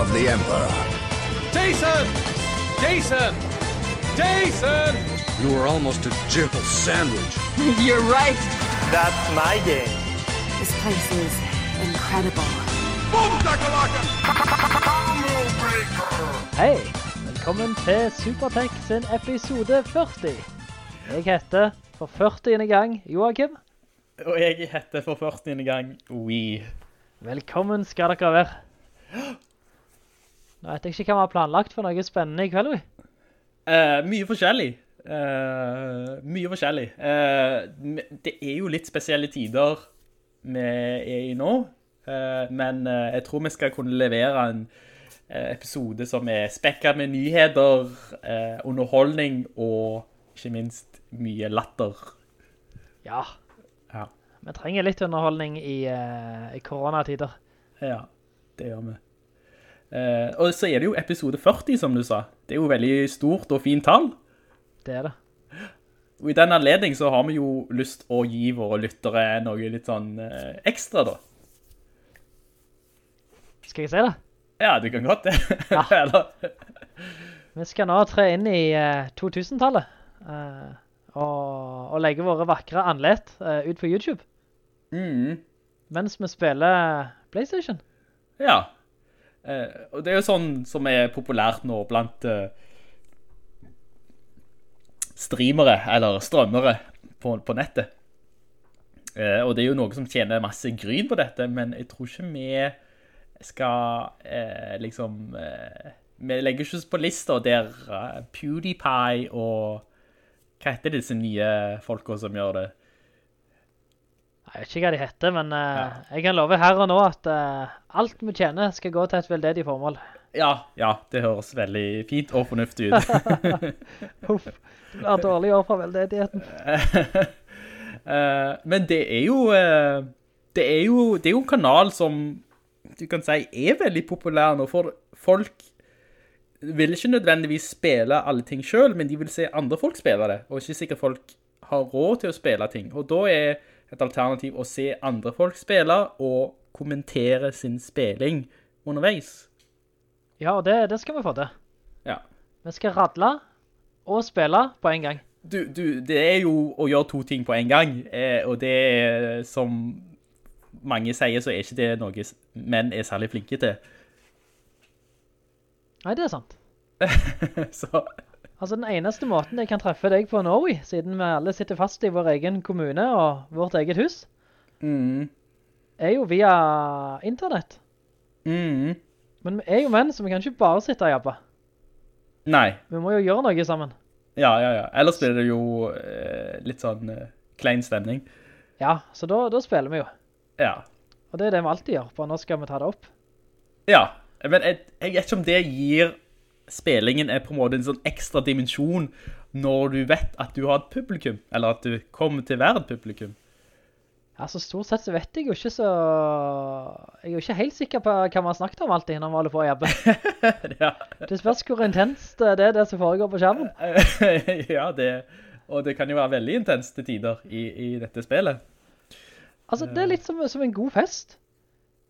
of the Emperor. Jason! Jason! Jason! You were almost a jibble sandwich. You're right. That's my game. This place is incredible. Hei, velkommen til Supertech sin episode 40. Jeg heter for 40. gang Joakim. Og jeg heter for 40. gang We. Velkommen skal dere være. Nå vet jeg ikke hva vi har planlagt for noe spennende i kveld, vi. Uh, mye forskjellig. Uh, mye forskjellig. Uh, det er jo litt spesielle tider vi er i nå, men jeg tror vi skal kunne levere en episode som er spekket med nyheter, underholdning og ikke minst mye latter. Ja, Ja, vi trenger litt underholdning i, i koronatider. ja det gjør vi. Eh, og så er det jo episode 40, som du sa. Det er jo veldig stort og fint tall. Det er det. Og i den anledning så har vi jo lyst å gi våre lyttere noe litt sånn eh, ekstra da. Skal jeg si det? Ja, du kan godt det. Ja. Vi skal nå tre inn i eh, 2000-tallet. eh, og, og legge våre vakre anlet eh, ut på YouTube. mm, Mens vi spiller Playstation. ja. Eh, og det er jo sånn som er populært nå blant eh, streamere, eller strømmere på, på nettet. Eh, og det er jo noe som tjener masse gryn på dette, men jeg tror ikke vi skal eh, liksom eh, Vi legger oss på lista der eh, PewDiePie og Hva heter disse nye folka som gjør det? Jeg vet ikke hva de heter, men eh, jeg kan love her og nå at uh, alt vi tjener skal gå til et veldedig formål. Ja, ja, det høres veldig fint og fornuftig ut. Uff, det blir dårlig år for veldedigheten. uh, men det er jo det er jo det er jo en kanal som du kan si er veldig populær nå, for folk vil ikke nødvendigvis spille alle ting selv, men de vil se andre folk spille det, og ikke sikkert folk har råd til å spille ting. Og da er et alternativ å se andre folk spille og kommentere sin spilling underveis. Ja, og det, det skal vi få til. Ja. Vi skal radle og spille på en gang. Du, du, det er jo å gjøre to ting på en gang, eh, og det er som mange sier, så er ikke det noe menn er særlig flinke til. Nei, det er sant. så, Altså, den eneste måten jeg kan treffe deg på nå, siden vi alle sitter fast i vår egen kommune og vårt eget hus, mm, er jo via internett. mm, Men vi er jo menn, så vi kan ikke bare sitte og jobbe. nei, Vi må jo gjøre noe sammen. ja, ja, ja. Ellers blir det jo eh, litt sånn eh, klein stemning. Ja, så da, da spiller vi jo. Ja, Og det er det vi alltid gjør, bare nå skal vi ta det opp. ja. Men jeg, jeg vet ikke om det gir spillingen er på en måte en sånn ekstra dimensjon når du vet at du har et publikum, eller at du kommer til å være et publikum. Ja, så stort sett så vet jeg jo ikke så... Jeg er jo ikke helt sikker på hva man snakket om alltid når vi holder på å jobbe. ja. Det spørs hvor intenst det er det som foregår på skjermen. ja, det, og det kan jo være veldig intenste tider i, i dette spillet. Altså, det er litt som, som en god fest.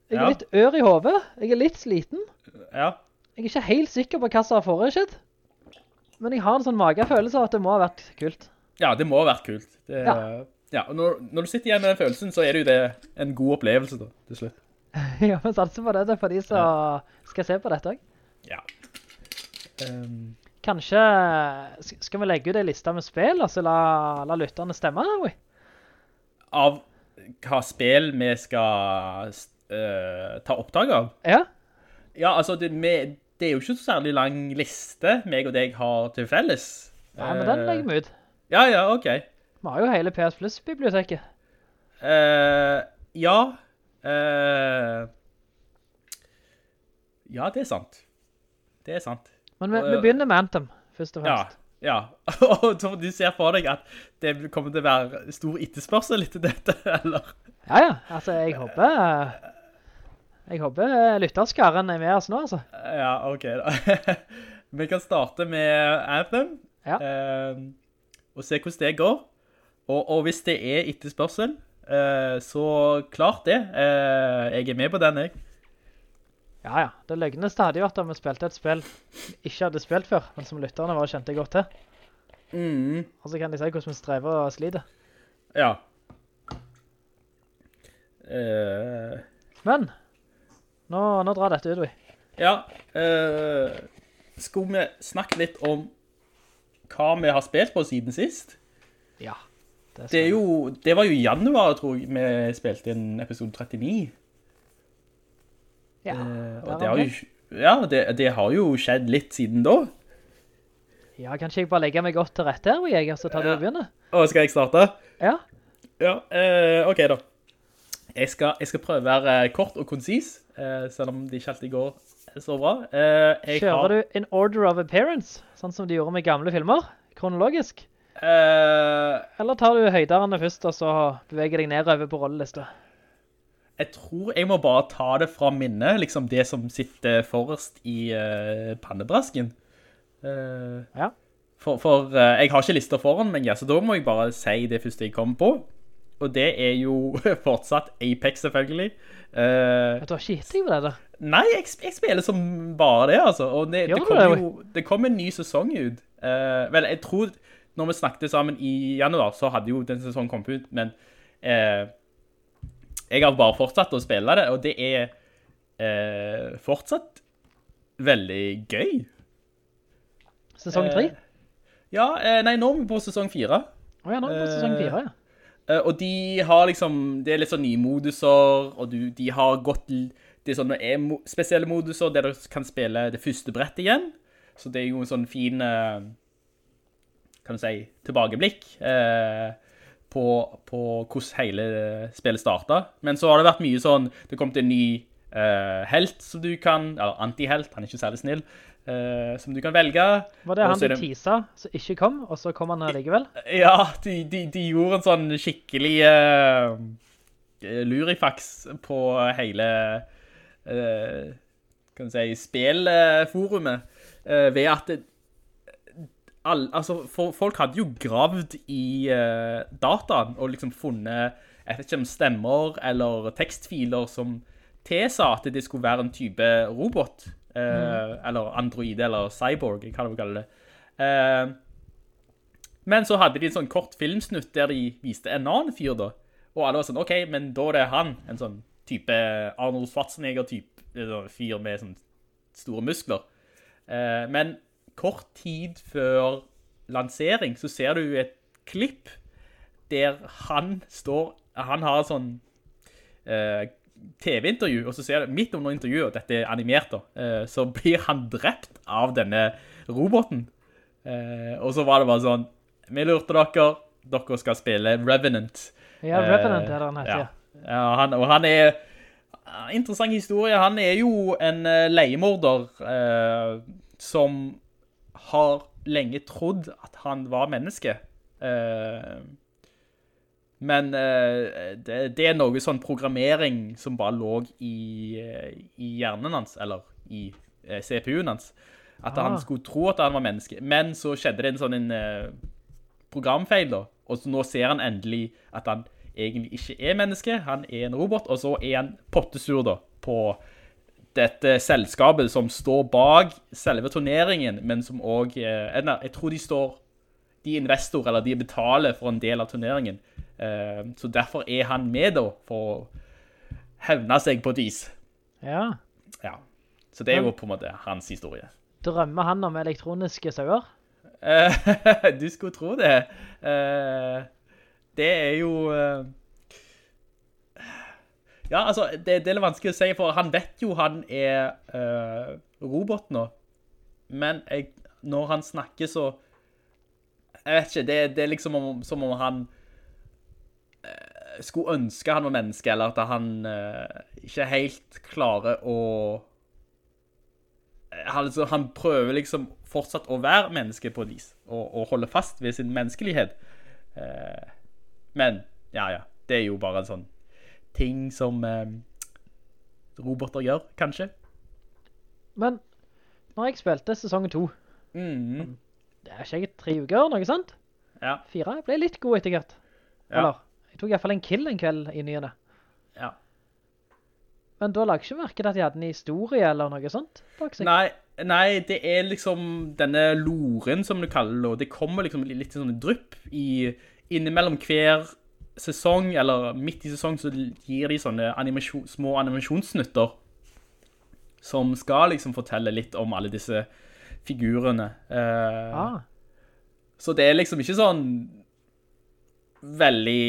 Jeg er Ja. litt ør i hovedet. Jeg er litt sliten. Ja, Jeg er ikke helt sikker på hva som har foreskjedd. Men jeg har en sånn magefølelse av at det må ha vært kult. ja det må ha vært kult. Det, ja. Ja. og når, når du sitter igjen med den følelsen, så er det jo det en god opplevelse da, til slutt. ja, men satser på det, det er for de som skal se på dette også. Ja. Um, Kanskje skal vi legge ut en liste med spill, og så la, la lytterne stemme vi? av hva spill vi skal uh, ta opptak av. Ja, Ja, altså, det, vi, det er jo ikke så særlig lang liste meg og deg har til felles. Nei, men den legger vi ut. Ja, ja, ok. Vi har jo hele PS Plus-biblioteket. Uh, ja. Uh, Ja, det er sant. Det er sant. Men vi, vi eh, begynner med Anthem, først og fremst. ja. ja. Og du ser for deg at det kommer til å være stor etterspørsel etter dette, eller? Ja, ja. Altså, jeg håper... Jeg håper eh, lytterskaren er med oss nå, altså. Ja, ok da. Vi kan starte med Anthem, Ja. eh, og se hvordan det går. Og, og hvis det er etterspørsel, eh, så klart det. Eh, jeg er med på den, jeg. Ja, ja. Det løgneste hadde vært om vi spilte et spill vi ikke hadde spilt før, men som lytterne våre kjente godt til. Mm, Og så kan de si hvordan vi strever og sliter. ja. Eh, Men, nå, nå drar dette ut, vi. ja, uh, skulle vi snakke litt om hva vi har spilt på siden sist? Ja. Det, det, jo, det var jo i januar, tror jeg, vi spilte inn episode 39. Ja, uh, og det har, jo, ja det, det har jo skjedd litt siden da. Ja, kanskje jeg bare legger meg godt til rette her, jeg, så tar du og begynner? Å, skal jeg starte? Ja. Ja, eh, ok da. Jeg skal, jeg skal prøve å være kort og konsis, eh, selv om det ikke alltid går så bra. Eh, jeg Kjører har, du in order of appearance, sånn som de gjorde med gamle filmer, kronologisk? Uh... Eller tar du høyderne først, og så beveger deg nedover på rollelista? jeg tror jeg må bare ta det fra minnet, liksom det som sitter forrest i uh, pannebrasken. Uh... Ja. For, for eh, jeg har ikke lister foran meg, ja, så da må jeg bare si det første jeg kommer på. Og det er jo fortsatt Apex, selvfølgelig. Uh, du, har ikke gitt deg på det da? nei, jeg, jeg spiller som bare det, altså. Og det, det, du kom det, jo, det kom en ny sesong ut. Uh, vel, jeg tror, når vi snakket sammen i januar, så hadde jo den sesongen kommet ut, men uh, jeg har bare fortsatt å spille det, og det er uh, fortsatt veldig gøy. Sesong Eh, 3? Ja, nei, nå er vi på sesong 4. ja, nå er vi på sesong 4, ja. Eh, og de har liksom, det er litt sånn nye moduser, og du, de har gått, det er sånne e spesielle moduser der du kan spille det første brettet igjen. Så det er jo en sånn fin, eh, kan du si, tilbakeblikk eh, på, på hvordan hele spillet startet. Men så har det vært mye sånn, det kom til en ny eh, helt som du kan, eller antihelt, han er ikke særlig snill, eh, som du kan velge. Var det han de tisa som ikke kom, og så kom han likevel? Ja, de, de, de gjorde en sånn skikkelig uh, lurifaks på hele uh, kan du si, spillforumet, uh, ved at det, all, altså, for, folk hadde jo gravd i dataen og liksom funnet, jeg vet ikke om stemmer eller tekstfiler som tilsa at det skulle være en type robot, eh, eller android, eller cyborg, hva de kaller det. Eh, men så hadde de en sånn kort filmsnutt der de viste en annen fyr da. Og alle var sånn, ok, men da er det han, en sånn type Arnold Schwarzenegger-type sånn fyr med sånn store muskler. Eh, men kort tid før lansering så ser du et klipp der han står, han har sånn eh, TV-intervju, og så ser du midt under intervjuet, og dette er animert da, eh, så blir han drept av denne roboten. Eh, og så var det bare sånn, vi lurte dere, dere skal spille Revenant. Ja, Revenant er det han heter, ja. ja. Han, og han er eh, interessant historie. Han er jo en leiemorder eh, som har lenge trodd at han var menneske. Eh, men uh, det, det er noe sånn programmering som bare lå i, eh, i hjernen hans, eller i uh, CPU-en hans. At han Ah. skulle tro at han var menneske. Men så skjedde det en sånn en, uh, programfeil da. Og så nå ser han endelig at han egentlig ikke er menneske, han er en robot, og så er han pottesur da, på dette selskapet som står bak selve turneringen, men som eh, jeg tror de står, de er investor, eller de betaler for en del av turneringen. Eh, så derfor er han med da, for å hevne seg på et vis. Ja. Ja. Så det er jo på en måte hans historie. Drømmer han om elektroniske sauer? Eh, du skulle tro det. Eh, det er jo Ja, altså, det, det er litt vanskelig å si, for han vet jo han er eh, robot nå. Men jeg, når han snakker så Jeg vet ikke, det, det er liksom om, som om han skulle ønske han var menneske, eller at han uh, ikke helt klarer å altså, han prøver liksom fortsatt å være menneske på et vis, og, og holde fast ved sin menneskelighet. Uh, men, ja, ja, det er jo bare en sånn ting som uh, roboter gjør, kanskje. Men når jeg spilte sesong 2, Mhm. det er ikke tre uker, noe sant? Ja, Fire jeg ble litt god etter hvert. Ja. Eller, jeg tok i hvert fall en kill en kveld i nyene. ja. Men da lag ikke merke til at de hadde en historie eller noe sånt bak seg. Nei, nei, det er liksom denne loren, som du kaller det, og det kommer liksom litt sånn drypp i, innimellom hver sesong, eller midt i sesong, så gir de sånne animasjon, små animasjonssnutter, som skal liksom fortelle litt om alle disse figurene. Eh, Ah, Så det er liksom ikke sånn veldig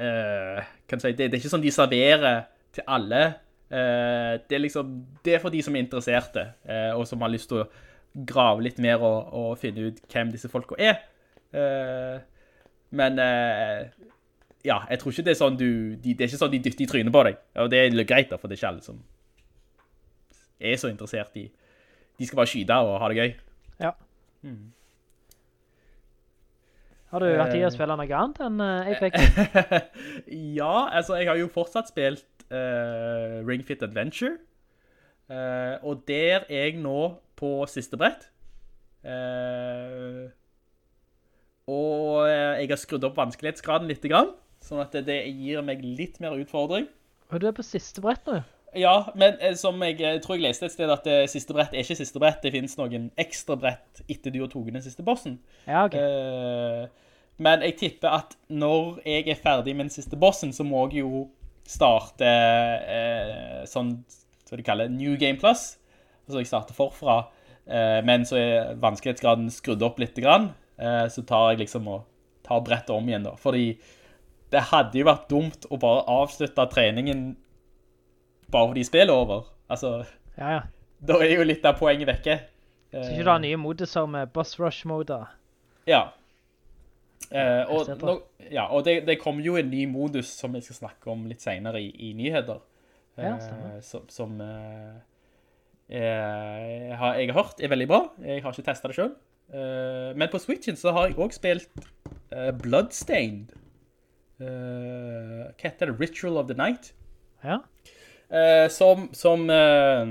uh, Kan si, det, det er ikke sånn de serverer til alle. Uh, det er liksom Det er for de som er interesserte, uh, og som har lyst til å grave litt mer og, og finne ut hvem disse folka er. Men ja, jeg tror ikke det er sånn du de, Det er ikke sånn de dytter i trynet på deg. Og det er greit, da, for det er ikke alle som er så interessert i De skal bare skyte og ha det gøy. ja. Har du vært i å spille noe annet enn uh, Apex? ja, altså jeg har jo fortsatt spilt uh, Ring Fit Adventure. Uh, og der er jeg nå på siste brett. Uh, og eh, jeg har skrudd opp vanskelighetsgraden litt, sånn at det, det gir meg litt mer utfordring. Og du er på siste brett nå. Ja, men eh, som jeg, eh, tror jeg leste et sted at eh, siste brett er ikke siste brett. Det finnes noen ekstra brett etter du har tatt den siste bossen. Ja, ok. Men jeg tipper at når jeg er ferdig med den siste bossen, så må jeg jo starte eh, sånn, hva de kaller New Game Plus. Altså jeg starter forfra, men så er vanskelighetsgraden skrudd opp litt. Så tar jeg liksom og tar brettet om igjen da. Fordi det hadde jo vært dumt å bare avslutte treningen bare fordi spillet er over. Altså, Ja, ja. da er jo litt av poenget vekke. Så ikke du har nye moduser med boss rush-moder. Ja. Eh, og nå, ja, og det, det kommer jo en ny modus som vi skal snakke om litt senere i, i nyheter. Ja, Eh, som som eh, jeg, har, jeg har hørt er veldig bra. Jeg har ikke testet det selv. Eh, men på Switchen så har jeg også spilt eh, Bloodstained. Eh, hva heter det? Ritual of the Night. Ja. Eh, som, som uh,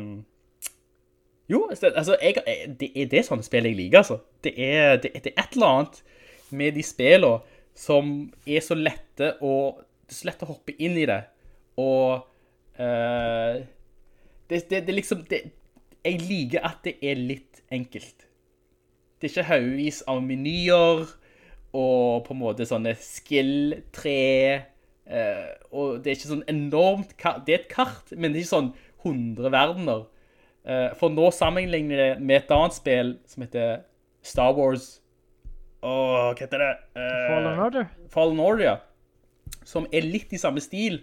Jo, altså, jeg, det er det sånne spill jeg liker, altså. Det er, det, det er et eller annet med de spillene som er så lette å, er så lett å hoppe inn i det. Og uh, det, det liksom Jeg liker at det er litt enkelt. Det er ikke haugevis av menyer og på en måte sånne skill-tre. Eh, og det er ikke sånn enormt kart. Det er et kart, men det er ikke sånn 100 verdener. Uh, for nå sammenligner det med et annet spill som heter Star Wars Åh, hva heter det? Uh, Fallen Order. Fallen Order, ja. Som er litt i samme stil.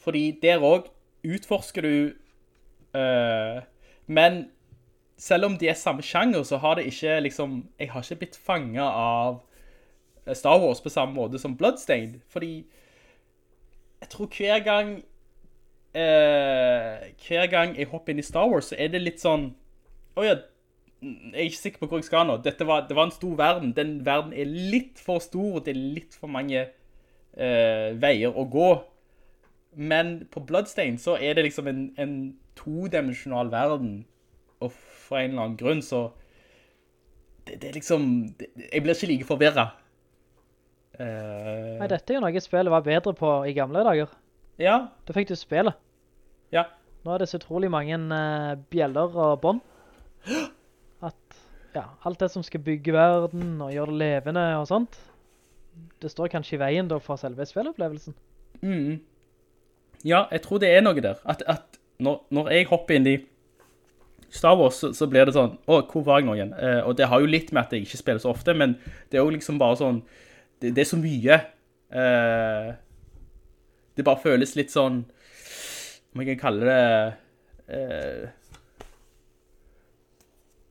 Fordi der òg utforsker du Men selv om de er samme sjanger, så har det ikke liksom Jeg har ikke blitt fanga av Star Wars på samme måte som Bloodstained. Fordi jeg tror hver gang eh, Hver gang jeg hopper inn i Star Wars, så er det litt sånn Å ja, jeg er ikke sikker på hvor jeg skal nå. Var, det var en stor verden. Den verden er litt for stor, og det er litt for mange eh, veier å gå. Men på Bloodstained så er det liksom en, en todimensjonal verden, og for en eller annen grunn så det, det er liksom det, Jeg blir ikke like forvirra. Eh, Nei, dette er jo noe spillet var bedre på i gamle dager. ja, Da fikk du spillet. ja. Nå er det så utrolig mange uh, bjeller og bånd. At, ja, alt det som skal bygge verden og gjøre det levende og sånt, det står kanskje i veien da for selve spillopplevelsen. Mm. Ja, jeg tror det er noe der. At, at når, når jeg hopper inn i Star Wars, så, så blir det sånn, å, hvor var jeg nå igjen? Eh, og det har jo litt med at jeg ikke spiller så ofte, men det er jo liksom bare sånn, det, det er så mye. Eh, det bare føles litt sånn, om jeg kan kalle det, eh,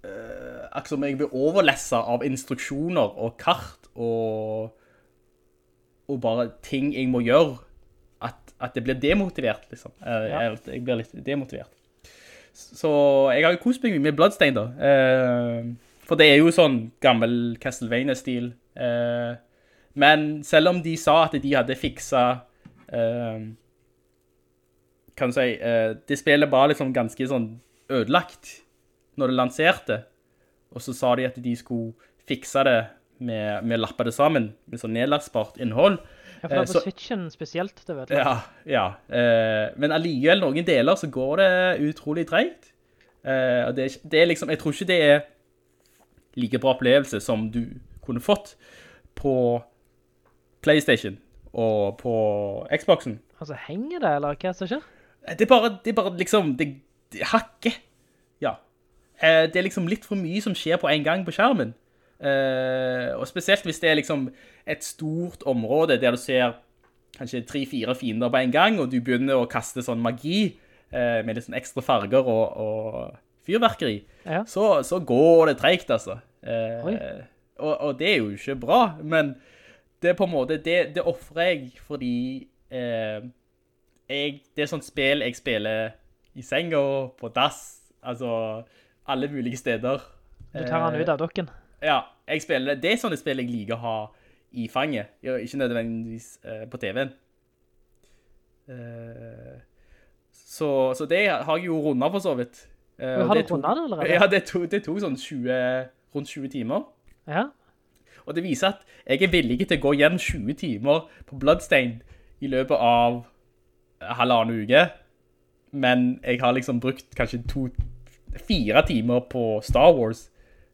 eh, akkurat som jeg blir overlesset av instruksjoner og kart og, og bare ting jeg må gjøre, at, at det blir demotivert, liksom. Eh, Ja. Jeg, jeg blir litt demotivert. Så jeg har jo kost meg med Bloodstained da. Eh, for det er jo sånn gammel Castlevania-stil. Eh, men selv om de sa at de hadde fikset, uh, kan du si, uh, det spillet var liksom ganske sånn ødelagt når det lanserte. Og så sa de at de skulle fikse det med, med å lappe det sammen, med sånn nedlastbart innhold. Ja, for det er Eh, på så- Switchen spesielt, det vet du. ja, ja. Eh, men allikevel, noen deler så går det utrolig treigt. Eh, og det, det er liksom, jeg tror ikke det er like bra opplevelse som du kunne fått på Playstation og på Xboxen. Altså, henger det, eller hva som skjer? Det er bare, det er bare liksom, det, det hakker. Ja. Eh, det er liksom litt for mye som skjer på en gang på skjermen. Eh, og spesielt hvis det er liksom et stort område der du ser kanskje tre-fire fiender på en gang, og du begynner å kaste sånn magi eh, med litt sånn ekstra farger og, og fyrverkeri, Ja. så, så går det tregt, altså. Eh, og, og det er jo ikke bra, men det er på en måte, det, det offrer jeg fordi eh, jeg, det er sånt spill jeg spiller i senga, på dass, altså alle mulige steder. Du tar han ut av dokken. Ja, jeg spiller, det er sånne spill jeg liker å ha i fanget, ikke nødvendigvis eh, på TV-en. Eh, så, så det har jeg jo rundet for så vidt. Eh, har du det rundet det allerede? Ja, det tok, det tok sånn 20, rundt 20 timer. Ja. Og det viser at jeg er villig til å gå igjen 20 timer på Bloodstained i løpet av halvannen uke. Men jeg har liksom brukt kanskje to, fire timer på Star Wars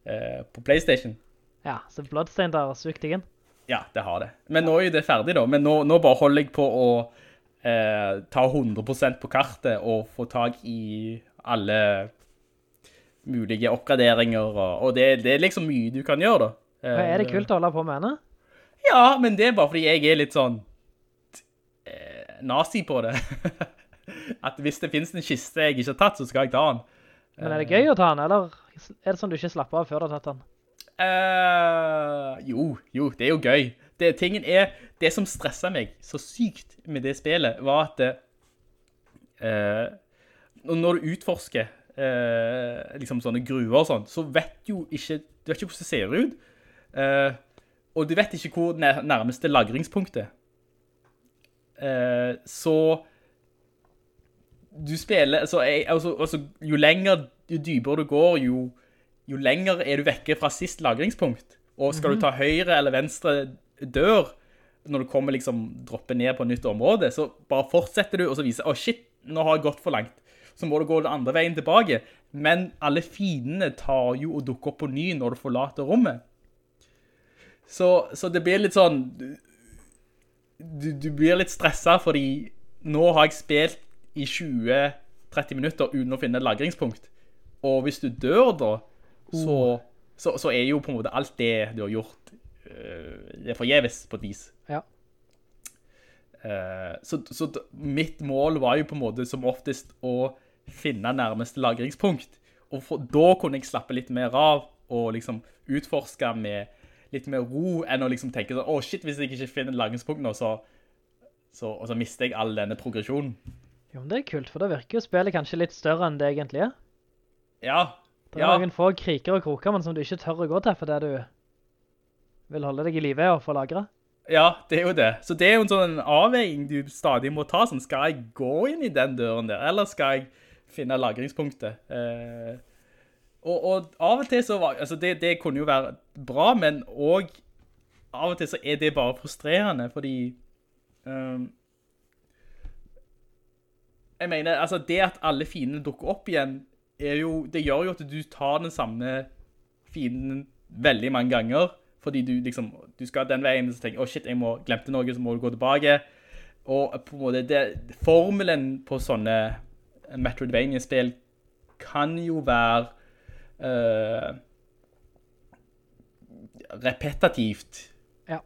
eh, på Playstation. ja, så Bloodstained har sukt igjen. Ja, det har det. Men nå er det ferdig da. Men nå, nå bare holder jeg på å eh, ta 100% på kartet og få tag i alle mulige oppgraderinger. Og, og det, det er liksom mye du kan gjøre da. Hva er det Eh, kult å holde på med henne? Ja, men det er bare fordi jeg er litt sånn eh, nazi på det. At hvis det finnes en kiste jeg ikke har tatt, så skal jeg ta den. Men er det gøy å ta den, eller er det sånn du ikke slapper av før du har tatt den? Uh, jo, jo, det er jo gøy. Det, tingen er, det som stresset meg så sykt med det spillet, var at uh, når du utforsker uh, liksom sånne gruer og sånn, så vet jo ikke, du vet ikke hvordan det ser ut. Eh, og du vet ikke hvor nærmeste lagringspunktet. Eh, så du spiller, altså, jeg, altså, altså jo lenger, jo dypere du går, jo, jo lenger er du vekke fra sist lagringspunkt. Og skal du ta høyre eller venstre dør, når du kommer liksom droppe ned på nytt område, så bare fortsetter du, og så viser, å shit, nå har jeg gått for langt. Så må du gå den andre veien tilbake. Men alle fiendene tar jo og dukker opp på ny når du forlater rommet. Så, så det blir litt sånn, du, du, blir litt stresset, fordi nå har jeg spilt i 20-30 minutter uten å finne et lagringspunkt. Og hvis du dør da, så, så, så er jo på en måte alt det du har gjort, øh, det er forgjeves på et vis. Ja. Uh, så, så mitt mål var jo på en måte som oftest å finne nærmeste lagringspunkt. Og for, da kunne jeg slappe litt mer av og liksom utforske med litt mer ro enn å liksom tenke sånn, å shit, hvis jeg ikke finner et nå, så, så, og så mister jeg all denne progresjonen. Jo, men det er kult, for da virker jo spillet kanskje litt større enn det egentlig er. Ja, Det er ja, noen få kriker og kroker, men som du ikke tør å gå til, fordi du vil holde deg i livet og få lagret. ja, det er jo det. Så det er jo en sånn avveining du stadig må ta, sånn, skal jeg gå inn i den døren der, eller skal jeg finne lagringspunktet? Eh, og, og av og til så var, altså det, det kunne jo være bra, men og av og til så er det bare frustrerende, fordi um, jeg mener, altså det at alle fiendene dukker opp igjen, jo, det gjør jo at du tar den samme fienden veldig mange ganger, fordi du liksom, du skal den veien, så tenker, å shit, jeg må glemte noe, så må du gå tilbake, og på en måte, det, formelen på sånne Metroidvania-spill kan jo være eh, repetitivt Ja.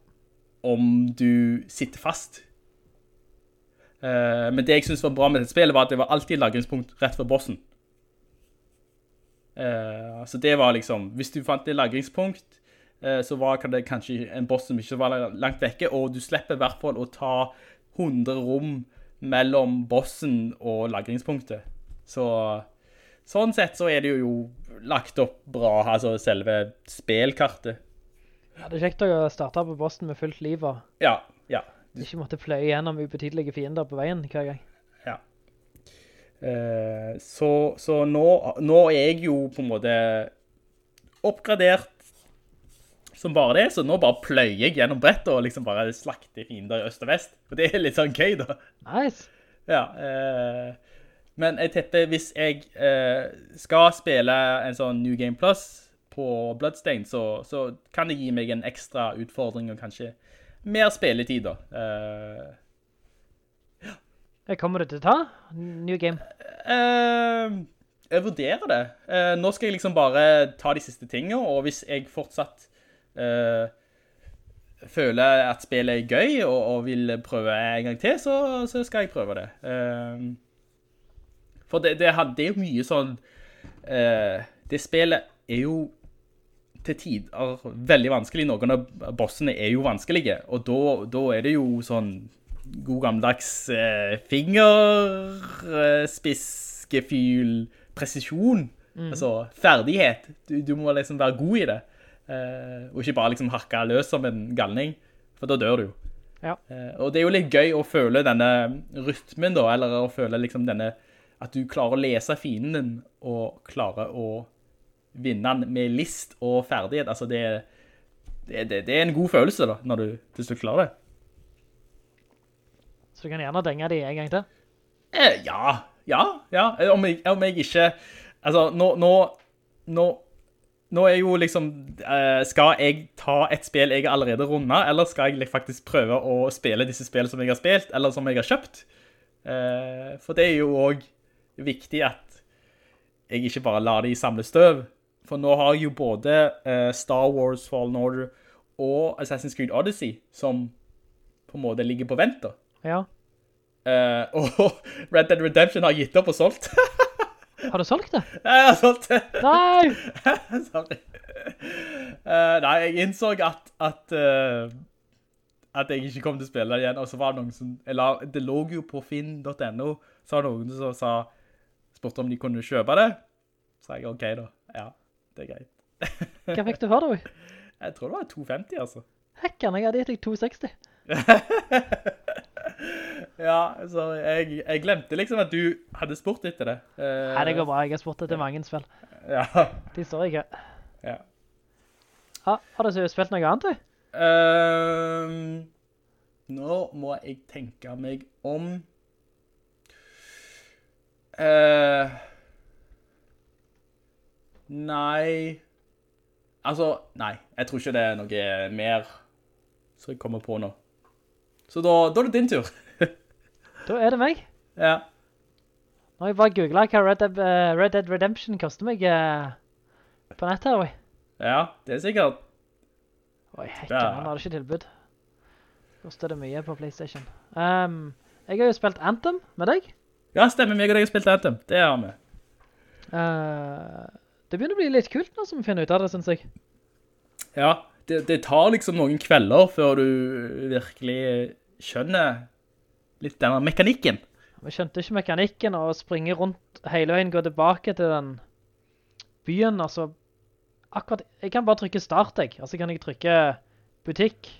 om du sitter fast. Uh, men det jeg synes var bra med dette spillet var at det var alltid lagringspunkt rett før bossen. Uh, så det var liksom, hvis du fant et lagringspunkt, uh, så var det kanskje en boss som ikke var langt vekke, og du slipper i hvert fall å ta 100 rom mellom bossen og lagringspunktet. Så, sånn sett så er det jo lagt opp bra, altså selve spelkartet. Ja, det er kjekt å starte på Boston med fullt liv og Ja, ja, ikke måtte pløye gjennom ubetydelige fiender på veien hver gang. ja. Eh, så så nå, nå er jeg jo på en måte oppgradert som bare det, så nå bare pløyer jeg gjennom brettet og liksom bare slakter fiender i øst og vest. For det er litt sånn gøy da. Nice. Ja, eh, men jeg tipper hvis jeg eh, skal spille en sånn New Game Plus på Bloodstain, så, så kan det gi meg en ekstra utfordring og kanskje mer spilletid da. Eh, Jeg kommer du til å ta? New game. eh, jeg vurderer det. Eh, nå skal jeg liksom bare ta de siste tingene, og hvis jeg fortsatt eh, føler at spillet er gøy og, og vil prøve en gang til, så, så skal jeg prøve det. Eh, for det, det, det er jo mye sånn eh, Det spillet er jo til tider veldig vanskelig. Noen av bossene er jo vanskelige, og da, er det jo sånn god gammeldags eh, fingerspiskefyl, presisjon, altså ferdighet. Du, du må liksom være god i det, eh, og ikke bare liksom hakke løs som en galning, for da dør du jo. Ja. Eh, og det er jo litt gøy å føle denne rytmen da, eller å føle liksom denne, at du klarer å lese fienden din, og klarer å vinne den med list og ferdighet. Altså det, det, det, det er en god følelse da, når du til slutt klarer det. Så du kan gjerne denge de en gang til. Eh, ja, ja, ja. Eh, Om jeg, om jeg ikke, altså nå, nå, nå, nå er jo liksom, eh, skal jeg ta et spill jeg allerede rundet, eller skal jeg faktisk prøve å spille disse spillene som jeg har spilt, eller som jeg har kjøpt? Eh, for det er jo også viktig at jeg ikke bare lar de samle støv. For nå har jeg jo både uh, Star Wars Fallen Order og Assassin's Creed Odyssey, som på en måte ligger på vent da. Ja. Uh, og Red Dead Redemption har gitt opp og solgt. Har du solgt det? jeg har solgt det. Nei! Sorry. Uh, nei, jeg innså at, at, at jeg ikke kom til å spille det igjen, og så var det noen som, eller det lå jo på finn.no, så var det noen som sa, spurte om de kunne kjøpe det. Så jeg, ok da, ja, det er greit. Hva fikk du for det? Jeg tror det var 250 altså. Hekken, jeg hadde gitt deg 260. Ja, så jeg, jeg glemte liksom at du hadde spurt etter det. Eh, Nei, det går bra. Jeg har spurt etter mange spill. Ja, De står ikke. ja. Ha, har du spilt noe annet, du? Ehm, nå må jeg tenke meg om. Eh, nei. Altså, nei. Jeg tror ikke det er noe mer som jeg kommer på nå. Så da, da er det din tur. Da er det meg. ja. Nå har jeg bare googlet hva Red Dead, eh, Red Dead Redemption koster meg uh, på nettet her, ja, det er sikkert. Oi, hekken, Ja. han har ikke tilbud. Koster det mye på Playstation. Um, jeg har jo spilt Anthem med deg. Ja, stemmer meg og deg har spilt Anthem. Det har vi. Uh, det begynner å bli litt kult nå som vi finner ut av det, synes jeg. Ja, det, det tar liksom noen kvelder før du virkelig skjønner litt denne mekanikken. Vi skjønte ikke mekanikken og springe rundt hele veien, gå tilbake til den byen, altså akkurat, jeg kan bare trykke start, jeg. Altså kan jeg trykke butikk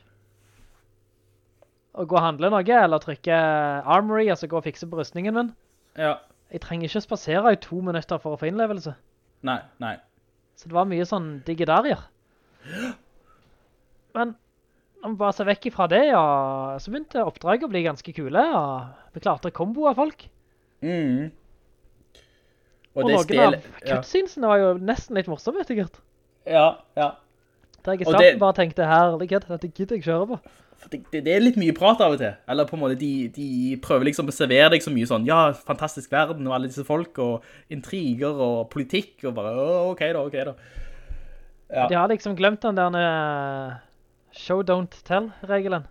og gå og handle noe, eller trykke armory, altså gå og fikse på rustningen min. Ja. Jeg trenger ikke spasere i to minutter for å få innlevelse. Nei, nei. Så det var mye sånn digedarier. Men når vi bare ser vekk ifra det, ja, så begynte oppdraget å bli ganske kule, og vi klarte kombo av folk. Mm. Og, det noen stil... av cutscenesene var jo nesten litt morsomme, etter hvert. Ja, ja. Der jeg i Og starten det- bare tenkte, herlighet, dette gidder jeg kjøre på. Det, det, er litt mye prat av og til. Eller på en måte, de, de prøver liksom å servere deg så mye sånn, ja, fantastisk verden, og alle disse folk, og intriger, og politikk, og bare, ok da, ok da. Ja. De har liksom glemt den der eh, show don't tell-regelen.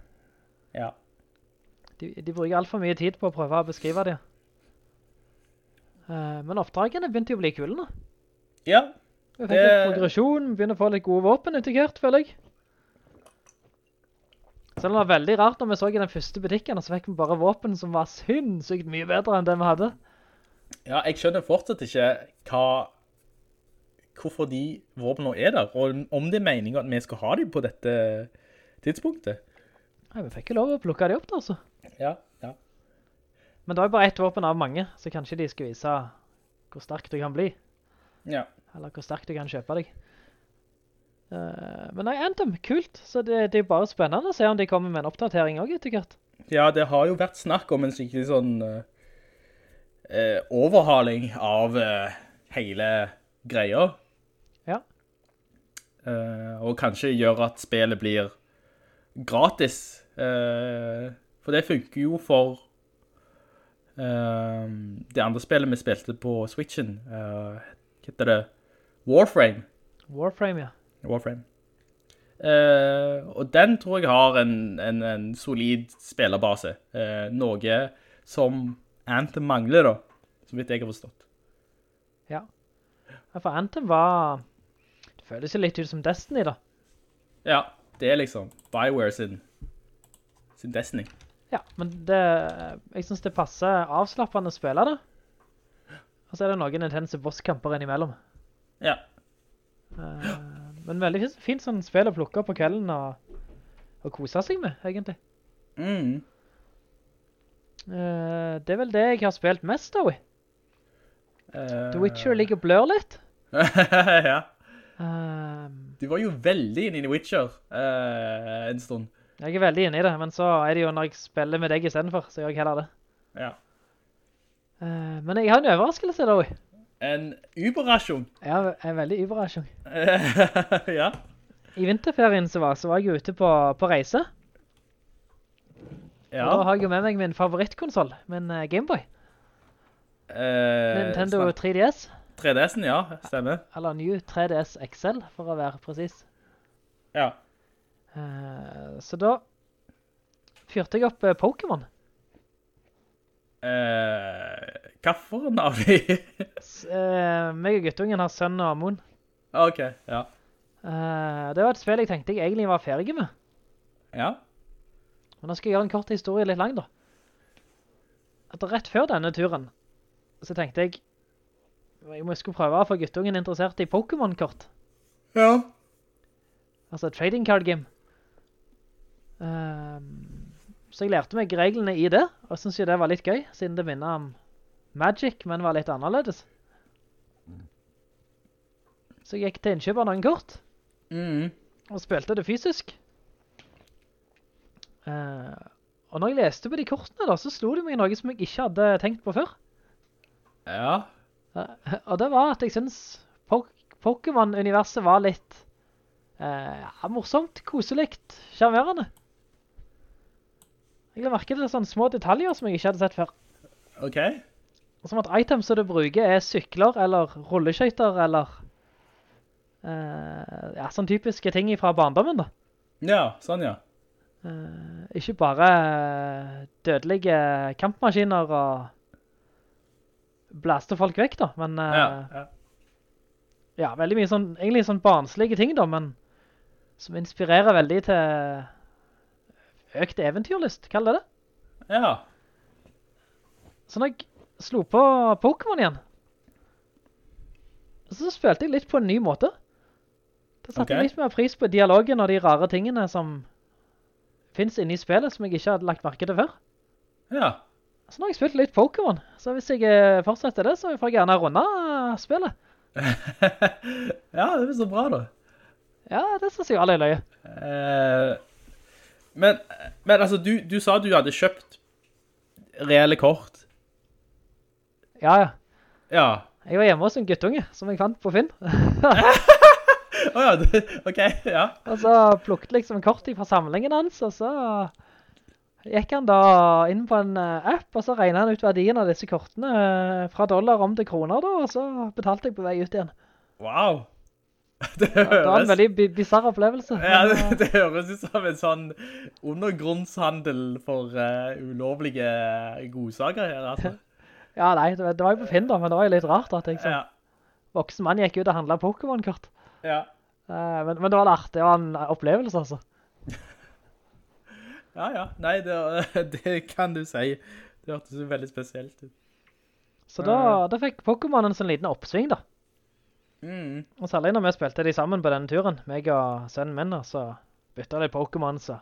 Ja. De, de bruker alt for mye tid på å prøve å beskrive det. Eh, men oppdragene begynte jo å bli kule nå. Ja, Vi fikk Det- progresjon, vi begynner å få litt gode våpen hvert, føler jeg. Selv om det var veldig rart når vi så i den første butikken, så fikk vi bare våpen som var sinnssykt mye bedre enn det vi hadde. Ja, jeg skjønner fortsatt ikke hva, hvorfor de våpnene er der, og om det er meningen at vi skal ha dem på dette tidspunktet. Nei, vi fikk jo lov å plukke dem opp da, altså. Ja, ja. Men det var jo bare ett våpen av mange, så kanskje de skal vise hvor sterk du kan bli. Ja. Eller hvor sterk du kan kjøpe deg. Eh, men nei, Anthem, kult. Så det, det er bare spennende å se om de kommer med en oppdatering også etter hvert. Ja, det har jo vært snakk om en skikkelig sånn eh, eh, overhaling av eh, hele greia. Ja. Eh, og kanskje gjøre at spillet blir gratis. Eh, for det funker jo for det andre spillet vi spilte på Switchen. Uh, heter det? Warframe. Warframe, ja. Warframe. Uh, og den tror jeg har en, en, en solid spillerbase. Uh, noe som Anthem mangler da, så vidt jeg har forstått. Ja. For Anthem var... Det føles jo litt ut som Destiny da. Ja, det er liksom Bioware sin, sin Destiny. Ja, men det, jeg synes det passer avslappende å spille det. Og så er det noen intense bosskamper innimellom. Ja. Uh, men veldig fint, sånn spill å plukke på kvelden og, og kose seg med, egentlig. Mm. Uh, det er vel det jeg har spilt mest da, Uh, The Witcher ligger og blør litt. ja. Um, Du var jo veldig inne i The Witcher uh, en stund. jeg er veldig inne i det, men så er det jo når jeg spiller med deg i stedet for, så gjør jeg heller det. Ja. Uh, men jeg har en overraskelse da. En überrasjon. Ja, en veldig überrasjon. ja. I vinterferien så var, så var jeg ute på, på reise. Ja. Og da har jeg jo med meg min favorittkonsol, min uh, Gameboy. Eh, Nintendo snart- 3DS, 3DS-en, ja, stemmer. eller New 3DS XL, for å være precis. Ja. Eh, så da fyrte jeg opp eh, Pokémon. Eh, Hvilken av de? Eh, meg og guttungen har sønn og Amon. ok, ja. Eh, det var et spill jeg tenkte jeg egentlig var ferdig med. Ja. Men da skal jeg gjøre en kort historie litt lang da. At rett før denne turen, så tenkte jeg, jeg må skulle prøve å få guttungen interessert i Pokémon-kort. Ja. Altså trading card game. Ehm, så jeg lærte meg reglene i det, og synes jo det var litt gøy, siden det minner om Magic, men var litt annerledes. Så jeg gikk til innkjøp av noen kort, Mm. og spilte det fysisk. Uh, og når jeg leste på de kortene da, så slo det meg noe som jeg ikke hadde tenkt på før. Ja. Uh, og det var at jeg synes Pok Pokémon-universet var litt uh, morsomt, koselikt, charmerende. Jeg la merke til sånne små detaljer som jeg ikke hadde sett før. Ok. Som at items du bruker er sykler, eller rulleskøyter, eller uh, ja, sånne typiske ting fra barndommen da. Ja, sånn ja. Uh, ikke bare dødelige kampmaskiner og blaste folk vekk da, men uh, Ja, ja. ja, veldig mye sånn, egentlig sånn barnslige ting da, men som inspirerer veldig til økt eventyrlyst, kall det det. Ja. Så når jeg slo på Pokémon igjen, så spilte jeg litt på en ny måte. Da satte okay. jeg litt mer pris på dialogen og de rare tingene som finnes inne i spillet, som jeg ikke hadde lagt merke til før. Ja. Så nå har jeg spilt litt Pokémon, så hvis jeg eh, fortsetter det, så får jeg gjerne runde spillet. ja, det blir så bra da. Ja, det synes jeg alle er løye. Eh, men, men altså, du, du sa du hadde kjøpt reelle kort. Ja, ja. Ja. Jeg var hjemme hos en guttunge, som jeg fant på Finn. Åja, det- ok, ja. Og så plukket liksom kort fra samlingen hans, og så gikk han da inn på en eh, app, og så regnet han ut verdien av disse kortene eh, fra dollar om til kroner da, og så betalte jeg på vei ut igjen. Wow. Det Det var en veldig bizarr opplevelse. ja, det, eh, det høres ut som en sånn undergrunnshandel for uh, ulovlige godsaker her, altså. ja, nei, det, var- jo på Finn da, men det var jo litt rart at jeg som Ja, voksen mann gikk ut og handlet Pokémon-kort. ja. Uh, men, men det var lart, det var en opplevelse altså. Ja, ja. Nei, det, det kan du si. Det hørtes så veldig spesielt ut. Så da, da fikk Pokémon en sånn liten oppsving da. Mm. Og særlig når vi spilte de sammen på denne turen, meg og sønnen min, så bytta de Pokémon, så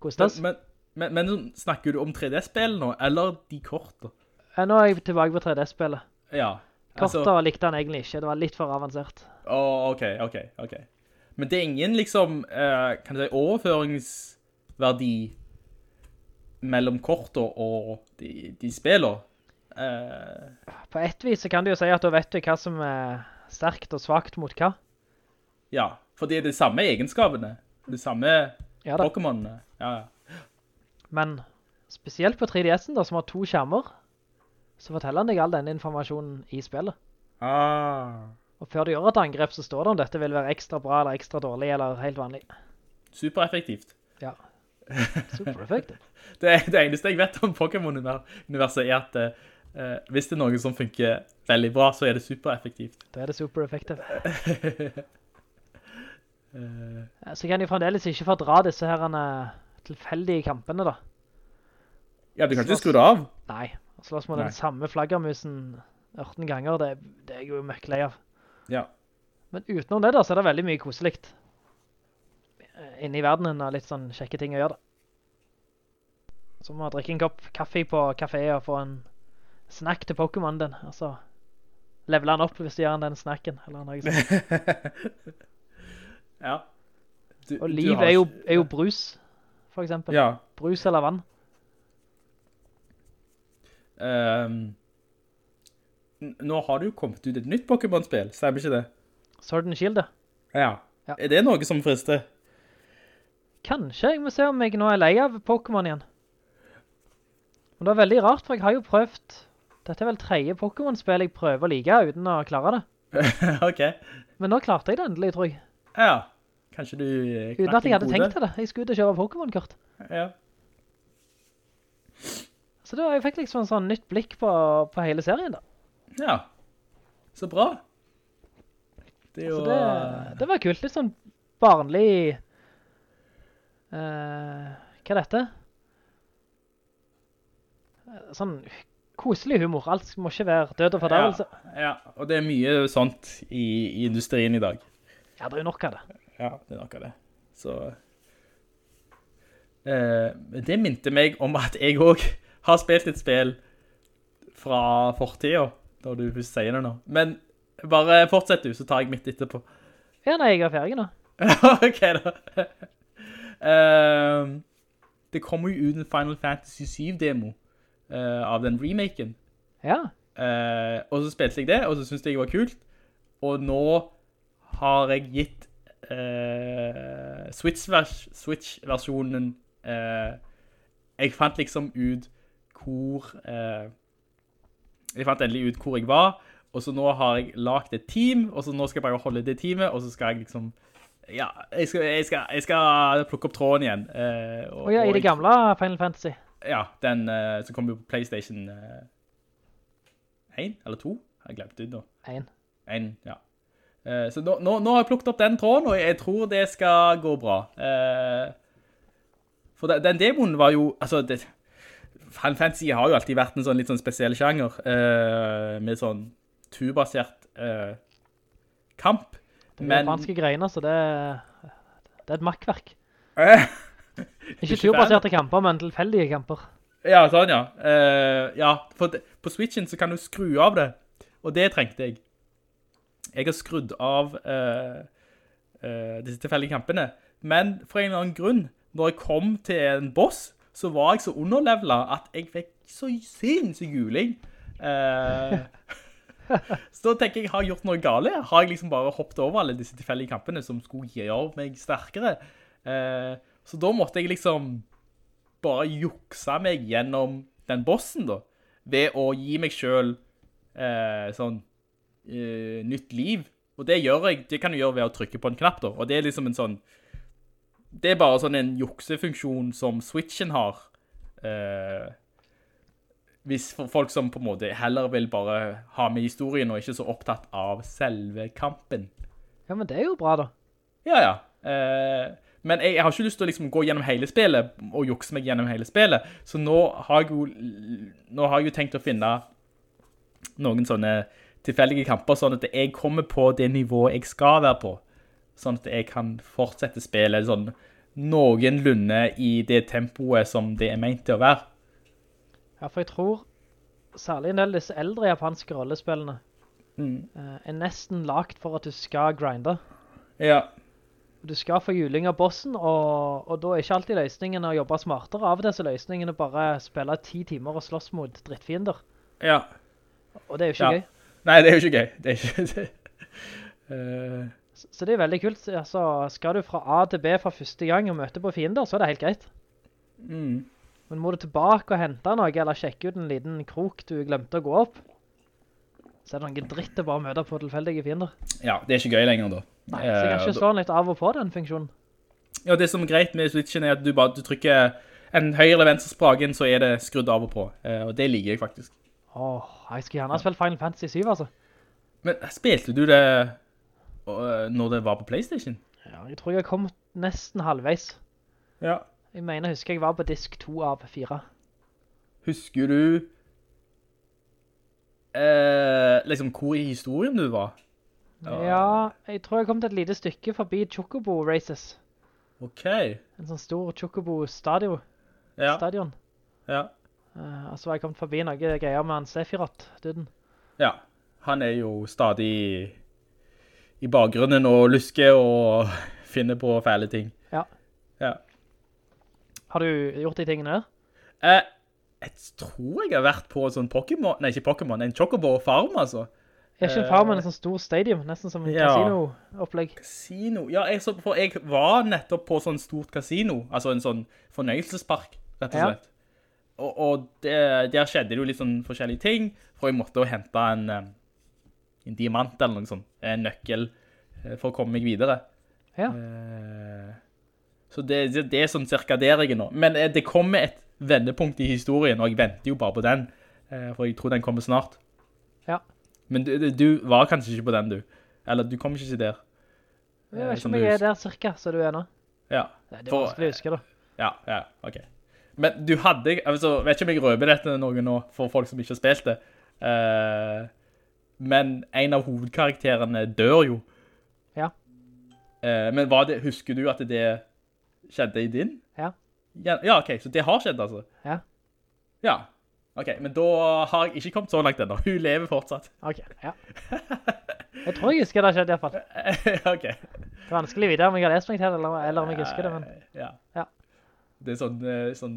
koste oss. Men, men, men, men snakker du om 3D-spill nå, eller de korte? Eh, Nå er jeg tilbake på 3D-spillet. Ja. Korta likte han egentlig ikke, det var litt for avansert. Åh, ok, ok, ok. Men det er ingen liksom, uh, kan du si, overføringsverdi mellom korta og de, de spiller. Eh, På ett vis så kan du jo si at da vet du hva som er sterkt og svagt mot hva. ja, for det er de samme egenskapene. De samme Ja. Pokémonene. Ja, ja. Men spesielt på 3DS'en da, som har to skjermer, så forteller han deg all denne informasjonen i spillet. Ah, Og før du gjør et angrep, så står det om dette vil være ekstra bra, eller ekstra dårlig, eller helt vanlig. supereffektivt. Ja. Super effective. Det, det eneste jeg vet om Pokémon-universet er at eh, hvis det er noe som funker veldig bra, så er det supereffektivt. Da er det super effective. Eh, Så kan de fremdeles ikke fordra disse her eh, tilfeldige kampene da. ja, du kan ikke skru det av. Nei, og slåss med Nei. den samme flaggermusen 18 ganger, det, det er jeg jo møkkelei av. Ja. Men utenom det da, så er det veldig mye koselikt. Eh, Inne i verdenen av litt sånn kjekke ting å gjøre da. Som å drikke en kopp kaffe på kafé og få en snack til Pokémon din. Altså, leveler han opp hvis du gjør han den snacken, eller noe sånt. ja. Du, Og du liv har er jo, er jo brus, for eksempel. Ja. Brus eller vann. Um, nå har det jo kommet ut et nytt Pokémon-spill, stemmer ikke det? Sword and Shield. Ja. Ja. Er det noe som frister? Kanskje jeg må se om jeg nå er lei av Pokémon igjen. Men det er veldig rart, for jeg har jo prøvd... Dette er vel tredje Pokémon-spill jeg prøver å like uten å klare det. ok. Men nå klarte jeg det endelig, tror jeg. Ja. Kanskje du eh, Uten at jeg hadde tenkt til det. Jeg skulle ut og kjøre Pokémon-kort. Ja. Så da jeg fikk liksom en sånn nytt blikk på, på hele serien da. ja. Så bra. Det jo... altså det, det var kult. Litt sånn barnlig... Uh, hva er dette? Eh, Sånn koselig humor. Alt må ikke være død og fordærelse. Ja, ja, og det er mye sånt i, i industrien i dag. Ja, det er jo nok av det. Ja, det er nok av det. Så... Eh, det minte meg om at jeg også har spilt et spill fra fortiden, da du først sier det nå. Men bare fortsett du, så tar jeg mitt etterpå. Ja, nei, jeg er ferdig nå. ok da. eh, det kommer jo ut en Final Fantasy 7-demo eh, av den remaken. Ja, Eh, og så spilte jeg det, og så syntes jeg det var kult. Og nå har jeg gitt eh, Switch-versjonen eh, Jeg fant liksom ut hvor eh, Jeg fant endelig ut hvor jeg var, og så nå har jeg lagt et team, og så nå skal jeg bare holde det teamet, og så skal jeg liksom Ja, jeg skal, jeg skal, jeg skal plukke opp tråden igjen. eh, og ja, i det gamle Final Fantasy. Ja, den uh, som kom jo på PlayStation 1 eller 2. Jeg har glemt det nå. 1. 1, ja. Uh, så nå, nå, nå har jeg plukket opp den tråden, og jeg tror det skal gå bra. Eh, for den, den demoen var jo, altså, det, Final Fantasy har jo alltid vært en sånn litt sånn spesiell sjanger, eh, med sånn turbasert eh, kamp. Det er japanske greiner, så det, det er et makkverk. Ikke turbaserte kamper, men tilfeldige kamper. Ja, sånn ja. Uh, ja, for det, på Switchen så kan du skru av det, og det trengte jeg. Jeg har skrudd av uh, uh, disse tilfeldige kampene, men for en eller annen grunn, når jeg kom til en boss, så var jeg så underlevelet at jeg fikk så sinnssyk juling. Så da tenker jeg, har jeg gjort noe gale? Har jeg liksom bare hoppet over alle disse tilfeldige kampene som skulle gjøre meg sterkere? Eh, så da måtte jeg liksom bare jukse meg gjennom den bossen da, ved å gi meg selv eh, sånn eh, nytt liv. Og det gjør jeg, det kan du gjøre ved å trykke på en knapp da, og det er liksom en sånn, det er bare sånn en juksefunksjon som Switchen har. Eh, hvis folk som på en måte heller vil bare ha med historien og ikke så opptatt av selve kampen. Ja, men det er jo bra da. Ja, ja. Eh, men jeg, jeg har ikke lyst til å liksom gå gjennom hele spillet og jukse meg gjennom hele spillet. Så nå har jeg jo, har jeg jo tenkt å finne noen sånne tilfeldige kamper, sånn at jeg kommer på det nivået jeg skal være på. Sånn at jeg kan fortsette spillet sånn noenlunde i det tempoet som det er meint til å være. Ja, for jeg tror særlig en del av disse eldre japanske rollespillene Mm. eh, er nesten lagt for at du skal grinde. Ja, Du skal få juling av bossen, og, og da er ikke alltid løsningen å jobbe smartere. Av disse løsningene, er å bare spille ti timer og slåss mot drittfiender. ja. Og det er jo ikke Ja. gøy. Nei, det er jo ikke gøy. Det er ikke det. uh... Så, så det er veldig kult. Altså, skal du fra A til B fra første gang og møte på fiender, så er det helt greit. mm. Men må du tilbake og hente noe, eller sjekke ut en liten krok du glemte å gå opp, så er det noen dritt å bare møte på tilfeldige fiender. Ja, det er ikke gøy lenger da. Nei, så jeg kan ikke slå litt av og på den funksjonen. Ja, det som er greit med Switchen er at du bare du trykker en høyre eller venstre spraken, så er det skrudd av og på. Eh, og det liker jeg faktisk. Åh, jeg skal gjerne spille Final Fantasy 7, altså. Men spilte du det når det var på Playstation? Ja, jeg tror jeg kom nesten halvveis. Ja. Jeg mener, husker jeg var på disk 2 av 4. Husker du eh, liksom hvor i historien du var? Ja, jeg tror jeg kom til et lite stykke forbi Chocobo Races. Ok. En sånn stor Chocobo-stadion. Ja, stadion. ja. Uh, og så var jeg kommet forbi noen greier med han Sephiroth, duden. ja. Han er jo stadig i bakgrunnen og lusker og finner på fæle ting. Ja. Ja. Har du gjort de tingene der? Eh, jeg tror jeg har vært på en sånn Pokémon, nei ikke Pokémon, en Chocobo Farm altså. Er ikke en farm, men en sånn stor stadium, nesten som en Ja. kasino-opplegg. Kasino, ja, jeg, så, for jeg var nettopp på sånn stort kasino, altså en sånn fornøyelsespark, rett og Ja. slett. Og, og det, der skjedde det jo litt sånn forskjellige ting, for jeg måtte jo hente en, eh, en diamant eller noe sånt, en nøkkel, eh, for å komme meg videre. Ja. Eh, Så det, det, det er sånn cirka der jeg er nå. Men det kommer et vendepunkt i historien, og jeg venter jo bare på den, for jeg tror den kommer snart. Men du, du- var kanskje ikke på den, du. Eller du kom ikke til der. Jeg Eh, vet ikke om jeg er der cirka, så du er nå. Ja. Det er For- vanskelig å huske da. Ja, ja, ok. Men du hadde, altså, vet ikke om jeg røper dette noe nå, for folk som ikke har spilt det, uh, men en av hovedkarakterene dør jo. Ja. Uh, men det, husker du at det skjedde i din? Ja. Ja, ja, ok, så det har skjedd altså. Ja. Ja, ok, men da har jeg ikke kommet så langt ennå. Hun lever fortsatt. Ok, ja. Jeg tror jeg husker det har skjedd i hvert fall. ok. Det er vanskelig å vite om jeg har lest meg til det, eller, eller om jeg husker det, men... Ja. Ja. Det er sånn, eh, sånn,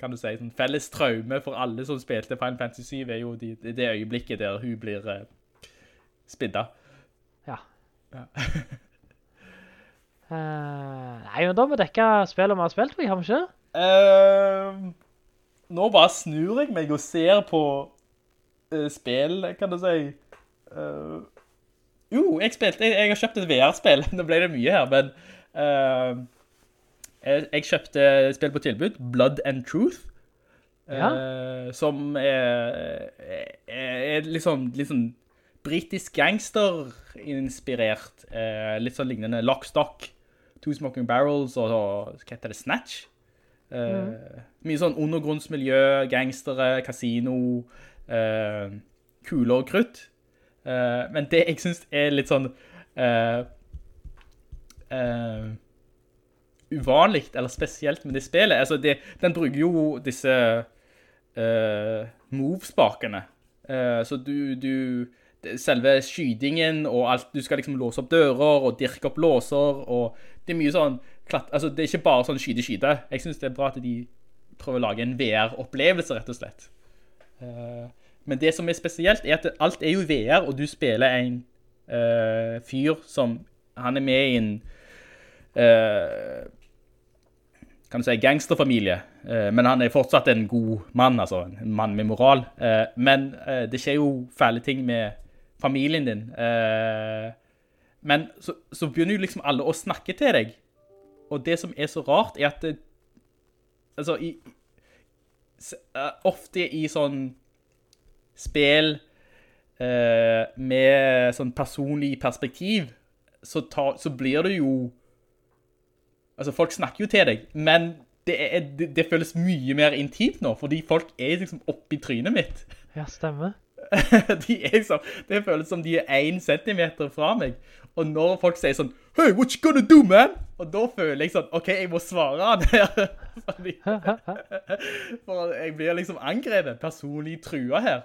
kan du si, sånn felles traume for alle som spilte Final Fantasy 7 er jo de, det, det øyeblikket der hun blir uh, spidda. Ja. Ja. uh, nei, men da må vi dekke spillet vi har spilt, vi har vi ikke det? Ehm, nå bare snur jeg meg og ser på uh, spill, kan du si. Uh, jo, jeg spilte, jeg, jeg har kjøpt et VR-spill, nå ble det mye her, men uh, jeg, jeg kjøpte spill på tilbud, Blood and Truth. eh, som er, er, er liksom, liksom britisk gangster-inspirert, eh, litt sånn lignende Lockstock, Two Smoking Barrels og, og hva heter det, Snatch? Eh, Mye sånn undergrunnsmiljø, gangstere, kasino, eh, kuler og krutt. Eh, men det jeg synes er litt sånn uvanligt, eller spesielt med det spillet, altså det, den bruker jo disse uh, move-spakene. Så du, du selve skydingen og alt, du skal liksom låse opp dører og dirke opp låser, og det er mye sånn, klatt, altså det er ikke bare sånn skyte-skyte. Jeg synes det er bra at de prøver å lage en VR-opplevelse, rett og slett. Eh, men det som er spesielt er at alt er jo VR, og du spiller en uh, fyr som, han er med i en uh, kan du si, gangsterfamilie. Men han er fortsatt en god mann, altså en mann med moral. Men det skjer jo fæle ting med familien din. Men så, så begynner jo liksom alle å snakke til deg. Og det som er så rart, er at det, altså, i, eh, ofte i sånn spill eh, med sånn personlig perspektiv, så, ta, så blir det jo Altså, folk snakker jo til deg, men det, er, det, det føles mye mer intimt nå, fordi folk er liksom oppi trynet mitt. Ja, stemmer. de er liksom, det føles som de er en centimeter fra meg. Og når folk sier sånn, Hey, what you gonna do, man? Og da føler jeg sånn, ok, jeg må svare han her. Fordi, for jeg blir liksom angrepet, personlig trua her.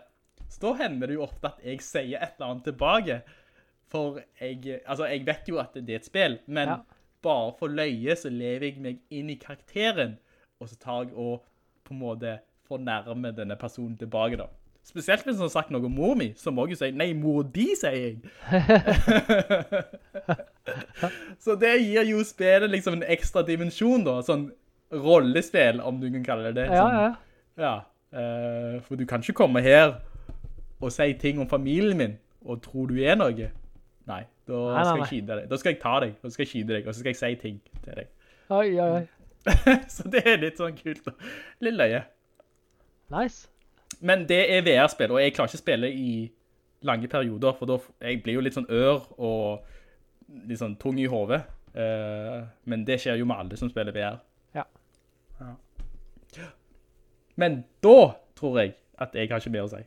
Så da hender det jo ofte at jeg sier et eller annet tilbake. For jeg, altså jeg vet jo at det er et spill, men Ja. bare for løye så lever jeg meg inn i karakteren, og så tar jeg og på en måte fornærmer denne personen tilbake da. Spesielt hvis han har sagt noe om mor mi, så må jeg jo si, nei, mor di, sier jeg. så det gir jo spillet liksom en ekstra dimensjon da, sånn rollespill, om du kan kalle det det. Ja, Sånn- ja. ja, eh, for du kan ikke komme her og si ting om familien min, og tro du er noe. Nei, da Nei, skal nei. jeg skyde deg. Da skal jeg ta deg, da skal jeg skyde deg, og så skal jeg si ting til deg. Oi, oi, oi. så det er litt sånn kult. da. Litt løye. Nice. Men det er VR-spill, og jeg klarer ikke å spille i lange perioder, for da jeg blir jo litt sånn ør og litt sånn tung i hovedet. Uh, men det skjer jo med alle som spiller VR. Ja. Ja. Men da tror jeg at jeg har ikke mer å si.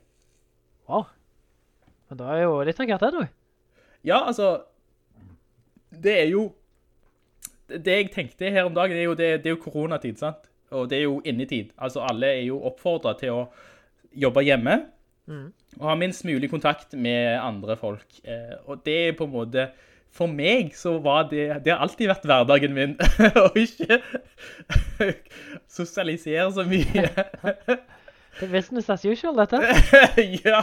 Wow. Men da er jo litt hvert det, du. Ja, altså, det er jo, det jeg tenkte her om dagen, det er jo, det, det er jo koronatid, sant? Og det er jo innetid. Altså, alle er jo oppfordret til å jobbe hjemme, og ha minst mulig kontakt med andre folk. Eh, og det er på en måte, for meg så var det, det har alltid vært hverdagen min, å ikke sosialisere så mye. Det er business as usual, dette. ja,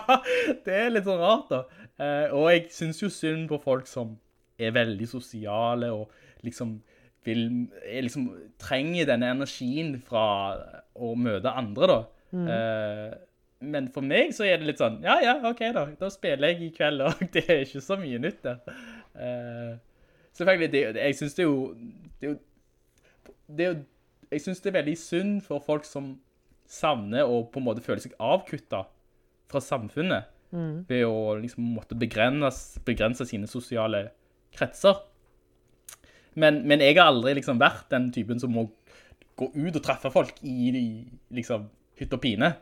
det er litt sånn rart da. Eh, og jeg synes jo synd på folk som er veldig sosiale og liksom vil, er liksom trenger denne energien fra å møte andre da. Eh, men for meg så er det litt sånn, ja, ja, ok da, da spiller jeg i kveld, og det er ikke så mye nytt der. Uh, selvfølgelig, det, jeg synes det er jo, det er jo, det er jo, jeg synes det er veldig synd for folk som savner og på en måte føler seg avkuttet fra samfunnet ved å liksom måtte begrense, begrense sine sosiale kretser. Men, men jeg har aldri liksom vært den typen som må gå ut og treffe folk i, i liksom hytt og pine.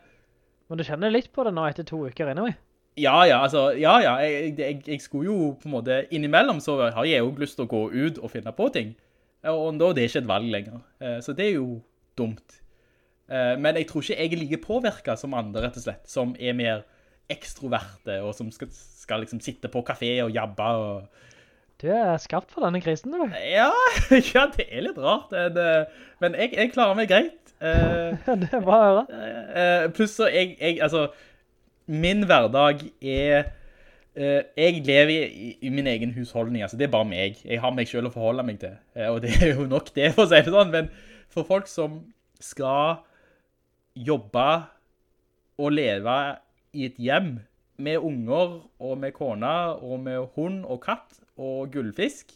Men du kjenner litt på det nå etter to uker innover. Ja, ja, altså, ja, ja, jeg, jeg, jeg skulle jo på en måte, innimellom så har jeg jo lyst til å gå ut og finne på ting. Og da er det ikke et valg lenger. Eh, Så det er jo dumt. Eh, Men jeg tror ikke jeg er like påvirket som andre, rett og slett, som er mer ekstroverte, og som skal, skal liksom sitte på kafé og jabbe og... Du er skapt for denne krisen, du. Ja, ja, det er litt rart, men jeg, jeg klarer meg greit. Eh, Det er bra å høre. Eh, pluss så jeg, jeg, altså, min hverdag er, eh, jeg lever i, i min egen husholdning, altså det er bare meg. Jeg har meg selv å forholde meg til, eh, og det er jo nok det for å si det sånn, men for folk som skal jobbe og leve i et hjem med unger og med kone og med hund og katt og gullfisk,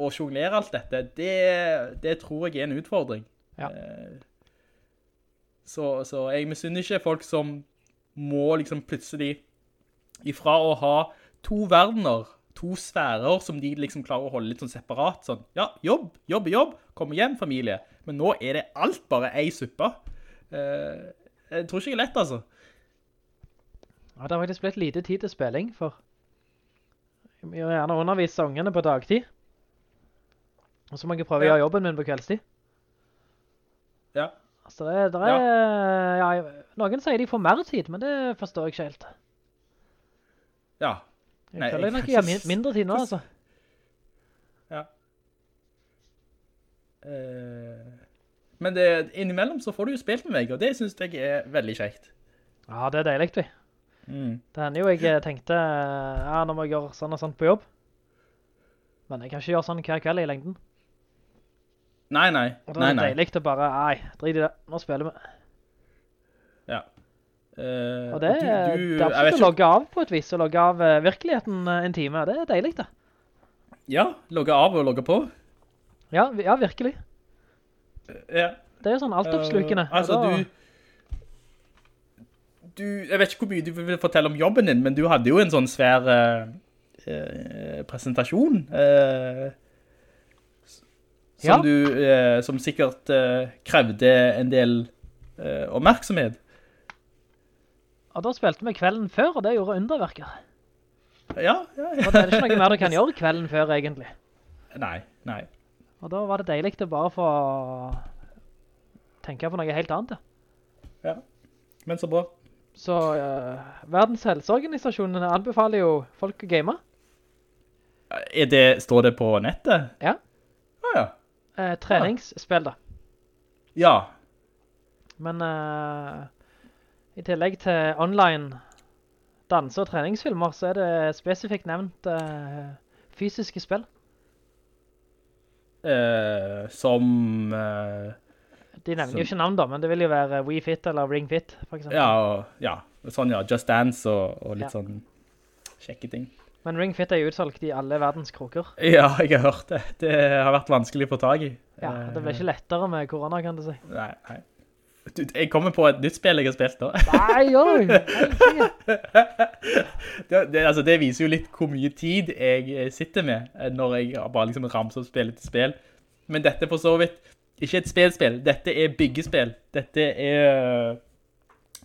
og sjonglere alt dette, det, det tror jeg er en utfordring. Ja. Eh, så, så jeg misunner ikke folk som må liksom plutselig ifra å ha to verdener, to sfærer som de liksom klarer å holde litt sånn separat, sånn, ja, jobb, jobb, jobb, komme hjem, familie. Men nå er det alt bare ei suppe. Eh, jeg tror ikke det er lett, altså. Ja, det har faktisk blitt lite tid til spilling, for jeg har gjerne undervise ungene på dagtid. Og så må jeg prøve å gjøre jobben min på kveldstid. Ja. Altså, det, det er, ja. noen sier de får mer tid, men det forstår jeg ikke helt. Ja. Jeg Nei, føler jeg nok jeg har mindre tid nå, altså. Ja. Eh, men det, innimellom så får du jo spilt med meg, og det synes jeg er veldig kjekt. Ja, det er deilig, vi. Mm. Det hender jo jeg eh, tenkte, ja, nå må jeg gjøre sånn og sånn på jobb. Men jeg kan ikke gjøre sånn hver kveld i lengden. Nei, nei, Og da nei, er det deilig å bare, nei, drit i det, nå spiller vi. Ja. Uh, Og det, du- du- det er absolutt å logge av på et vis, og logge av eh, virkeligheten eh, en time. Det er deilig, det. Ja, logge av og logge på. Ja, ja virkelig. Ja. Det er jo sånn altoppslukende. Uh, altså, da- du, du... Jeg vet ikke hvor mye du vil fortelle om jobben din, men du hadde jo en sånn svær uh, presentasjon. Uh, som Ja. du... som sikkert krevde en del oppmerksomhet. Og da spilte vi kvelden før, og det gjorde underverker. Ja, ja, ja. Og det er ikke noe mer du kan gjøre kvelden før, egentlig. Nei, nei. Og da var det deilig å bare få tenke på noe helt annet. Ja. Men så bra. Så uh, Verdens helseorganisasjonene anbefaler jo folk å game. Det, står det på nettet? Ja. Ah, ja. Eh, treningsspill da. Ja. Men uh, i tillegg til online danse- og treningsfilmer, så er det spesifikt nevnt fysiske spill. Eh, som... Eh, De nevner jo ikke navn da, men det vil jo være Wii Fit eller Ring Fit, for eksempel. ja, og- ja. Sånn, ja. Just Dance og, og litt Ja. sånn kjekke ting. Men Ring Fit er jo utsolgt i alle verdens kroker. Ja, jeg har hørt det. Det har vært vanskelig å få tag i. Ja, det ble ikke lettere med korona, kan du si. Eh, Nei, nei. Du, jeg kommer på et nytt spill jeg har spilt nå. Nei, oi! Det, det, altså, det viser jo litt hvor mye tid jeg eh, sitter med eh, når jeg bare liksom ramser opp spill etter spill. Men dette for så vidt ikke et spelspill. Dette er byggespill. Dette er eh,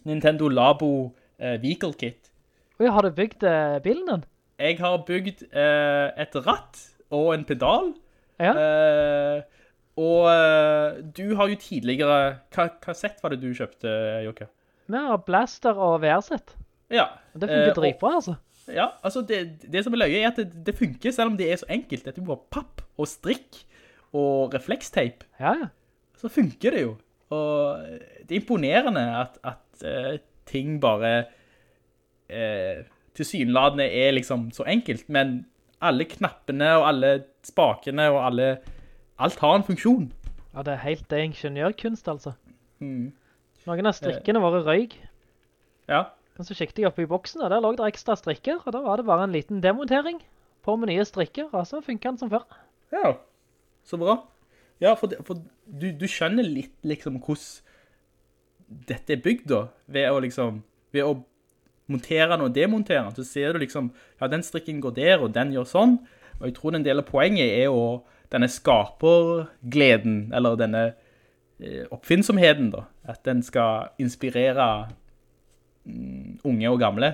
Nintendo Labo eh, Vehicle Kit. Oi, har du bygd eh, bilen din? Jeg har bygd et ratt og en pedal. Ja. Og du har jo tidligere... Hva, hva sett var det du kjøpte, Jokke? Vi har blaster og VR-sett. Ja. Det funker dritbra, altså. Ja, altså det, det som er løye er at det, det funker selv om det er så enkelt. Dette er bare papp og strikk og refleksteip. Ja, ja. Så funker det jo. Og det er imponerende at, at uh, ting bare uh, tilsyneladende er liksom så enkelt, men alle knappene og alle spakene og alle, alt har en funksjon. Ja, det er helt det er ingeniørkunst, altså. Mm. Noen av strikkene våre røyg. Ja, Men så kikket jeg opp i boksen, og der lå det ekstra strikker, og da var det bare en liten demontering på med nye strikker, og så funker den som før. ja, så bra. Ja, for, det, for du, du skjønner litt liksom hvordan dette er bygd da, ved å liksom, ved å montere den og demontere den, så ser du liksom, ja, den strikken går der, og den gjør sånn, og jeg tror en del av poenget er jo denne skapergleden, eller denne eh, oppfinnsomheten da, at den skal inspirere mm, unge og gamle.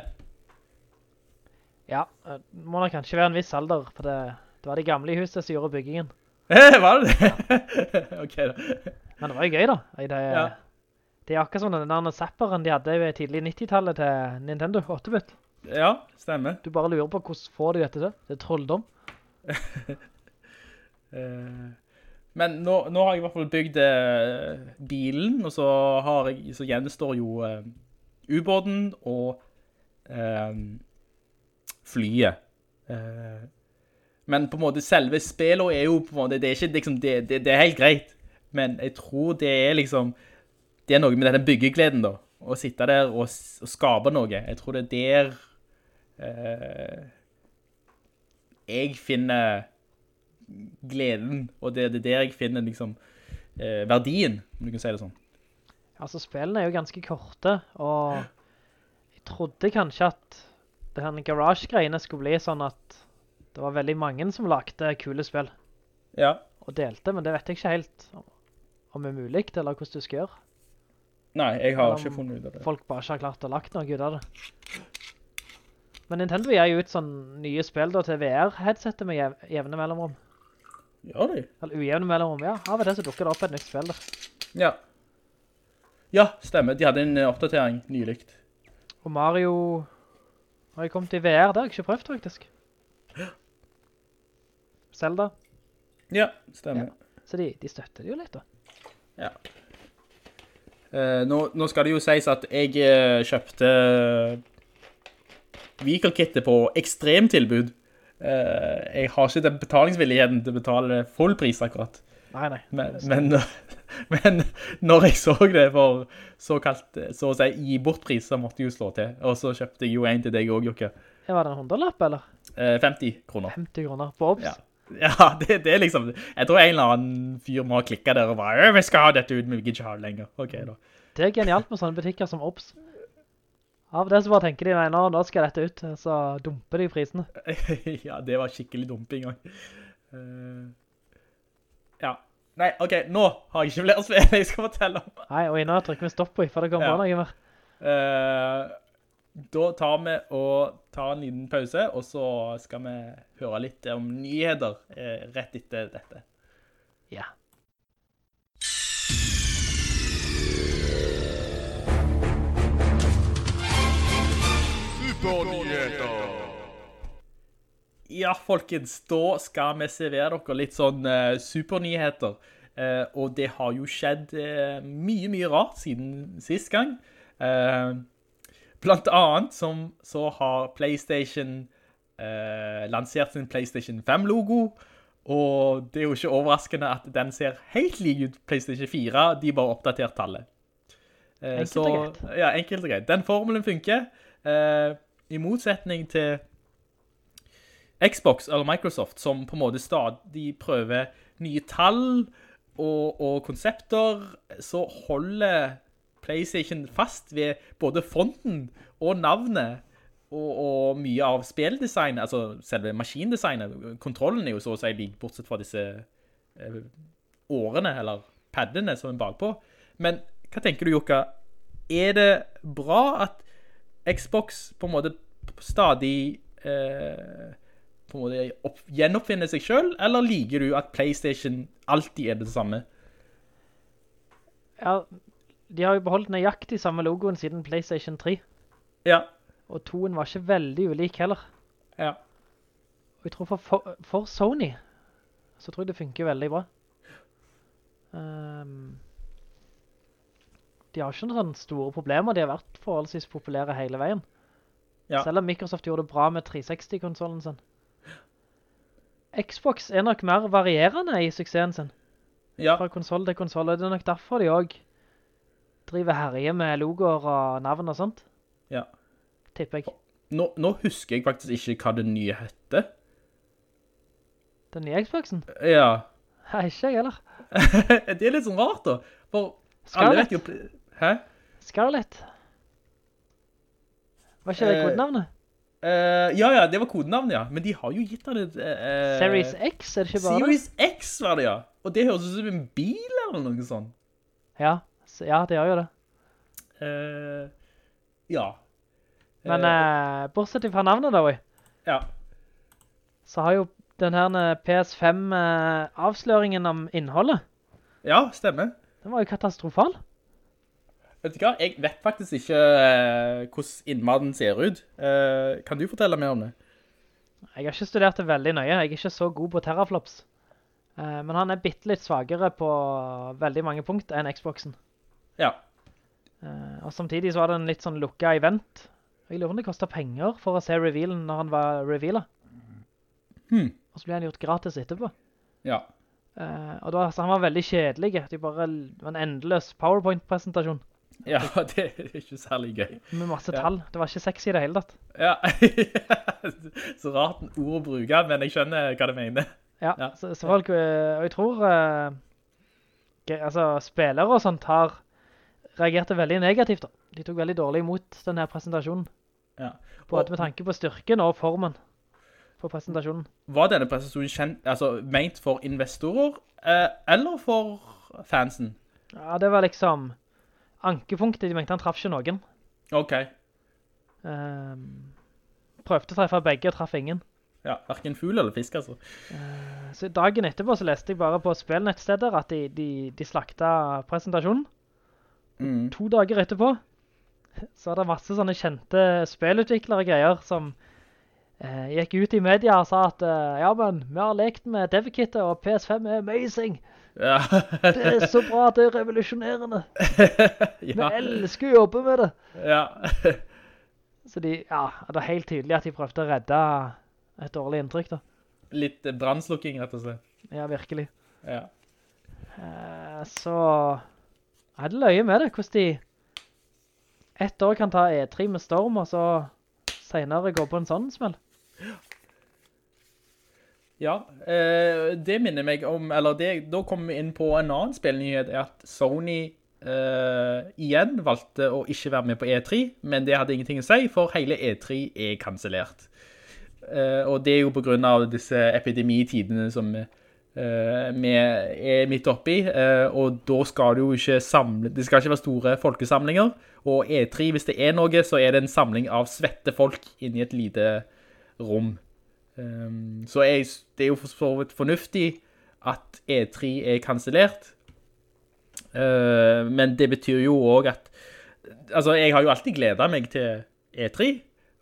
Ja, eh, det må nok kanskje være en viss alder, for det, det var de gamle i huset som gjorde byggingen. Var det det? ok da. Men det var jo gøy da. Det, Ja. det er akkurat sånn den der zapperen de hadde ved tidlig 90-tallet til Nintendo 8-bit. Ja, stemmer. Du bare lurer på hvordan får de dette til. Det er trolldom. Eh, Men nå, nå har jeg i hvert fall bygd eh, bilen, og så, har jeg, så gjenstår jo eh, ubåten og eh, flyet. Eh, men på en måte selve spillet er jo på en måte, det er ikke liksom, det, det, det er helt greit. Men jeg tror det er liksom, det er noe med denne byggegleden da. Å sitte der og, og skape noe. Jeg tror det er der eh, jeg finner gleden, og det, det er der jeg finner liksom eh, verdien, om du kan si det sånn. Altså, spillene er jo ganske korte, og jeg trodde kanskje at den garage-greiene skulle bli sånn at det var veldig mange som lagde kule spill Ja, og delte, men det vet jeg ikke helt om- det er mulig, eller hvordan du skal gjøre. nei, jeg har ikke funnet ut av det. Folk bare ikke har klart å lagt noe ut av det. Men Nintendo gir jo ut sånn nye spill da til VR-headsetet med jev jevne mellomrom. Gjør de? Eller ujevne mellomrom, ja. Av og til så dukker det opp et nytt spill der. Ja. Ja, stemmer. De hadde en eh, oppdatering nylikt. Og Mario har jeg kommet i VR, det har jeg ikke prøvd faktisk. Zelda, Ja, stemmer. så de, de støtter det jo litt da. Ja. Eh, nå, nå skal det jo sies at jeg eh, kjøpte Vehicle-kittet på ekstremtilbud. Eh, jeg har ikke den betalingsvilligheten til å betale full pris akkurat. Nei, nei. Men, men, men når jeg så det for såkalt, så å si, gi bort pris, så måtte jeg jo slå til. Og så kjøpte jeg jo en til deg også, Jokke. Ja, Var det en hundrelapp, eller? Eh, 50 kroner. 50 kroner på Obs? Ja. Ja, det, det er liksom, jeg tror en eller annen fyr må ha klikket der og bare, «Øh, vi skal ha dette ut, men vi ikke ha det lenger. Ok da. Det er genialt med sånne butikker som Ops. Av det så bare tenker de, nei, nå, nå skal dette ut, så dumper de prisene. ja, det var skikkelig dumping. Eh, ja. Nei, ok, nå har jeg ikke flere spill jeg skal fortelle om. Nei, og innan trykker vi stopp på, for det kommer Ja. noe mer. Eh, da tar vi og tar en liten pause, og så skal vi høre litt om nyheter eh, rett etter dette. Ja. Ja, folkens, da skal vi servere dere litt sånn eh, supernyheter. Eh, og det har jo skjedd eh, mye, mye rart siden sist gang. Eh, blant annet som så har PlayStation eh, lansert sin PlayStation 5-logo, og det er jo ikke overraskende at den ser helt lik ut PlayStation 4, de bare oppdatert tallet. Eh, Enkelt og greit. Ja, enkelt og greit. Den formelen funker. Eh, I motsetning til Xbox eller Microsoft, som på en måte stadig prøver nye tall og, og konsepter, så holder PlayStation fast ved både fonten og navnet og, og mye av spilldesignet, altså selve maskindesignet. Kontrollen er jo så å si lik, bortsett fra disse eh, årene, eller paddene som er bakpå. Men hva tenker du, Jokka? Er det bra at Xbox på en måte stadig eh, på en måte opp, gjenoppfinner seg selv, eller liker du at PlayStation alltid er det samme? ja. De har jo beholdt nøyaktig samme logoen siden PlayStation 3. Ja, Og toen var ikke veldig ulik heller. ja. Og jeg tror for, for, for Sony, så tror jeg det funker veldig bra. Um, de har ikke noen sånne store problemer, de har vært forholdsvis populære hele veien. Ja. Selv om Microsoft gjorde det bra med 360-konsolen sin. Xbox er nok mer varierende i suksessen sin, Ja, fra konsol til konsol, og det er nok derfor de også driver herje med logoer og navn og sånt, ja. tipper jeg. Nå, nå husker jeg faktisk ikke hva det nye hette. Den nye Xboxen? Ja. Nei, ikke jeg heller. det er litt sånn rart da, for Scarlett. jo... Hæ? Scarlett. Var ikke det Eh, kodenavnet? Eh, ja, ja, det var kodenavnet, ja. Men de har jo gitt han et... eh, Series X, er det ikke bare Series X var det, ja. Og det høres ut som en bil eller noe sånt. det? Ja, ja, det gjør jo det. Uh, ja. Men eh, bortsett fra navnet da, vi. ja. så har jo den her PS5-avsløringen om innholdet, Ja, stemmer. den var jo katastrofal. Vet du hva? Jeg vet faktisk ikke uh, hvordan innmaden ser ut. Uh, kan du fortelle mer om det? Jeg har ikke studert det veldig nøye, jeg er ikke så god på teraflops. Uh, men han er bittelitt svagere på veldig mange punkt enn Xboxen. Ja. Uh, og samtidig så var det en litt sånn lukket event. Jeg lurer om det kostet penger for å se revealen når han var revealet. Hmm. Og så ble han gjort gratis etterpå. Ja. Uh, og da, så han var veldig kjedelig. Det var en endeløs PowerPoint-presentasjon Ja, det er ikke særlig gøy. med masse Ja. tall. Det var ikke sexy i det hele tatt. Ja. Så rart en ord å bruke, men jeg skjønner hva du mener. Ja, Ja. Så, så folk, eh, og jeg tror, altså spillere og sånt har reagerte veldig negativt da. De tok veldig dårlig imot denne presentasjonen. Ja. Både med tanke på styrken og formen på presentasjonen. var denne presentasjonen kjent, altså ment for investorer, eh, eller for fansen? Ja, det var liksom ankepunktet. De mente han traff ikke noen. Ok. Um, prøvde å treffe begge og traff ingen. Ja, hverken fugl eller fisk, altså. Så dagen etterpå så leste jeg bare på spillnettsteder at de, de, de slakta presentasjonen. Mm. To dager etterpå så er det masse sånne kjente spillutviklere greier som eh, gikk ut i media og sa at eh, ja, men vi har lekt med DevKittet og PS5 er amazing. Ja. Det er så bra, det er revolusjonerende. Vi elsker å jobbe med det. ja. Så de, ja, det er helt tydelig at de prøvde å redde et dårlig inntrykk da. Litt brannslukking, rett og slett. Ja, virkelig. Ja. Eh, så er det løye med det, hvordan de ett år kan ta E3 med storm, og så senere gå på en sånn smell. Ja, eh, det minner meg om, eller det, da kommer vi inn på en annen spillnyhet, er at Sony eh, igjen valgte å ikke være med på E3, men det hadde ingenting å si, for hele E3 er kanselert. Eh, og det er jo på grunn av disse epidemitidene som vi vi er midt oppi, eh, og da skal det jo ikke samle, det skal ikke være store folkesamlinger, og E3, hvis det er noe, så er det en samling av svette folk inni et lite rom. Um, så det er jo for så vidt fornuftig at E3 er kansellert, Eh, men det betyr jo også at, altså jeg har jo alltid gledet meg til E3,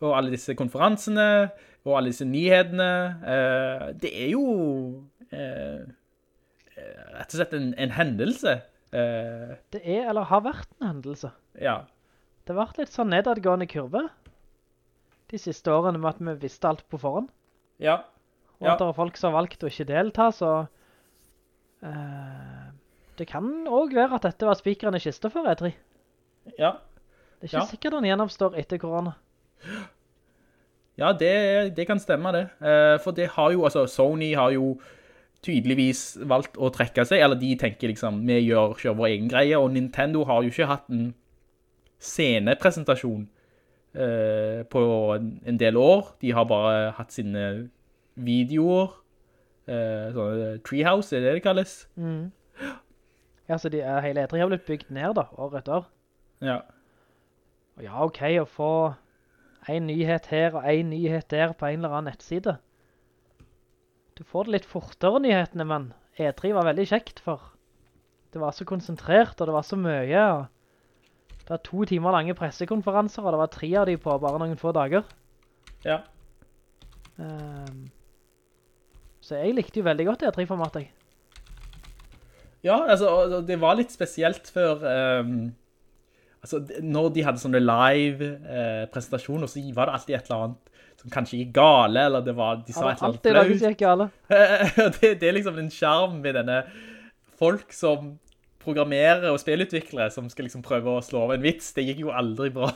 og alle disse konferansene, og alle disse nyhetene. Eh, det er jo eh, rett og slett en, en hendelse. Eh, Det er, eller har vært en hendelse. ja, Det har vært litt sånn nedadgående kurve de siste årene med at vi visste alt på forhånd. ja, Og Ja. at det er folk som har valgt å ikke delta, så... eh, det kan også være at dette var spikeren i kiste for E3. ja. Det er ikke Ja. sikkert den gjennomstår etter korona. Ja, det, det kan stemme det. Eh, for det har jo, altså Sony har jo tydeligvis valgt å trekke seg, eller de tenker liksom, vi gjør, kjører vår egen greie, og Nintendo har jo ikke hatt en scenepresentasjon eh, på en, del år. De har bare hatt sine videoer, eh, sånne Treehouse, er det det kalles? Ja, så de, er hele E3 har blitt bygd ned da, år etter. Ja, Og ja, ok, å få en nyhet her og en nyhet der på en eller annen nettside. Du får det litt fortere nyhetene, men E3 var veldig kjekt for det var så konsentrert, og det var så mye, og det var to timer lange pressekonferanser, og det var tre av de på bare noen få dager. ja. Um, så jeg likte jo veldig godt E3-formatet. jeg. Ja, altså, det var litt spesielt før Um Altså, når de hadde sånne live-presentasjoner, så var det alltid et eller annet som kanskje gikk gale, eller det var, de sa et eller annet flaut. gikk gale. det, det er liksom en skjerm med denne folk som programmerer og spillutviklere som skal liksom prøve å slå over en vits. Det gikk jo aldri bra.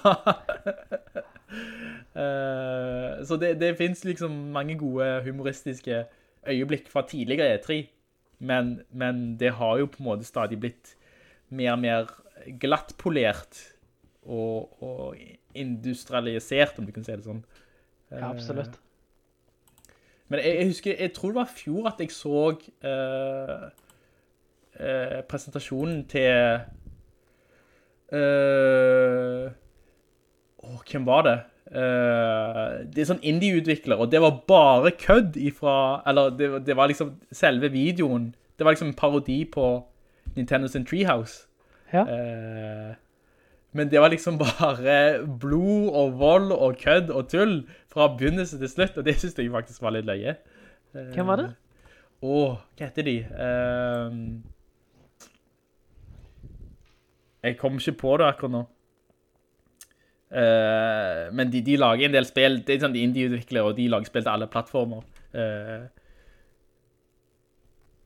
uh, så det, det finnes liksom mange gode humoristiske øyeblikk fra tidligere E3, men, men det har jo på en måte stadig blitt mer og mer glattpolert og, og industrialisert, om du kan si det sånn. Ja, absolutt. Men jeg, jeg husker, jeg tror det var fjor at jeg så uh, uh, presentasjonen til uh, Åh, hvem var det? Eh, det er sånn indie-utvikler, og det var bare kødd ifra, eller det, det var liksom selve videoen, det var liksom en parodi på Nintendo sin Treehouse. Ja. Eh, men det var liksom bare blod og vold og kødd og tull fra begynnelse til slutt, og det synes jeg faktisk var litt løye. Eh, Hvem var det? Åh, hva heter de? Um, jeg kom ikke på det akkurat nå. Uh, men de, de lager en del spill, det er sånn de indie-utvikler, og de lager spill til alle plattformer. Uh,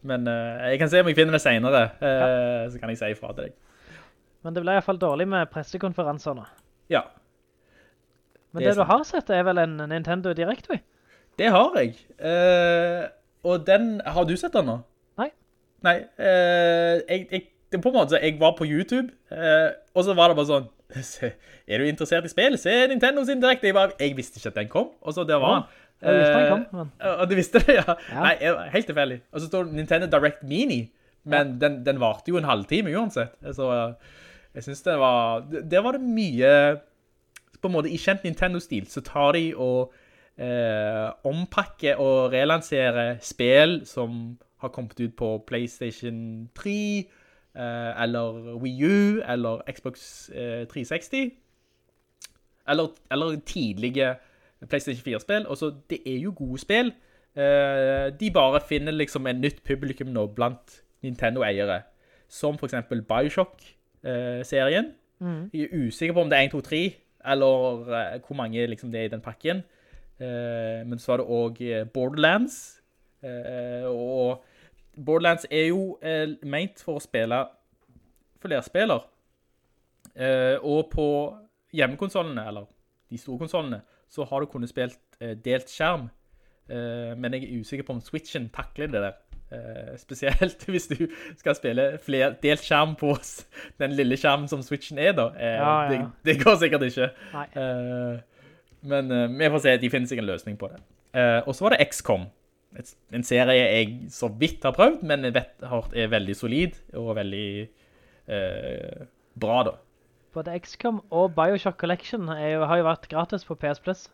men uh, jeg kan se om jeg finner det senere, ja. så kan jeg si ifra til deg. Men det ble i hvert fall dårlig med pressekonferanser nå. Ja, Men Det det, du har sett er vel en Nintendo Direct, vi? det har jeg. Eh, og den, har du sett den nå? Nei. Nei, eh, jeg, jeg, det på en måte, så jeg var på YouTube, eh, og så var det bare sånn, «Se, er du interessert i spill? Se Nintendo sin direkte. Jeg, bare, jeg visste ikke at den kom, og så der var han. Jeg visste den Eh, kom, men- Og du visste det, ja. Ja. Nei, jeg, helt tilfeldig. Og så står Nintendo Direct Mini, men den, den varte jo en halvtime uansett. Så eh, jeg synes det var, der var det mye, på en måte i kjent Nintendo-stil, så tar de og eh, ompakker og relanserer spill som har kommet ut på PlayStation 3, eh, eller Wii U, eller Xbox eh, 360, eller, eller tidlige PlayStation 4-spill. Og så, det er jo gode spill. Eh, de bare finner liksom en nytt publikum nå blant Nintendo-eiere, som for eksempel Bioshock-serien. Jeg er usikker på om det er 1, 2, 3, eller uh, hvor mange liksom, det er i den pakken. Uh, men så var det også Borderlands. Og Borderlands er jo ment for å spille flerspiller. Og på hjemmekonsolene, eller de store konsolene, så har du kunnet spilt delt skjerm. Men jeg er usikker på om Switchen takler det der. Eh, spesielt hvis du skal spille fler, delt skjerm på oss den lille skjermen som Switchen er da. Eh, Ja, ja. Det, det går sikkert ikke. Eh, men vi får se, de finner sikkert en løsning på det. Eh, og så var det XCOM. et, en serie jeg så vidt har prøvd, men jeg vet har, er veldig solid og veldig eh, bra da. Både XCOM og Bioshock Collection er jo, har jo vært gratis på PS Plus.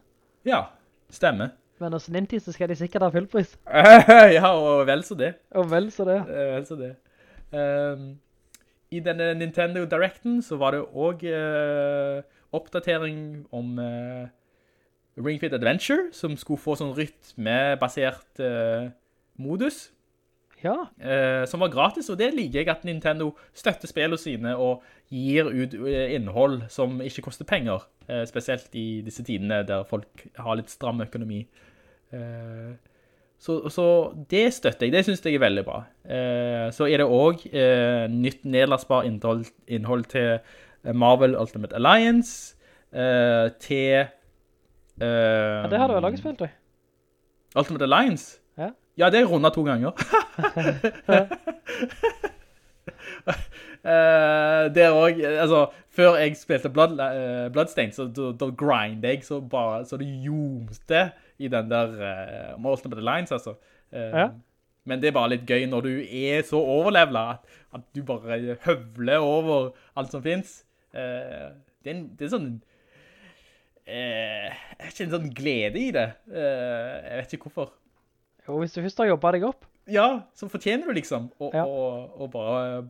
Ja, stemmer. Men hos Ninti så skal de sikkert ha fullpris. ja, og vel så det. Og vel så det. Eh, vel så det. Um, I denne Nintendo Directen så var det også uh, oppdatering om uh, Ring Fit Adventure, som skulle få sånn rytmebasert uh, modus. Ja, eh, som var gratis, og det liker jeg at Nintendo støtter spillene sine og gir ut eh, innhold som ikke koster penger, eh, spesielt i disse tidene der folk har litt stram økonomi. Eh, så, så det støtter jeg, det synes jeg er veldig bra. Eh, så er det også eh, nytt nedlastbar innhold, innhold til Marvel Ultimate Alliance, eh, til... eh, ja det har du vel laget spilt, du. Ultimate Alliance? Ja. Det er runda to ganger. uh, det er også, altså, før jeg spilte Blood, uh, Bloodstained, så da, da jeg så bare, så det ljomte i den der uh, Ultimate Lines, altså. Uh, Ja. Men det er bare litt gøy når du er så overlevlet, at, at du bare høvler over alt som finnes. Uh, det, er en, det er sånn Uh, Jeg kjenner en sånn glede i det. Jeg vet ikke hvorfor. Jo, hvis du først har jobbet deg opp. Ja, så fortjener du liksom å, Ja. å, å bare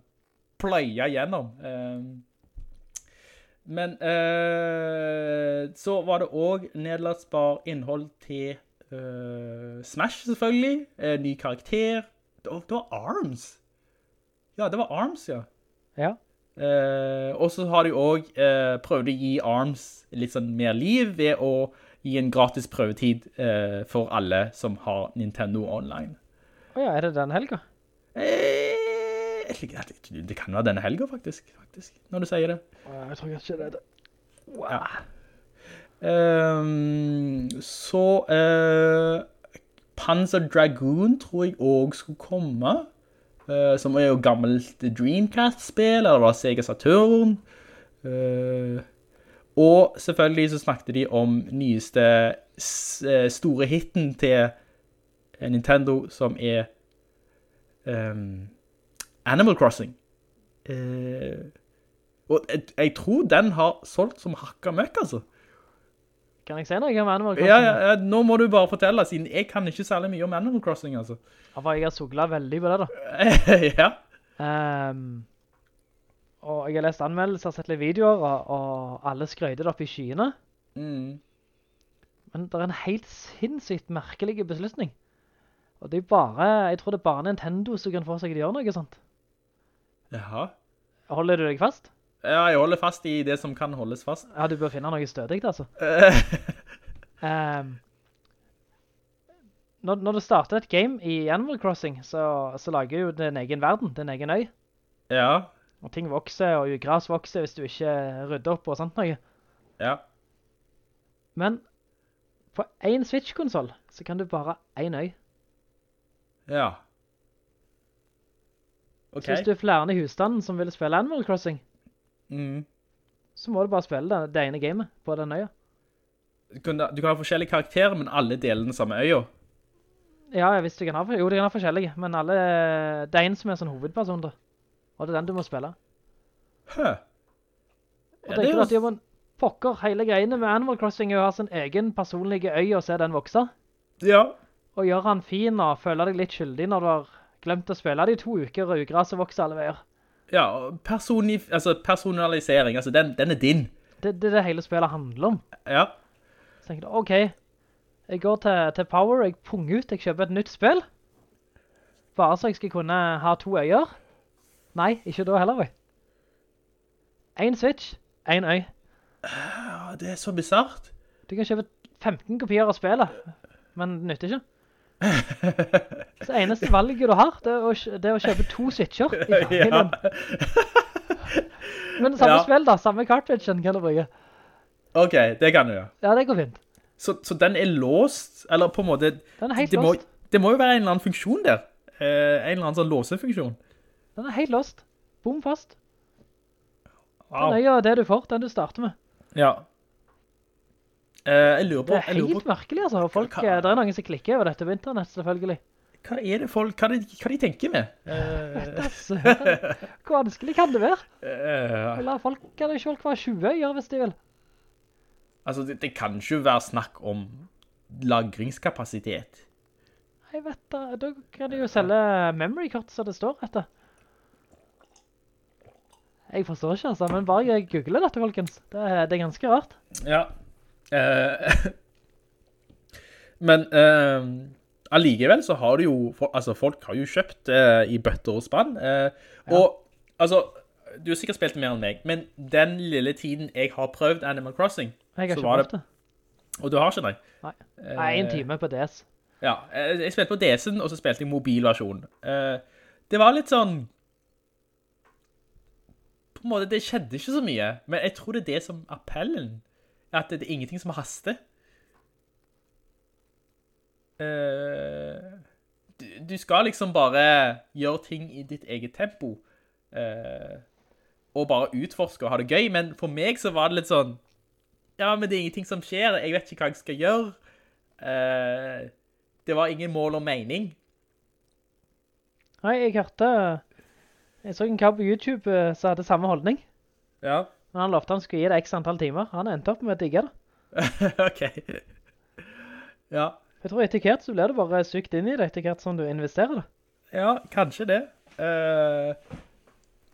pløye gjennom. Eh, men eh, så var det også nedlastbar innhold til eh, Smash, selvfølgelig. Ny karakter. Det var, Arms. Ja, det var Arms, ja. Ja. Og så har de også prøvd å gi ARMS litt sånn mer liv ved å gi en gratis prøvetid eh, for alle som har Nintendo Online. Åja, er det den helga? Eh, det, kan være denne helgen, faktisk, faktisk, når du sier det. Jeg tror ikke det er det. Ja. Um, så uh, Panzer Dragoon tror jeg også skulle komme, uh, som er jo gammelt Dreamcast-spill, eller Sega Saturn. Eh, og selvfølgelig så snakket de om nyeste eh, store hitten til eh, Nintendo, som er um, Animal Crossing. Uh, og jeg, jeg tror den har solgt som hakka møkk, altså. Kan jeg si noe om Animal Crossing? ja, ja, nå må du bare fortelle, siden jeg kan ikke særlig mye om Animal Crossing, altså. Ja, for jeg har suglet veldig på det da. ja. Ehm, og jeg har lest anmeldelser, sett litt videoer, og, og alle skrøyder det opp i skyene. Mm. Men det er en helt sinnssykt merkelig beslutning. Og det er bare, jeg tror det er bare Nintendo som kan få seg til å gjøre noe sånt. Jaha. Holder du deg fast? Ja, jeg holder fast i det som kan holdes fast. Ja, du bør finne noe stødig, altså. um, når, når du starter et game i Animal Crossing, så, så lager du din egen verden, din egen øy. ja, Og ting vokser, og gras vokser hvis du ikke rydder opp og sånt noe. ja. Men på en Switch-konsol så kan du bare en øy. Ja. Ok. Så hvis du er flere i husstanden som vil spille Animal Crossing, Mm. så må du bare spille det, det ene gamet på den øya. Du kan, du kan ha forskjellige karakterer, men alle deler den samme øya. Ja, hvis du kan ha, jo, du kan ha forskjellige, men alle, det er en som er sånn hovedperson da. Og det er den du må spille. Hø. Og Ja, tenker det du at er ja, men pokker, hele greiene med Animal Crossing er å ha sin egen personlige øy og se den vokse. Ja. Og gjøre han fin og føle deg litt skyldig når du har glemt å spille de to uker og ugraset vokser alle veier. Ja, og altså personalisering, altså den, den er din. Det, det er det hele spillet handler om. Ja. Så tenker du, ok, jeg går til, til Power, jeg punger ut, jeg kjøper et nytt spill. Bare så jeg skal kunne ha to øyer. Nei, ikke da heller. En Switch, en øy. det er så bizarrt. Du kan kjøpe 15 kopier av spillet, men det nytter ikke. Så eneste valget du har, det er å, det er å kjøpe to Switcher i familien. Men samme Ja. spill da, samme cartridgen kan du bruke. Ok, det kan du gjøre. Ja, det går fint. Så, så den er låst, eller på en måte... Den er helt det må, låst. det må jo være en eller annen funksjon der. Eh, en eller annen sånn låsefunksjon. Den er helt lost. Bom fast. Wow. Den er det du får, den du starter med. Ja. Eh, jeg lurer på, Det er helt på merkelig, altså. Folk, Hva- eh, det er noen som klikker over dette på internett, selvfølgelig. hva er det folk, hva, de, hva de tenker med? Eh. Hvor vanskelig kan det være? Uh, La folk kan ikke folk være 20 gjøre hvis de vil. altså, det, det kan ikke være snakk om lagringskapasitet. Jeg vet da, da kan de jo selge memory kort som det står etter. Jeg forstår ikke altså, men bare google dette, folkens. Det er, det er ganske rart. Ja. Eh, men eh, allikevel så har du jo, altså folk har jo kjøpt eh, i bøtter og spann. Eh, og altså, du har sikkert spilt mer enn meg, men den lille tiden jeg har prøvd Animal Crossing, Jeg har ikke prøvd det. og du har ikke nei. Nei. Nei, en time på DS. Ja, eh, jeg spilte på DS-en, og så spilte jeg mobilversjonen. Eh, det var litt sånn På en måte, det skjedde ikke så mye, men jeg tror det er det som appellen. At det er ingenting som haster. Uh, du, du skal liksom bare gjøre ting i ditt eget tempo. uh, og bare utforske og ha det gøy, men for meg så var det litt sånn Ja, men det er ingenting som skjer, jeg vet ikke hva jeg skal gjøre. Uh, det var ingen mål og mening. Nei, jeg hørte... Jeg så en kar på YouTube uh, som hadde samme holdning. Ja, Men han lovte han skulle gi det x antall timer. Han endte opp med å digge det. ok. Ja, Jeg tror etter hvert så blir det bare sykt inn i det etter hvert som du investerer det. ja kanskje det. Uh...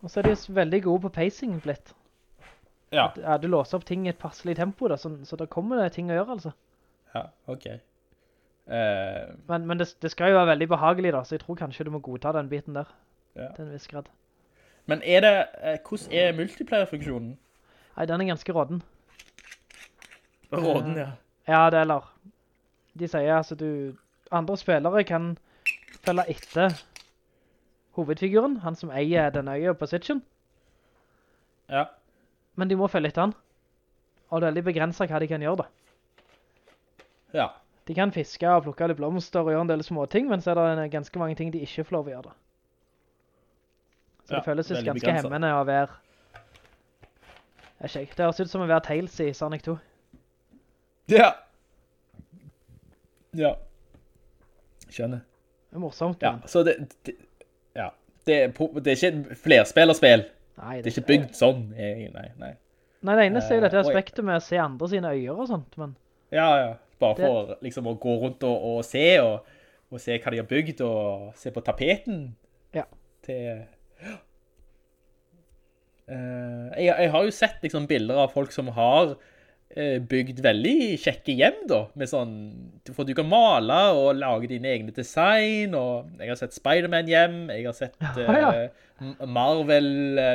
Og så er de veldig gode på pacing blitt. ja, Ja, du låser opp ting i et passelig tempo da, så, så da kommer det ting å gjøre altså. ja, ok. Uh... Men, men det, det skal jo være veldig behagelig da, så jeg tror kanskje du må godta den biten der. Ja. Til en viss grad. Men er det, eh, hvordan er multiplayer-funksjonen? Nei, den er ganske råden. Råden, ja. Ja, det er eller. De sier altså du, andre spillere kan følge etter hovedfiguren, han som eier den øya position. Ja, men de må følge etter han. Og det er veldig begrenset hva de kan gjøre da. ja. De kan fiske og plukke litt blomster og gjøre en del små ting, men så er det ganske mange ting de ikke får lov å gjøre da. Så Ja, det føles ganske begrenset. hemmende å være... Jeg vet ikke, det høres ut som å være Tails i Sonic 2. Ja. Ja. Skjønner. Det er morsomt, Ja, så det, det ja. Det er, det er ikke flerspillerspill. Nei, Det er ikke bygd sånn. eh, Nei, nei. Nei, det eneste er jo dette Eh, aspektet med å se andre sine øyer og sånt, men... Ja, ja. Bare Det- for liksom å gå rundt og, og se, og, og se hva de har bygd, og se på tapeten. Ja. Til... Eh, jeg, jeg har jo sett liksom bilder av folk som har eh, bygd veldig kjekke hjem da, med sånn, for du kan male og lage dine egne design, og jeg har sett Spider-Man hjem, jeg har sett Ja, ja. eh, Marvel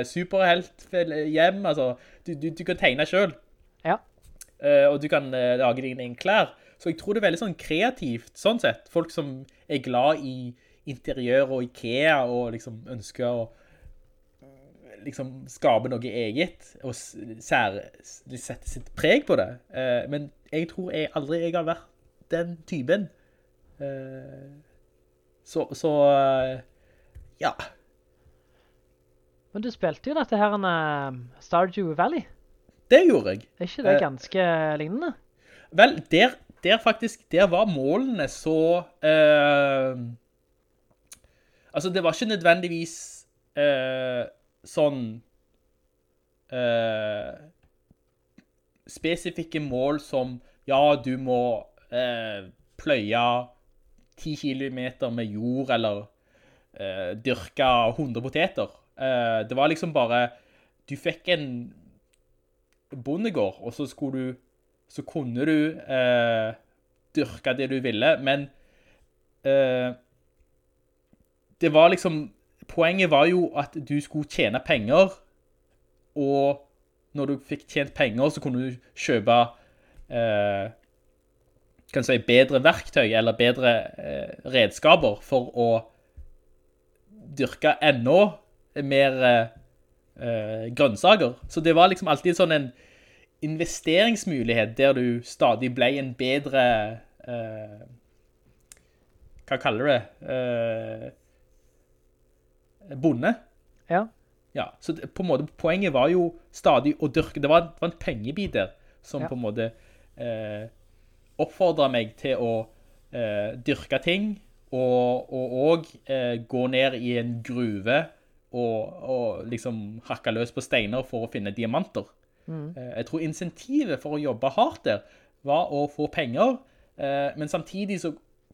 superhelt hjem, altså, du, du, du kan tegne selv. Ja. Uh, og du kan uh, lage dine egne klær. Så jeg tror det er veldig sånn kreativt, sånn sett. Folk som er glad i interiør og IKEA, og liksom ønsker å liksom skape noe eget, og sær, sette sitt preg på det. Eh, men jeg tror jeg aldri jeg har vært den typen. Eh, så, så eh, ja. Men du spilte jo dette her en Stardew Valley. Det gjorde jeg. Er ikke det ganske lignende? Vel, der, der faktisk, der var målene så eh, Altså, det var ikke nødvendigvis uh, sånn uh, spesifikke mål som ja, du må uh, pløye 10 kilometer med jord eller dyrke 100 poteter. Det var liksom bare Du fikk en bondegård, og så skulle du så kunne du dyrke det du ville, men det var liksom Poenget var jo at du skulle tjene penger, og når du fikk tjent penger, så kunne du kjøpe eh, kan si, bedre verktøy eller bedre eh, redskaper for å dyrke enda mer eh, grønnsaker. Så det var liksom alltid sånn en investeringsmulighet der du stadig ble en bedre eh, hva kaller du det? Eh, bonde. Ja. Ja, så det, på en måte poenget var jo stadig å dyrke. Det var, det var en pengebit der som Ja. på en måte eh, oppfordret meg til å eh, dyrke ting, og, og, og eh, gå ned i en gruve og, og liksom hakke løs på steiner for å finne diamanter. Mm. jeg tror insentivet for å jobbe hardt der var å få penger, eh, men samtidig så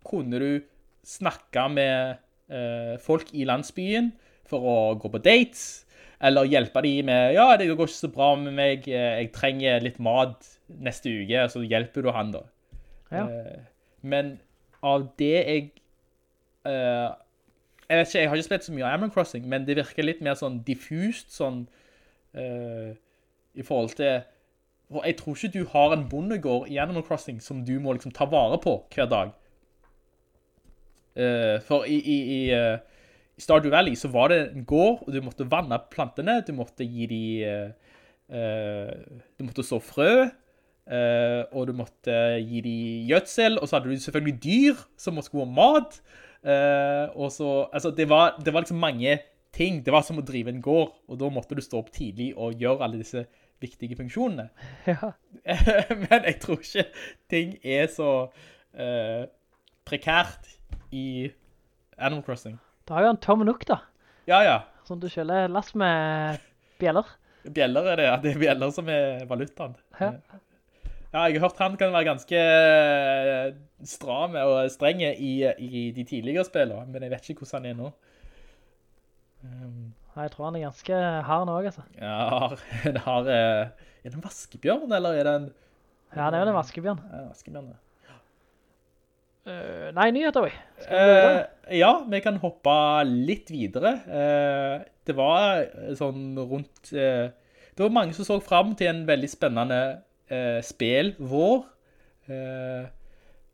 kunne du snakke med eh, folk i landsbyen for å gå på dates, eller hjelpe de med, ja, det går ikke så bra med meg, eh, jeg trenger litt mat neste uke, så hjelper du han da. Ja. Eh, men av det jeg eh, Jeg vet ikke, jeg har ikke spilt så mye av Animal Crossing, men det virker litt mer sånn diffust, sånn eh, i forhold til Jeg tror ikke du har en bondegård i Animal Crossing som du må liksom ta vare på hver dag. Eh, for i, i, i, eh, Stardew Valley så var det en gård, og du måtte vanne plantene, du måtte gi de eh, Du måtte så frø, og du måtte gi de gjødsel, og så hadde du selvfølgelig dyr som skulle gå mat. Og så, altså det var, det var liksom mange ting. Det var som å drive en gård, og da måtte du stå opp tidlig og gjøre alle disse viktige funksjonene. Ja. Men jeg tror ikke ting er så uh, prekært i Animal Crossing. Da har jo en Tom Nook da, Ja, ja. som du kjøler last med bjeller. Bjeller er det, ja. Det er bjeller som er valutaen. Ja. Ja, jeg har hørt han kan være ganske eh, stram og strenge i, i de tidligere spillene, men jeg vet ikke hvordan han er nå. Um, Jeg tror han er ganske hard nå, altså. ja, han har... eh, Er det en vaskebjørn, eller er det en... Ja, det er jo en vaskebjørn. Ja, vaskebjørn, ja. Uh, nei, nyheter, vi Uh. Ja, vi kan hoppe litt videre. Uh, det var sånn rundt... Det var mange som så frem til en veldig spennende spel vår.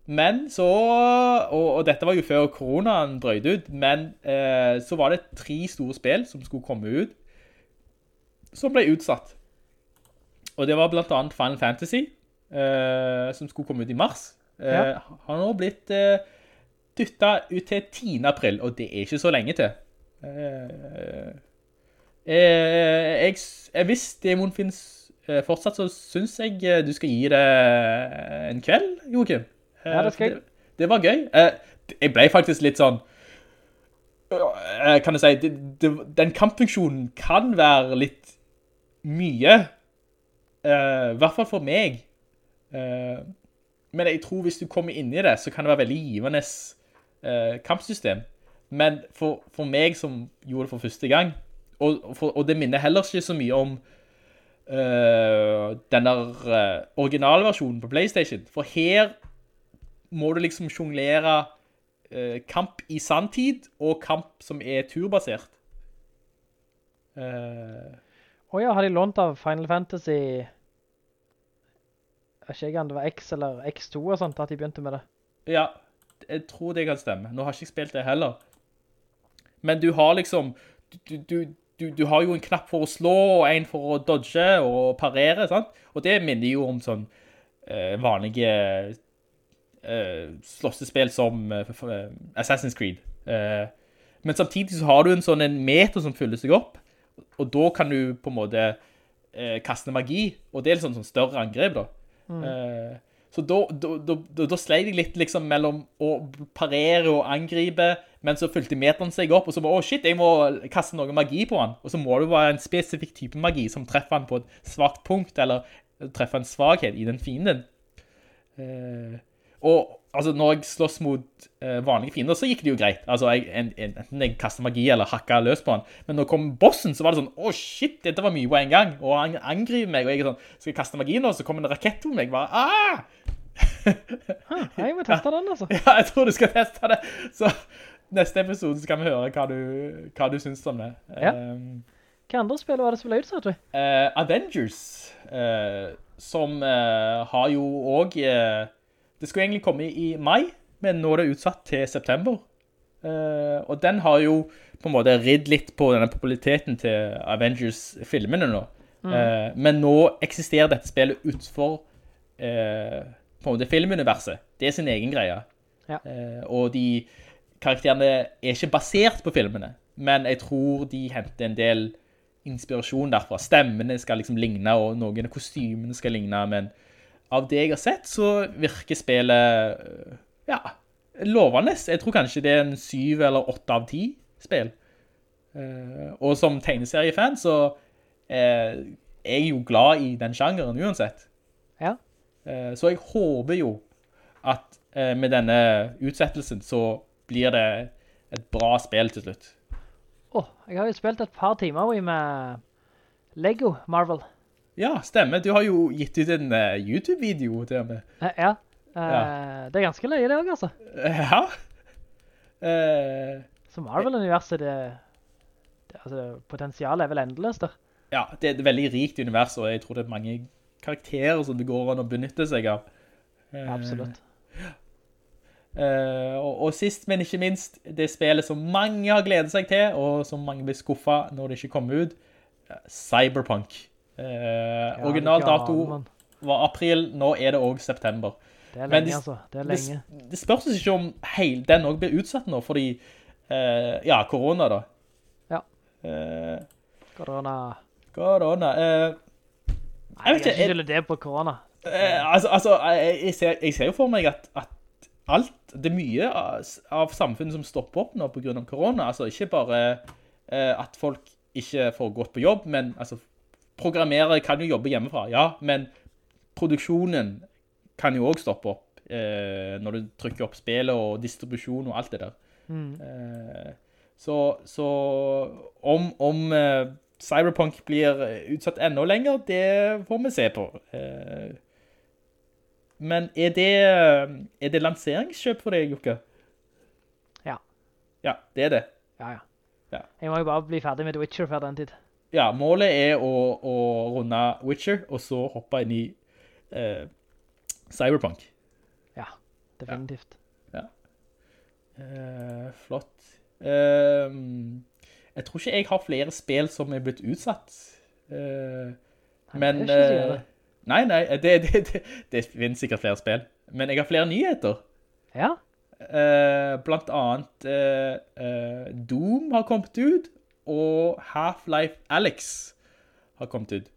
Men så, og, og dette var jo før koronaen brøyd ut, men så var det tre store spill som skulle komme ut, som ble utsatt. Og det var blant annet Final Fantasy, som skulle komme ut i mars. Eh, Ja. Har nå blitt uh, dyttet ut til 10. april, og det er ikke så lenge til. Uh, eh, jeg, eh, hvis Demon finnes eh, fortsatt, så synes jeg eh, du skal gi det en kveld, Joakim. Eh, Ja, det skal jeg. Det, det var gøy. Eh, jeg ble faktisk litt sånn eh, kan jeg si, det, det, den kampfunksjonen kan være litt mye, eh, i hvert fall for meg. Eh, men jeg tror hvis du kommer inn i det, så kan det være veldig givende eh, kampsystem. Men for, for meg som gjorde det for første gang, og, for, og det minner heller ikke så mye om uh, den der uh, originalversjonen på Playstation. For her må du liksom jonglere uh, kamp i sanntid, og kamp som er turbasert. Åja, oh ja, har de lånt av Final Fantasy vet ikke om det var X eller X2 og sånt, at de begynte med det. Ja, jeg tror det kan stemme. Nå har jeg ikke spilt det heller. Men du har liksom, du, du, du, du har jo en knapp for å slå, og en for å dodge og parere, sant? Og det minner jo om sånn eh, vanlige eh, slåssespill som eh, f- Assassin's Creed. Eh, men samtidig så har du en sånn en meter som fyller seg opp, og da kan du på en måte eh, kaste magi, og det er litt sånn, sånn større angrep da. Eh, så da, da, sleit jeg litt liksom mellom å parere og angripe, men så fulgte meteren seg opp, og så bare, å shit, jeg må kaste noe magi på han. Og så må det være en spesifikk type magi som treffer han på et svagt punkt, eller treffer en svaghet i den fienden. Uh, og altså, når jeg slåss mot eh, vanlige fiender, så gikk det jo greit. Altså, jeg, en, en, enten jeg kastet magi eller hakket løs på han. Men når kom bossen, så var det sånn, å shit, dette var mye på en gang. Og han angriper meg, og jeg er sånn, skal jeg kaste magi nå? Så kommer en rakett på meg, bare, ah! Jeg må teste den, altså. Ja, jeg tror du skal teste det. Så neste episode skal vi høre hva du, hva du synes om det. Ja. Um, Hva andre spill var det som ble utsatt, tror jeg? eh, Avengers, uh, som uh, har jo også, det skulle egentlig komme i mai, men nå er det utsatt til september. Uh, og den har jo på en måte ridd litt på denne populariteten til Avengers-filmene nå. Eh, men nå eksisterer dette spillet utenfor uh, på en måte filmuniverset. Det er sin egen greie. Ja. Eh, og de karakterene er ikke basert på filmene, men jeg tror de henter en del inspirasjon derfra. Stemmene skal liksom ligne, og noen av kostymene skal ligne, men av det jeg har sett, så virker spillet, øh, ja, lovende. Jeg tror kanskje det er en 7 eller 8 av 10 spill. Eh, og som tegneseriefan så eh, er jeg jo glad i den sjangeren uansett. Ja. Eh, så jeg håper jo at eh, med denne utsettelsen så blir det et bra spill til slutt. Åh, jeg har jo spilt et par timer i med Lego Marvel. Ja, stemmer. Du har jo gitt ut en uh, YouTube-video til meg. Eh, Ja. uh, Ja. Det er ganske løye det også, altså. Ja. Uh, Så Marvel-universet, det, det, altså, potensialet er vel endeløst der. ja, det er et veldig rikt univers, og jeg tror det er mange karakterer som det går an å benytte seg av. Uh, Absolutt. Og, og sist, men ikke minst, det spillet som mange har gledet seg til, og som mange blir skuffet når det ikke kommer ut, Cyberpunk. Cyberpunk. Eh, original dato var april, nå er det også september. Det er lenge, de- altså. Det er lenge. det spørs ikke om heil, den også blir utsatt nå, fordi, eh, ja, korona da. Ja. Eh, Korona. korona, eh, jeg vet ikke, jeg, skylder det på korona. Eh, altså, altså jeg, jeg, ser, jeg ser jo for meg at, at alt, det er mye av, av samfunnet som stopper opp nå på grunn av korona. Altså ikke bare eh, at folk ikke får gått på jobb, men altså, programmerere kan jo jobbe hjemmefra, ja, men produksjonen kan jo også stoppe opp eh, når du trykker opp spillet og distribusjon og alt det der. Eh, så, så om, om eh, Cyberpunk blir utsatt enda lenger, det får vi se på. Eh, men er det, er det lanseringskjøp for deg, Jukka? Ja. Ja, det er det. Ja, ja. Ja. Jeg må jo bare bli ferdig med The Witcher før den tid. Ja, målet er å, å runde Witcher, og så hoppe inn i eh, Cyberpunk. Ja, definitivt. Eh, flott. Eh, jeg tror ikke jeg har flere spill som er blitt utsatt. Eh, men... det er ikke eh, nei, nei, det, det, det, det finnes sikkert flere spill. Men jeg har flere nyheter. Ja, Eh, blant annet eh, eh, Doom har kommet ut, og Half-Life Alyx har kommet ut.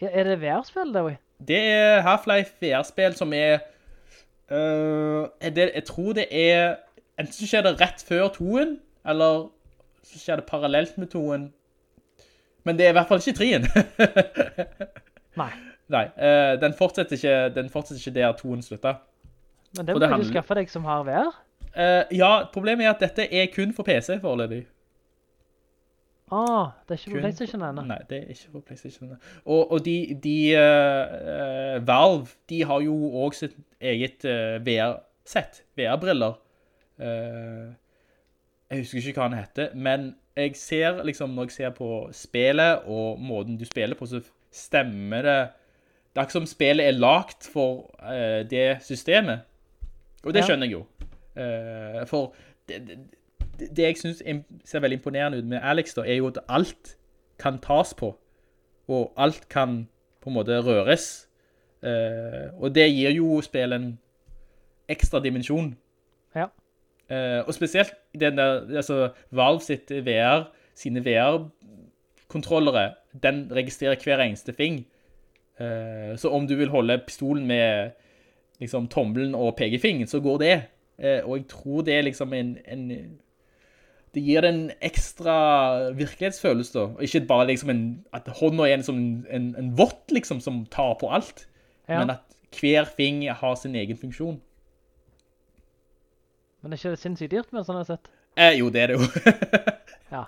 er det VR-spill da? Det er Half-Life VR-spill som er, Uh, er det, jeg tror det er, enten så skjer det rett før toen, eller så skjer det parallelt med toen. Men det er i hvert fall ikke trien. Nei. Nei, uh, den fortsetter ikke, den fortsetter ikke der toen slutta. Men det må du handler- skaffe deg som har VR. Uh, ja, problemet er at dette er kun for PC foreløpig. Åh, det er ikke på Kun- Playstation ennå. Nei, det er ikke på PlayStation. Og, og de, de uh, eh, Valve, de har jo også sitt eget uh, VR-sett, VR-briller. Uh, jeg husker ikke hva den heter, men jeg ser liksom, når jeg ser på spillet og måten du spiller på, så stemmer det. Det er ikke som spillet er lagt for eh, det systemet. Og det skjønner jeg jo. Eh, for det, det, det- jeg synes ser veldig imponerende ut med Alex da, er jo at alt kan tas på, og alt kan på en måte røres. Uh, og det gir jo spillet en ekstra dimensjon. Ja. Uh, og spesielt den der, altså Valve sitt VR, sine VR-kontrollere, den registrerer hver eneste ting. Uh, så om du vil holde pistolen med liksom tommelen og pekefingeren, så går det. Og jeg tror det er liksom en, en det gir det en ekstra virkelighetsfølelse da. Ikke bare liksom en, at hånda er en, en, en, vått liksom som tar på alt. Ja. Men at hver fing har sin egen funksjon. Men er ikke det sinnssykt dyrt med sånn har sett? Eh, jo, det er det jo. Ja.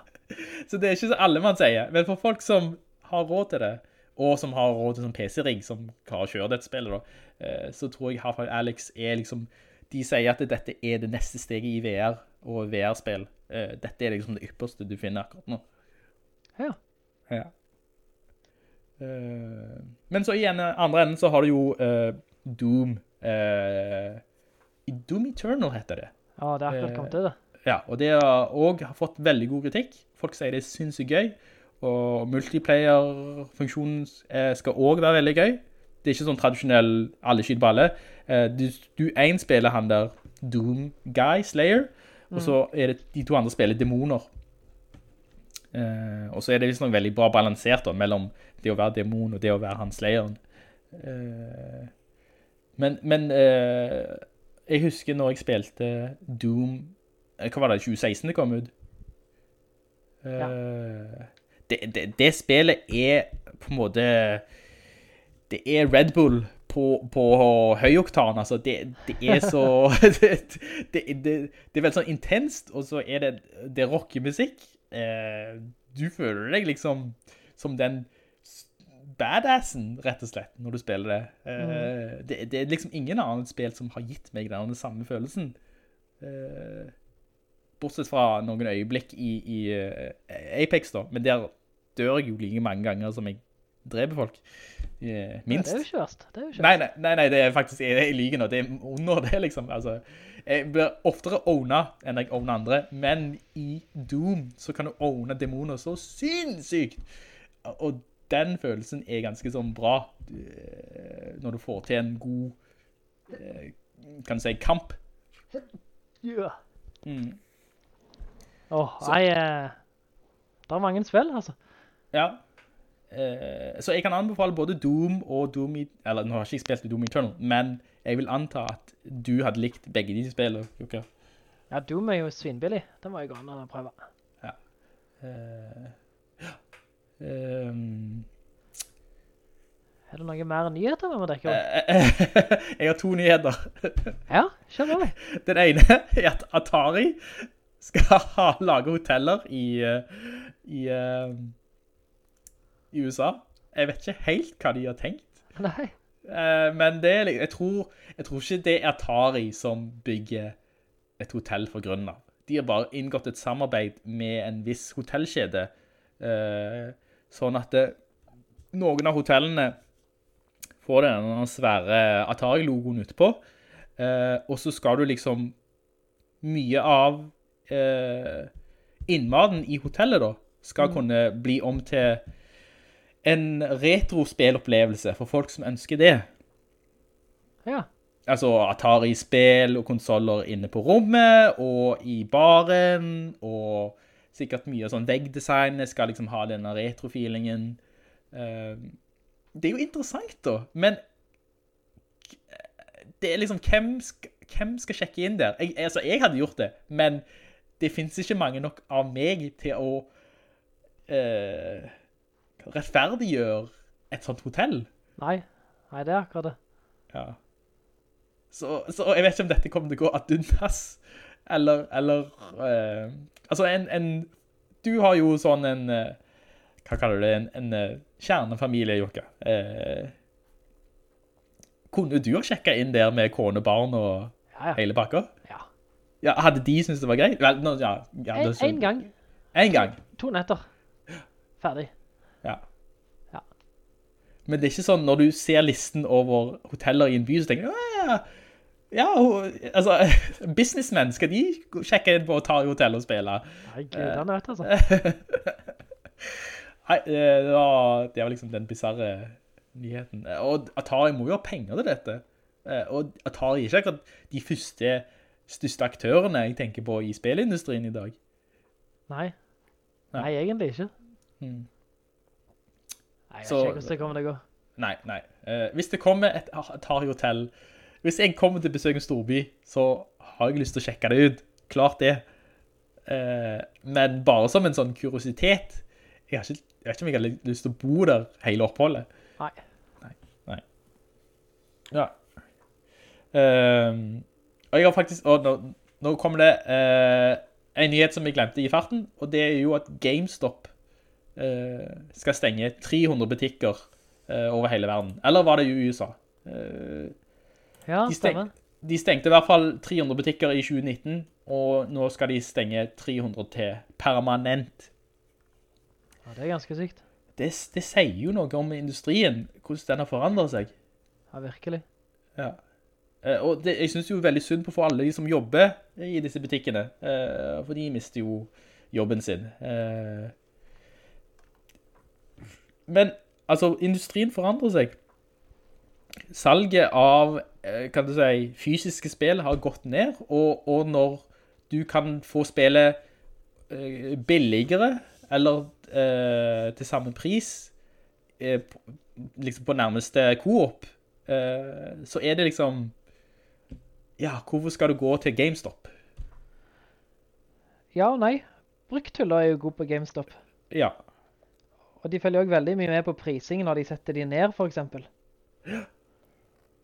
Så det er ikke så alle man sier. Men for folk som har råd til det, og som har råd til sånn PC-rigg som å kjøre dette spillet da, eh, så tror jeg Half-Life Alex er liksom, de sier at dette er det neste steget i VR og VR-spill. Eh, dette er liksom det ypperste du finner akkurat nå. Ja. Ja. Eh, men så i en andre enden så har du jo eh, Doom. Doom Eternal heter det. Ja, det er akkurat kommet til det. Ja, og det har også fått veldig god kritikk. Folk sier det er sinnssykt gøy, og multiplayer-funksjonen skal også være veldig gøy. Det er ikke sånn tradisjonell alle skyter på alle. Du, du en spiller han der Doom Guy, Slayer, og så er det de to andre spiller demoner. Eh, og så er det liksom veldig bra balansert da, mellom det å være demon og det å være hans Slayeren. Eh, Men, men eh, jeg husker når jeg spilte Doom, eh, hva var det, 2016 det kom ut? Ja. det, det, det spillet er på en måte, det er Red Bull på, på høyoktan, altså. Det, det er så, det, det, det, er veldig sånn intenst, og så er det, det rockemusikk. Eh, du føler deg liksom som den badassen, rett og slett, når du spiller det. Eh, det. Det er liksom ingen annen spill som har gitt meg den samme følelsen. Eh, bortsett fra noen øyeblikk i, i uh, Apex da, men der dør jeg jo like mange ganger som jeg dreper folk. Eh, Ja, minst. det er jo ikke verst. Det er jo ikke Nei, nei, nei, nei, det er faktisk, jeg, jeg liker nå, det er under det liksom, altså. Jeg blir oftere ownet enn jeg owner andre, men i Doom så kan du owne dæmoner så sinnssykt. Og den følelsen er ganske sånn bra, eh, når du får til en god, eh, kan du si, kamp. Ja. Mm. Åh, nei, eh, det er mange spill, altså. Ja. Eh, så jeg kan anbefale både Doom og Doom, eller nå har jeg ikke spilt Doom Eternal, men jeg vil anta at du hadde likt begge de spillene, Jokka. Ja, Doom er jo svinbillig. Det må jeg gå an å prøve. Ja. um. Er det noe mer nyheter vi må dekke? opp? eh, jeg har to nyheter. Ja, kjør på. Den ene er at Atari skal ha lage hoteller i, i, eh, i USA. Jeg vet ikke helt hva de har tenkt. Nei. Eh, men det er, jeg, tror, jeg tror ikke det er Atari som bygger et hotell for grunnen av. De har bare inngått et samarbeid med en viss hotellkjede, eh, sånn at det, noen av hotellene får den svære Atari-logoen ute på, eh, og så skal du liksom mye av eh, innmaten i hotellet da, skal kunne bli om til en retrospillopplevelse for folk som ønsker det. Ja. Altså Atari-spill og konsoller inne på rommet, og i baren, og sikkert mye sånn veggdesignet skal liksom ha denne retro-feelingen. Eh, det er jo interessant da, men det er liksom, hvem skal, hvem skal sjekke inn der? Jeg, altså, jeg hadde gjort det, men det finnes ikke mange nok av meg til å eh, rettferdiggjøre et sånt hotell. Nei. Nei, det er akkurat det. Ja. Så, så jeg vet ikke om dette kommer til å gå ad undas, eller, eller uh, altså en, en, du har jo sånn en, uh, hva kaller du det, en, en uh, kjernefamilie, Jokka. Kunne du ha sjekket inn der med kone, barn og Ja, ja. hele bakken? ja. Ja, hadde de syntes det var greit? Vel, no, ja, ja, En, det så- en gang. En gang, To netter. Ferdig. Ja. Ja. Men det er ikke sånn, når du ser listen over hoteller i en by, så tenker du, ja, ja, ja, ho- altså, businessmen, skal de sjekke inn på å ta i hotell og spille? Nei, gud, han vet, altså. Nei, eh, det var, det var liksom den bizarre nyheten. Og Atari må jo ha penger til dette. Eh, Og Atari er ikke akkurat de første, største aktørene jeg tenker på i spillindustrien i dag. Nei. Nei. Nei, egentlig ikke. Mm. Nei, jeg vet Så- ikke hvordan det kommer til å gå. Nei, nei. Uh, hvis det kommer et Atari-hotell, hvis jeg kommer til besøk i en storby, så har jeg lyst til å sjekke det ut. Klart det. Uh, men bare som en sånn kuriositet. Jeg, har ikke, jeg vet ikke om jeg har lyst til å bo der hele oppholdet. Nei. Nei. nei. Ja. Uh, og jeg har faktisk, og nå, nå kommer det en nyhet som jeg glemte i farten, og det er jo at GameStop skal stenge 300 butikker eh, over hele verden. Eller var det i USA? Eh, Ja, de, steng, de stengte i hvert fall 300 butikker i 2019, og nå skal de stenge 300 til permanent. Ja, det er ganske sykt. Det, det sier jo noe om industrien, hvordan den har forandret seg. Ja, virkelig. Ja. Eh, Og det, jeg synes det jo veldig synd på for alle de som jobber i disse butikkene, eh, for de mister jo jobben sin. Eh, Men, altså, industrien forandrer seg. Salget av, eh, kan du si, fysiske spill har gått ned, og, og når du kan få spillet eh, billigere, eller eh, til samme pris, eh, liksom på nærmeste Coop, eh, så er det liksom, ja, hvorfor skal du gå til GameStop? Ja og nei. Brukthyller er jo god på GameStop. Ja, Og de følger også veldig mye med på prising når de setter de ned, for eksempel.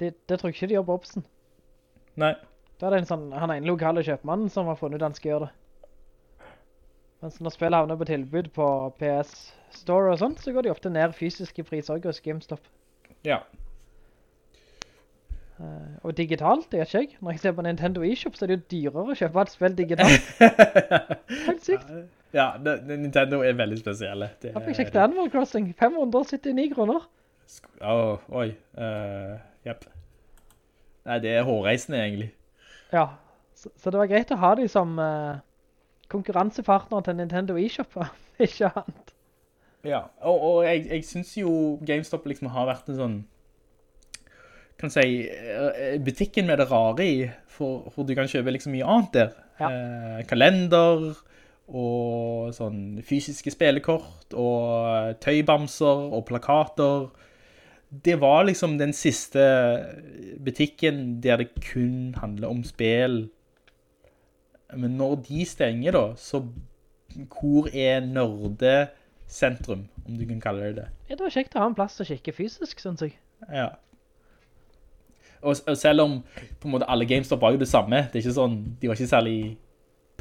Det, det tror jeg ikke de gjør på Obsen. nei, Da er det en sånn, han er en lokale kjøpmann som har funnet ut han skal gjøre det. Mens når spillet havner på tilbud på PS Store og sånt, så går de ofte ned fysiske priser hos GameStop. ja, Uh, og digitalt, det er ikke jeg. Når jeg ser på Nintendo eShop, så er det jo dyrere å kjøpe et spill digitalt. Helt sykt. Ja, det, Nintendo er veldig spesielle. Det, Jeg fikk sjekket Animal Crossing, 579 kroner. Åh, oi, uh, jepp. Nei, det er hårreisende egentlig. Ja, så, så det var greit å ha de som uh, konkurransepartner til Nintendo eShop, ikke annet. Ja, og, og jeg, jeg synes jo GameStop liksom har vært en sånn, kan si, eh, butikken med det rare i, for, hvor du kan kjøpe liksom mye annet der. Ja. Eh, kalender, og sånn fysiske spillekort, og tøybamser, og plakater. Det var liksom den siste butikken der det kun handler om spill. Men når de stenger da, så hvor er nerdesentrum, om du kan kalle det det? Ja, det var kjekt å ha en plass å kikke fysisk, synes jeg. Ja. Og, og selv om på en måte alle GameStop var jo det samme, det er ikke sånn, de var ikke særlig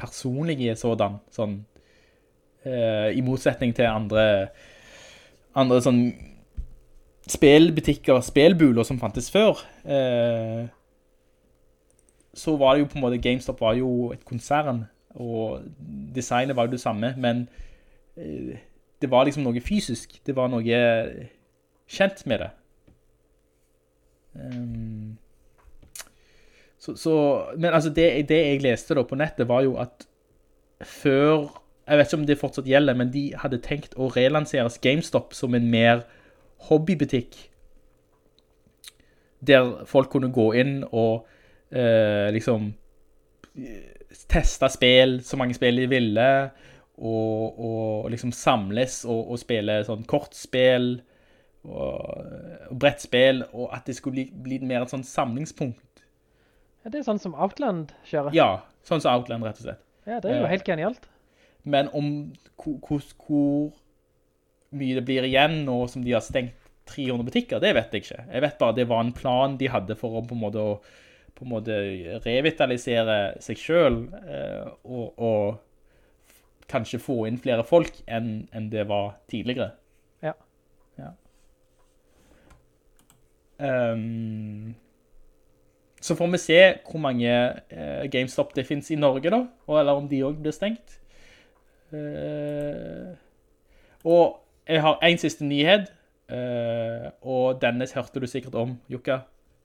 personlige sådan, sånn, eh, i motsetning til andre, andre sånn spelbutikker, spelbuler som fantes før, eh, så var det jo på en måte, GameStop var jo et konsern, og designet var jo det samme, men eh, det var liksom noe fysisk, det var noe kjent med det. Um, så, så, men altså det, det jeg leste da på nettet var jo at før, jeg vet ikke om det fortsatt gjelder, men de hadde tenkt å relansere GameStop som en mer hobbybutikk. Der folk kunne gå inn og eh, liksom teste spill, så mange spill de ville, og, og liksom samles og, og spille sånn kortspill, og, og brettspill, og at det skulle bli, bli mer et sånn samlingspunkt. Ja, det er sånn som Outland kjører. Ja, sånn som Outland rett og slett. Ja, det er jo Eh. helt genialt. Men om hvor, hvor, mye det blir igjen nå som de har stengt 300 butikker, det vet jeg ikke. Jeg vet bare det var en plan de hadde for å på en måte, på en måte revitalisere seg selv, eh, og, og kanskje få inn flere folk enn, enn det var tidligere. Ja. Ja. Ehm, så får vi se hvor mange eh, GameStop det finnes i Norge da, og, eller om de også blir stengt. Eh, og jeg har en siste nyhet, eh, og denne hørte du sikkert om, Jukka.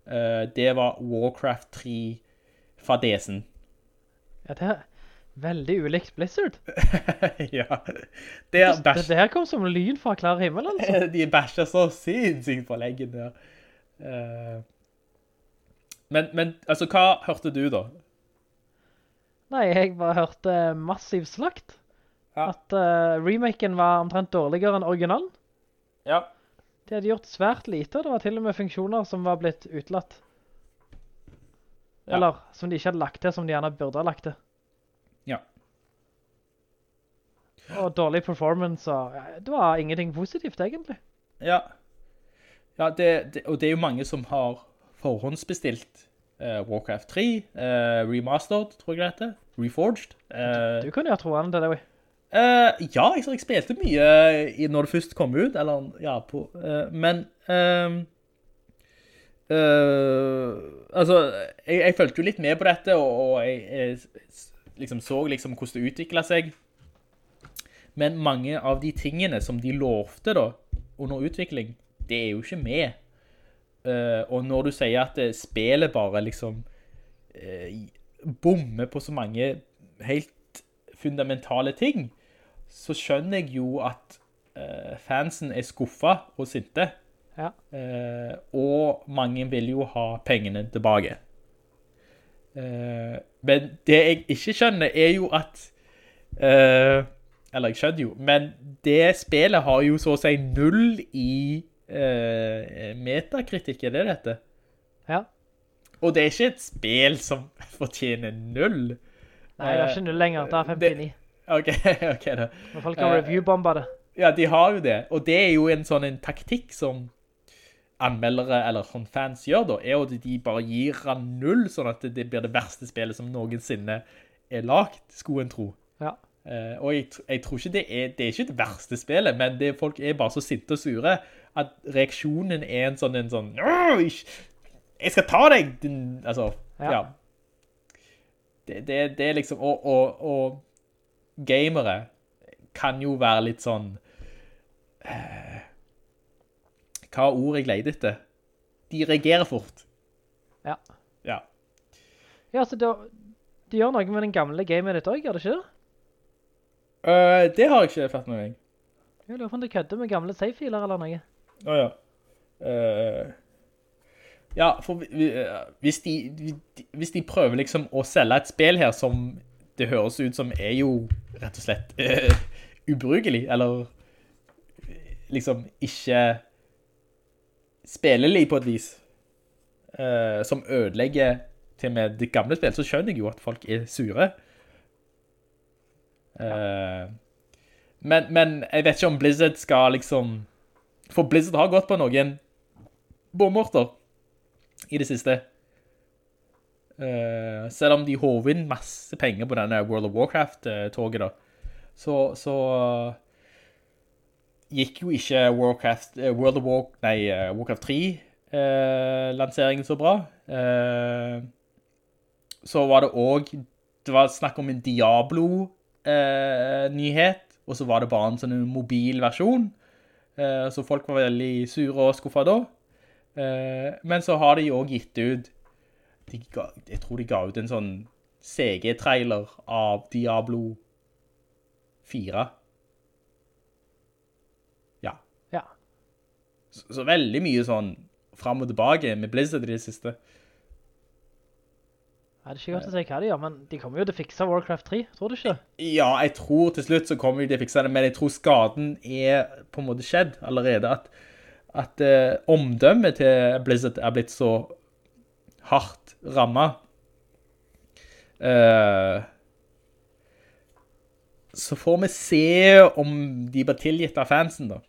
Eh, det var Warcraft 3 fadesen. Ja, det er veldig ulikt Blizzard. ja. Det er Det, bæsj. det her kom som lyn fra klar himmel, altså. De bæsjer så sinnssykt på leggen der. Eh, men, men, altså, hva hørte du da? Nei, jeg bare hørte massiv slakt. Ja. At uh, remaken var omtrent dårligere enn originalen. Ja. De hadde gjort svært lite, det var til og med funksjoner som var blitt utlatt. Ja. Eller som de ikke hadde lagt til, som de gjerne burde ha lagt til. Ja. Og dårlig performance, og det var ingenting positivt egentlig. Ja. Ja, det, det, og det er jo mange som har forhåndsbestilt uh, Warcraft 3, uh, remastered, tror jeg det heter, reforged. Uh, Du kunne jo tro an til det, oi. Uh, ja, jeg, jeg spilte mye i, når det først kom ut, eller, ja, på, uh, men, ehm, eh, altså, jeg, jeg følte jo litt med på dette, og, og jeg, jeg liksom så liksom hvordan det utviklet seg, men mange av de tingene som de lovte da, under utvikling, det er jo ikke med. Eh, og når du sier at eh, spillet bare liksom eh, bommer på så mange helt fundamentale ting, så skjønner jeg jo at fansen er skuffet og sinte. Ja. Eh, og mange vil jo ha pengene tilbake. Eh, men det jeg ikke skjønner er jo at eh, Eller jeg skjønner jo, men det spillet har jo så å si null i eh, metakritikk, er det dette? Ja. Og det er ikke et spill som fortjener null. Nei, det er ikke null lenger. Det er 59. Ok, ok da. Men folk har reviewbomba det. Ja, de har jo det. Og det er jo en sånn en taktikk som anmeldere eller sånn fans gjør da, er jo at de bare gir han null, sånn at det blir det verste spillet som noensinne er lagt, skulle en tro. Ja. Eh, og jeg, jeg tror ikke det er, det er ikke det verste spillet, men det, folk er bare så sinte og sure, at reaksjonen er en sånn, en sånn, jeg, skal ta deg, din, altså, Ja. ja. Det, det, det er liksom, og, og, og gamere kan jo være litt sånn, uh, hva ord jeg leide etter? De reagerer fort. Ja. Ja. Ja, så da, de gjør noe med den gamle gamen ditt også, gjør det ikke det? Uh, det har jeg ikke fatt med meg. Jeg lurer på om du kødder med gamle save-filer eller noe. Å ja. Uh, ja, for eh, hvis de, vi- hvis de prøver liksom å selge et spill her som det høres ut som er jo rett og slett uh, ubrukelig, eller liksom ikke spillelig på et vis, som ødelegger til med det gamle spillet, så skjønner jeg jo at folk er sure. Eh, men, men jeg vet ikke om Blizzard skal liksom... For Blizzard har gått på noen bomorter i det siste. Uh, selv om de håver inn masse penger på denne World of Warcraft-toget da, så, så gikk jo ikke Warcraft, eh, World of War, nei, eh, Warcraft 3-lanseringen så bra. Eh, så var det også, det var snakk om en Diablo-nyhet, og så var det bare en sånn mobil versjon. Eh, så folk var veldig sure og skuffet da. Eh, men så har de også gitt ut, ga, jeg tror de ga ut en sånn CG-trailer av Diablo 4. Ja. Ja. Så, så veldig mye sånn frem og tilbake med Blizzard i det siste. Det er ikke godt å si hva de gjør, men de kommer jo til å fikse Warcraft 3, tror du ikke? Ja, jeg tror til slutt så kommer de til å fikse det, men jeg tror skaden er på en måte skjedd allerede, at, at eh, omdømmet til Blizzard er blitt så hardt rammet. Eh, så får vi se om de blir tilgitt av fansen da.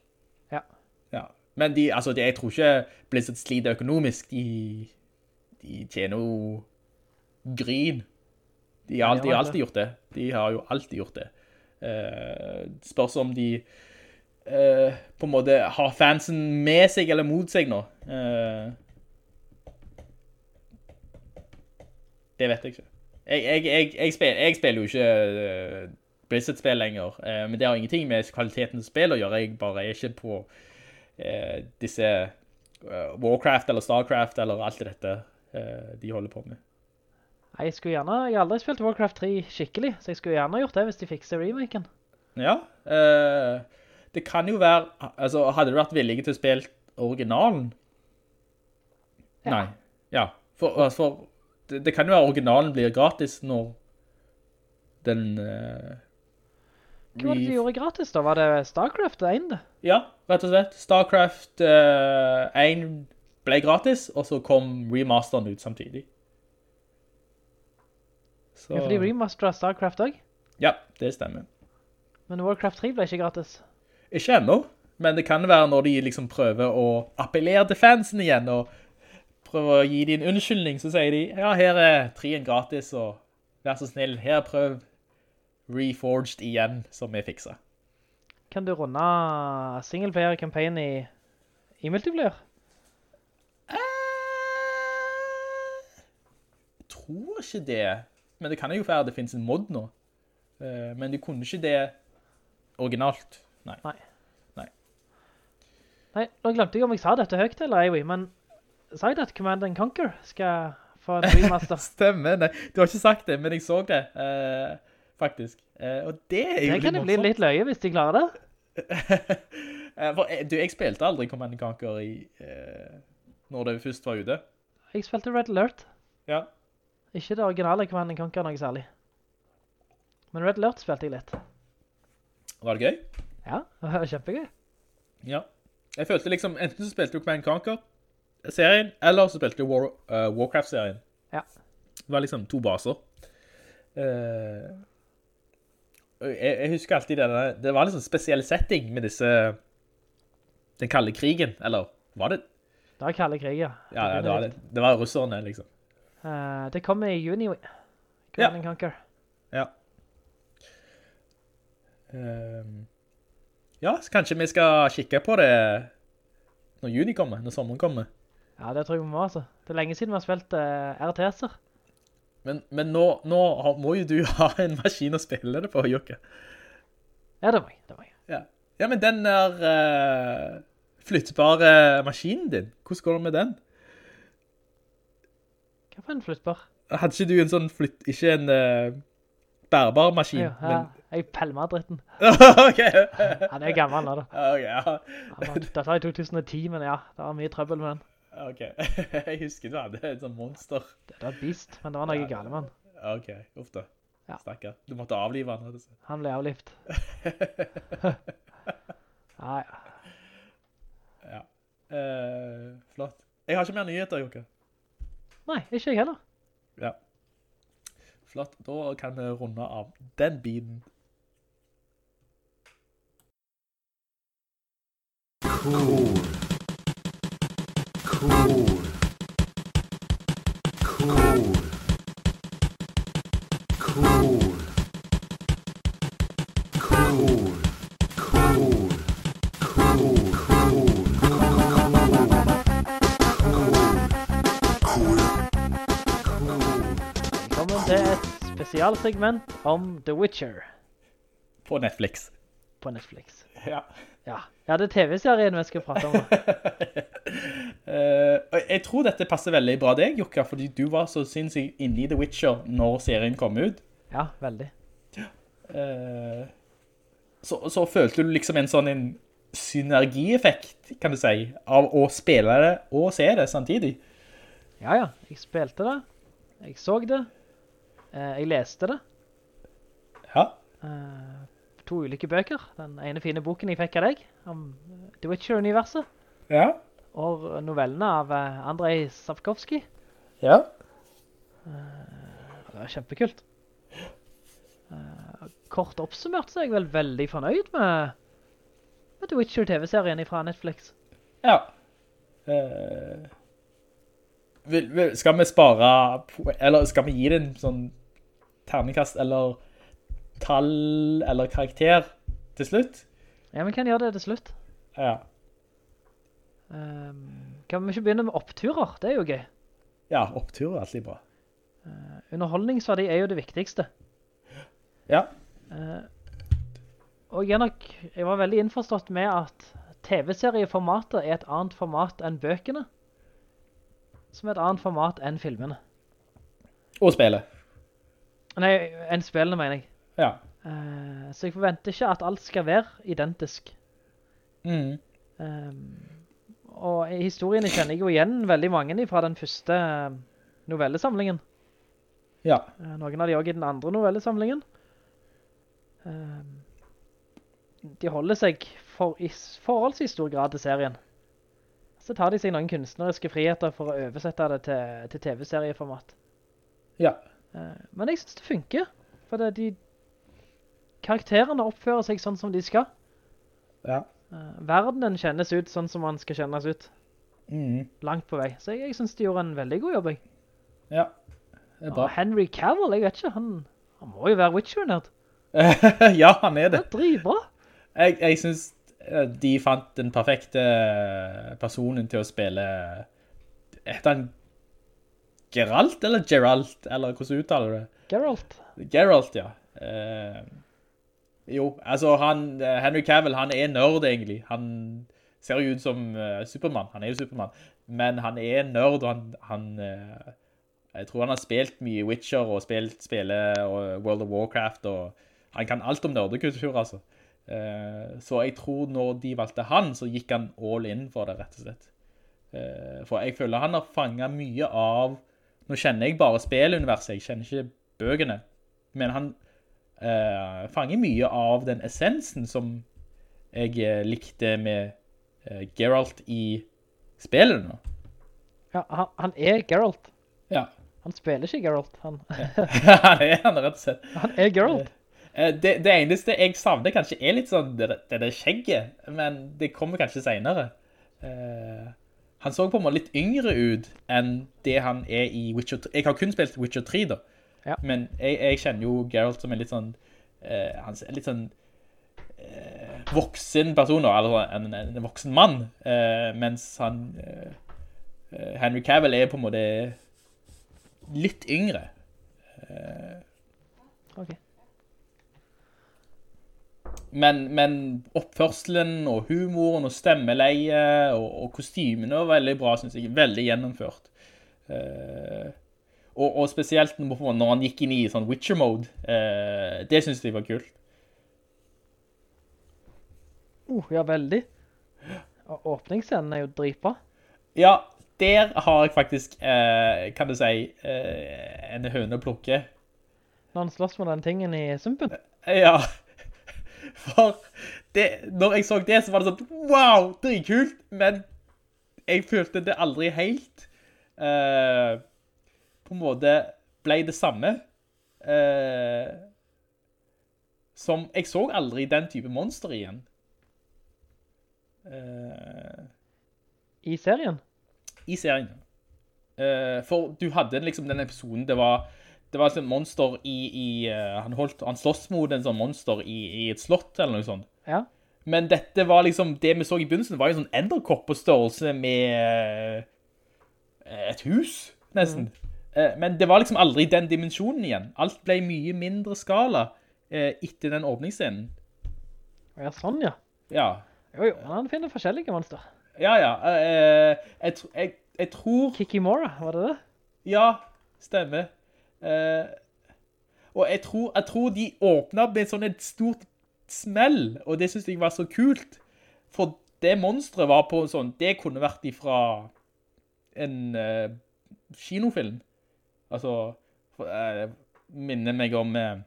Ja. Ja. Men de, altså, de, jeg tror ikke Blizzard sliter økonomisk. De, de tjener jo gryn. De har, alltid, alltid, det. alltid gjort det. De har jo alltid gjort det. Uh, spørs om de uh, på en måte har fansen med seg eller mot seg nå. Uh, det vet jeg ikke. Jeg, jeg, jeg, spiller, jeg spiller jo ikke Blizzard-spill lenger, men det har ingenting med kvaliteten til spill å gjøre. Jeg bare er ikke på disse Warcraft eller Starcraft eller alt dette de holder på med. Jeg skulle gjerne, jeg har aldri spilt Warcraft 3 skikkelig, så jeg skulle gjerne gjort det hvis de fikser remaken. Ja, eh, det kan jo være, altså hadde du vært villig til å spille originalen? Ja. Nei, ja, for, for det, det kan jo være originalen blir gratis når den... eh, Hva var det de gjorde gratis da? Var det Starcraft 1 det? Ja, rett og slett. Starcraft eh, 1 ble gratis, og så kom remasteren ut samtidig. Så, Ja, for de remasteret Starcraft også. ja, det stemmer. Men Warcraft 3 ble ikke gratis. Ikke enda, men det kan være når de liksom prøver å appellere til fansen igjen, og prøver å gi dem en unnskyldning, så sier de, ja, her er trien gratis, og vær så snill, her prøv Reforged igjen, som vi fikser. Kan du runde singleplayer-campaign i, i multiplayer? Jeg tror ikke det, men det kan jo være det finnes en mod nå. Eh, Men de kunne ikke det originalt. Nei. Nei. Nei. Nei, nå glemte jeg om jeg sa dette høyt eller ei, men sa jeg det at Command and Conquer skal få en remaster? Stemmer, nei. Du har ikke sagt det, men jeg så det, uh, faktisk. Uh, og det er jo Det kan jo bli litt løye hvis de klarer det. For, du, jeg spilte aldri Command Conquer i, uh, når det først var ute. Jeg spilte Red Alert. Ja. Ikke det originale Command and Conquer noe særlig. Men Red Alert spilte jeg litt. Var det gøy? Ja, det var kjempegøy. Ja. Jeg følte liksom, enten så spilte du Command Conquer-serien, eller så spilte du War, uh, Warcraft-serien. Ja. Det var liksom to baser. Uh, jeg, jeg husker alltid denne, det var en liksom spesiell setting med disse, den kalde krigen, eller var det? Det var kalde krig, ja. Ja, ja, det var det. Det var russerne, liksom. Eh, det kommer i juni. Ja. And Conquer. Ja. Um, ja, så kanskje vi skal kikke på det når juni kommer, når sommeren kommer. Ja, det tror jeg vi må, altså. Det er lenge siden vi har spilt uh, RTS-er. Men, men nå, nå må jo du ha en maskin å spille det på, Jokke. Ja, det må jeg. Det må jeg. Ja. ja, men den der uh, flyttbare maskinen din, hvordan går det med den? Hva for en flyttbar? Hadde ikke du en sånn flytt, ikke en uh, bærbar maskin? Ja, ja, jeg pelmer dritten. men... ok. Han er gammel nå, da. Ok, ja. Var- Dette var i 2010, men ja, det var mye trøbbel med han. Ok, jeg husker du hadde et sånn monster. Det var et beast, men det var noe gale med han. Ok, uff da. Ja. Stakker. Du måtte avlive han. hadde du sagt. Han ble avlivet. ah, ja. ja. Eh, flott. Jeg har ikke mer nyheter, Jokke. Nei, ikke jeg heller. Ja. Flott. Da kan vi runde av den biten. Cool. Cool. Cool. Spesialsegment om The Witcher På Netflix. på Netflix. Ja. Ja, ja det er TV-serien vi skal prate om. uh, jeg tror dette passer veldig bra deg, Jokka, fordi du var så sinnssykt inne i The Witcher når serien kom ut. Ja, veldig. Uh, så, så følte du liksom en sånn en synergieffekt, kan du si, av å spille det og se det samtidig. Ja, ja, jeg spilte det. Jeg så det. Eh, jeg leste det. Ja. Eh, to ulike bøker. Den ene fine boken jeg fikk av deg, om eh, The Witcher-universet. Ja. Og novellene av Andrei Sapkowski. Ja. Det var kjempekult. Kort oppsummert så er jeg vel veldig fornøyd med, med The Witcher TV-serien fra Netflix. Ja. Vil, vil, skal vi spare, eller skal vi gi det en sånn terningkast, eller tall, eller karakter til slutt? Ja, vi kan gjøre det til slutt. Ja. Um, kan vi ikke begynne med oppturer? Det er jo gøy. Ja, oppturer er alltid bra. Underholdningsverdi er jo det viktigste. Ja. Uh, og jeg nok, jeg var veldig innforstått med at TV-serieformatet er et annet format enn bøkene, som er et annet format enn filmene. Og spille. Nei, enn spillene mener jeg. Ja. Uh, så jeg forventer ikke at alt skal være identisk. Mm. Um, og historiene kjenner jeg jo igjen veldig mange fra den første eh, novellesamlingen. Ja. Uh, Noen av de også i den andre novellesamlingen. Um, de holder seg for, i forholdsvis stor grad til serien. Så tar de seg noen kunstneriske friheter for å oversette det til, til TV-serieformat. Ja. Eh, men jeg synes det funker, for det, de karakterene oppfører seg sånn som de skal. Ja. Eh, verdenen kjennes ut sånn som man skal kjennes ut, Mm. langt på vei. Så jeg, jeg synes de gjorde en veldig god jobb. Jeg. Ja. Det er bra. Og. Henry Cavill, jeg vet ikke, han, han må jo være Witcher-nerd. ja, han er Det det. er bra. Jeg, jeg synes eh, de fant den perfekte personen til å spille Heter han Geralt eller Geralt? Eller hvordan uttaler du det? Geralt. Geralt, ja. Eh, jo, altså han, eh, Henry Cavill, han er nørd egentlig. Han ser jo ut som uh, Superman, han er jo Superman. Men han er nørd, og han, han uh, jeg tror han har spilt mye Witcher, og spilt spillet og World of Warcraft, og han kan alt om nerdekultur, altså. Uh, så jeg tror når de valgte han, så gikk han all in for det, rett og slett. For jeg føler han har fanget mye av Nå kjenner jeg bare spilluniverset, jeg kjenner ikke bøkene. Men han eh, fanger mye av den essensen som jeg eh, likte med eh, Geralt i spillet nå. Ja, han, han er Geralt. Ja. Han spiller ikke Geralt. Han, han er han, rett og slett. han er Geralt. Eh, Det, det eneste jeg savner kanskje er litt sånn det, det der skjegget, men det kommer kanskje senere. Eh, han så på en måte litt yngre ut enn det han er i Witcher 3. Jeg har kun spilt Witcher 3 da, Ja. men jeg, jeg kjenner jo Geralt som en litt sånn, eh, han er litt sånn eh, voksen person, eller en, en voksen mann, eh, mens han, eh, eh, Henry Cavill er på en måte litt yngre. Ok. Men, men oppførselen og humoren og stemmeleie og, og kostymene var veldig bra, synes jeg. Veldig gjennomført. Eh, og, og spesielt når han gikk inn i sånn Witcher-mode. eh, det synes jeg var kult. Uh, ja, veldig. Åpningsscenen er jo dritbra. Ja, der har jeg faktisk, eh, kan du si, eh, en høne å plukke. Når han slåss med den tingen i sumpen. Ja, for det, når jeg så det, så var det sånn, wow, dritkult, men jeg følte det aldri helt, uh, på en måte ble det samme, Uh, som, jeg så aldri den type monster igjen. Uh, I serien. i serien. For du hadde liksom den episoden, det var, det var et sånt monster i, i eh, han, holdt, han slåss mot en sånn monster i, i et slott eller noe sånt. Ja. Men dette var liksom, det vi så i begynnelsen var jo en sånn enderkopp på størrelse med eh, et hus, nesten. Mm. Men det var liksom aldri den dimensjonen igjen. Alt ble mye mindre skala eh, etter den åpningsscenen. Ja, sånn, ja. Ja, Jo, jo, han finner forskjellige monster. ja, ja. eh, jeg, jeg, jeg tror... Kikimora, var det det? Ja, stemmer. Eh, og jeg tror, jeg tror de åpnet med sånn et stort smell, og det synes jeg var så kult. For det monstret var på sånn, det kunne vært ifra en uh, kinofilm. Altså, eh, minner meg om uh,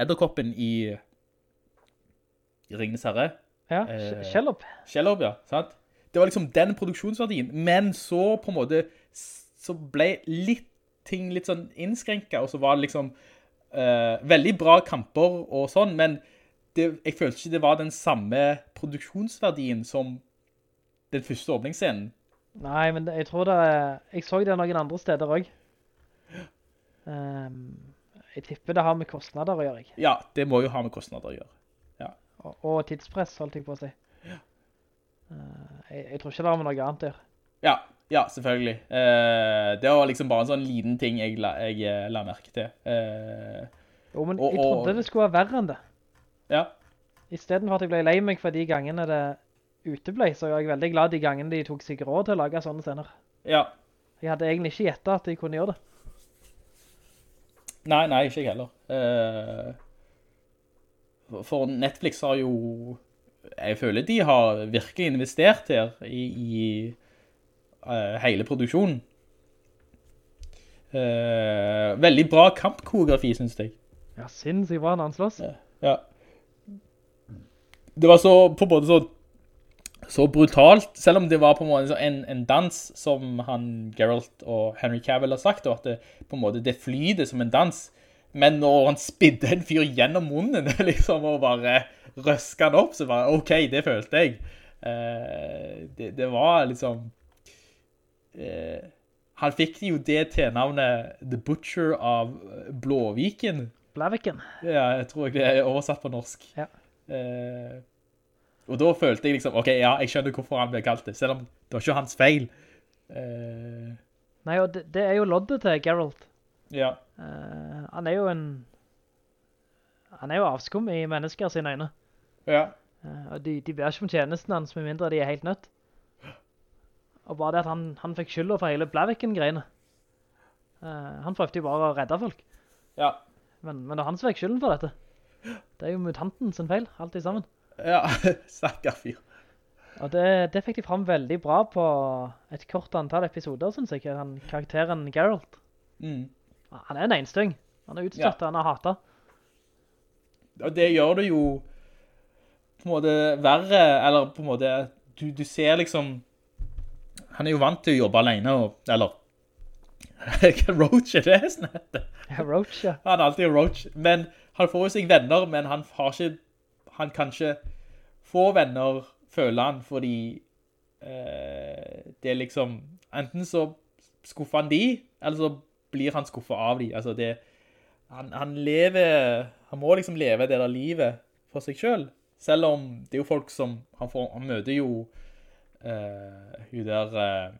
Edderkoppen i, i Ringenes Herre. Ja, Eh, Kjellop. Kjellup, ja, sant? Det var liksom den produksjonsverdien, men så på en måte, så ble litt ting litt sånn innskrenket, og så var det liksom uh, veldig bra kamper og sånn, men det, jeg følte ikke det var den samme produksjonsverdien som den første åpningsscenen. Nei, men det, jeg tror det. Jeg så det noen andre steder også. Um, jeg tipper det har med kostnader å gjøre, ikke? Ja, det må jo ha med kostnader å gjøre. Og, og tidspress, holdt jeg på å si. Eh, jeg, jeg tror ikke det har med noe annet å gjøre. Ja, ja, selvfølgelig. Eh, det var liksom bare en sånn liten ting jeg la, jeg, eh, la merke til. Eh, Jo, men Og- jeg trodde og- det skulle være verre enn det. ja, I stedet for at jeg ble lei meg for de gangene det uteble, så er jeg veldig glad de gangene de tok seg råd til å lage sånne scener. ja. Jeg hadde egentlig ikke gjettet at de kunne gjøre det. Nei, nei, ikke jeg heller. Eh, for Netflix har jo, jeg føler de har virkelig investert her i, i eh, hele produksjonen. Uh, veldig bra kampkoreografi, synes jeg. Ja, sinnssykt bra når han slåss. Ja. Det var så, på en måte så, så brutalt, selv om det var på en måte en, en dans som han, Geralt og Henry Cavill har sagt, og at det på en måte, det flyter som en dans. Men når han spidde en fyr gjennom munnen, liksom, og bare røsket han opp, så bare, ok, det følte jeg. Uh, det, det var liksom... Eh, han fikk jo det tilnavnet The Butcher av Blåviken. Blaviken. Ja, jeg tror det er oversatt på norsk. Ja. Eh, og da følte jeg liksom, ok, ja, jeg skjønner hvorfor han ble kalt det, selv om det var ikke hans feil. Eh, Nei, og det, det er jo loddet til Geralt. ja, Eh, han er jo en... Han er jo avskum i mennesker sine øyne. ja, Eh, og de, de ber ikke om tjenesten hans, med mindre de er helt nødt. Og bare det at han, han fikk skylda for hele Blaviken-greiene. Uh, han prøvde jo bare å redde folk. ja, Men, men det er han som fikk skylden for dette. Det er jo mutanten sin feil, alltid sammen. ja, stakkar fyr. Og det, det fikk de fram veldig bra på et kort antall episoder, synes jeg. Han, karakteren Geralt. Mm. Han er en enstøng. Han er utstøtt, han er hatet. Og det gjør det jo på en måte verre, eller på en måte du, du ser liksom, han er jo vant til å jobbe alene, og, eller, Roach er det sånn heter? Ja, Roach, ja. Han er alltid Roach, men han får jo seg venner, men han har ikke, han kan ikke få venner, føler han, fordi eh, det er liksom, enten så skuffer han de, eller så blir han skuffet av de. Altså det, han, han lever, han må liksom leve det der livet for seg selv. Selv om det er jo folk som, han, får, han møter jo eh, hun der uh,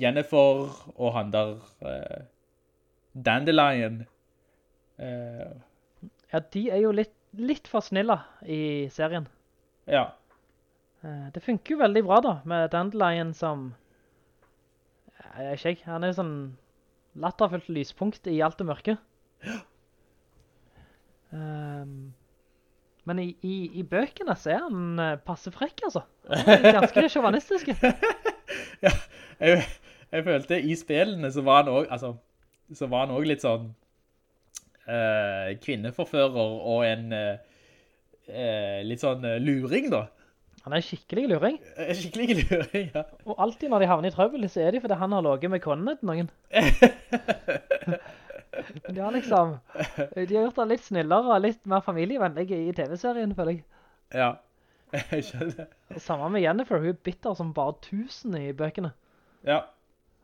Jennifer og han der uh, Dandelion. Ja, de er jo litt, litt for snille i serien. ja, Det funker jo veldig bra da, med Dandelion som, jeg er ikke han er sånn latterfullt lyspunkt i alt det mørke. Ehm, men i, i, i bøkene så er han passefrekk, passe frekk, altså. Han er ganske sjovanistisk. ja, jeg, jeg følte i spillene så var han også, altså, så var han også litt sånn uh, kvinneforfører og en eh, eh, litt sånn eh, luring da. Han er skikkelig luring. En Skikkelig luring, ja. Og alltid når de havner i trøbbel, så er de fordi han har låget med konene til noen. Har liksom, de har gjort det litt snillere og litt mer familievennlig i TV-serien, føler jeg. Ja, jeg skjønner. Samme med Jennifer, hun er bitter som bare tusen i bøkene. Ja,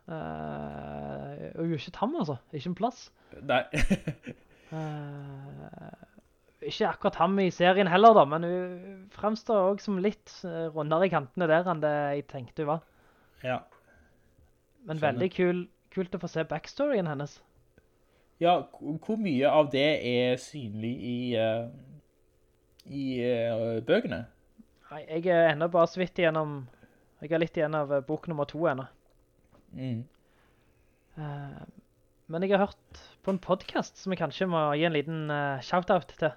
Uh, og hun er ikke tam, altså. Ikke en plass. nei. uh, ikke akkurat ham i serien heller da, men hun fremstår også som litt eh, rundere i kantene der enn det jeg tenkte hun var. ja. Men veldig kul, kult å få se backstoryen hennes. Ja, hvor mye av det er synlig i, uh, i uh, bøkene? Nei, jeg er enda bare så vidt igjennom, jeg er litt igjen av eh, bok nummer to ennå. Mm. Uh, men jeg har hørt på en podcast som jeg kanskje må gi en liten eh, shoutout til,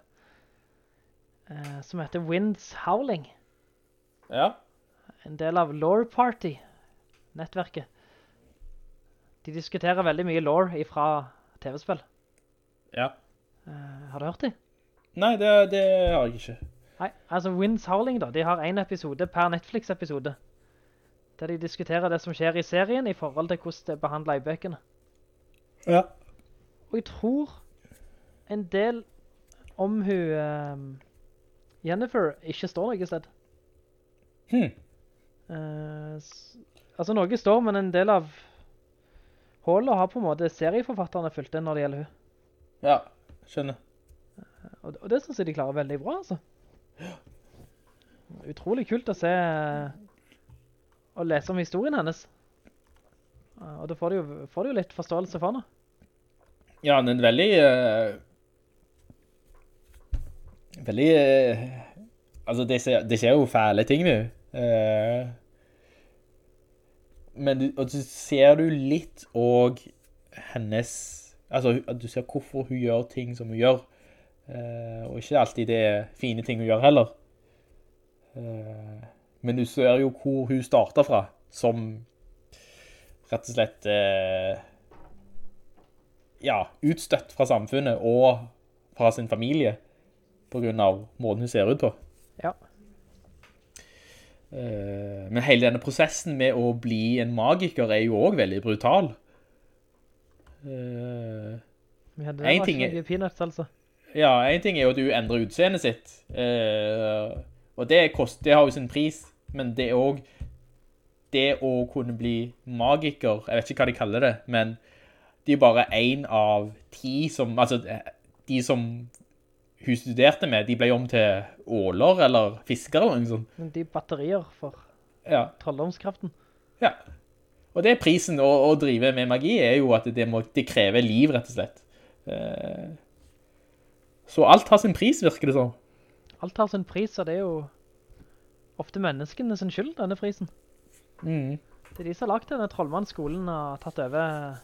Uh, som heter Winds Howling. Ja, En del av Lore Party, nettverket. De diskuterer veldig mye lore ifra TV-spill. ja. Eh, har du hørt det? Nei, det, det har jeg ikke. Nei, altså Winds Howling da, de har en episode per Netflix-episode. Der de diskuterer det som skjer i serien i forhold til hvordan det er behandlet i bøkene. Ja. Og jeg tror en del om hun ehm, Jennifer ikke står noe sted. Hmm. Uh, altså noe står, men en del av hullet har på en måte serieforfatterne fulgt inn når det gjelder hun. Ja, skjønner. Og, og det synes jeg de klarer veldig bra, altså. Utrolig kult å se og lese om historien hennes. Eh, Og da får du jo, får du jo litt forståelse for henne. Ja, den er veldig... Uh, veldig... Uh, altså, det skjer, det skjer jo fæle ting med henne. Men du, og så ser du litt og hennes... Altså, du ser hvorfor hun gjør ting som hun gjør. Eh, og ikke alltid det er fine ting hun gjør heller. Eh, men du ser jo hvor hun starter fra, som rett og slett... Eh, ja, utstøtt fra samfunnet og fra sin familie på grunn av måten hun ser ut på. Ja. Eh, men hele denne prosessen med å bli en magiker er jo også veldig brutal. Eh, Men det var ikke noe peanuts, altså. ja, en ting er jo at du endrer utseendet sitt, eh, og det, kost, det har jo sin pris, men det er også det å kunne bli magiker, jeg vet ikke hva de kaller det, men de er bare en av ti som, altså de som hun studerte med, de ble om til åler eller fiskere eller noe sånt. Men de batterier for Ja, trolldomskraften. ja. Og det er prisen å, å drive med magi, er jo at det, må, det krever liv, rett og slett. Eh, så alt har sin pris, virker det sånn. Alt har sin pris, og det er jo ofte menneskene sin skyld, denne prisen. Mm. Det er de som har lagt denne trollmannsskolen og tatt over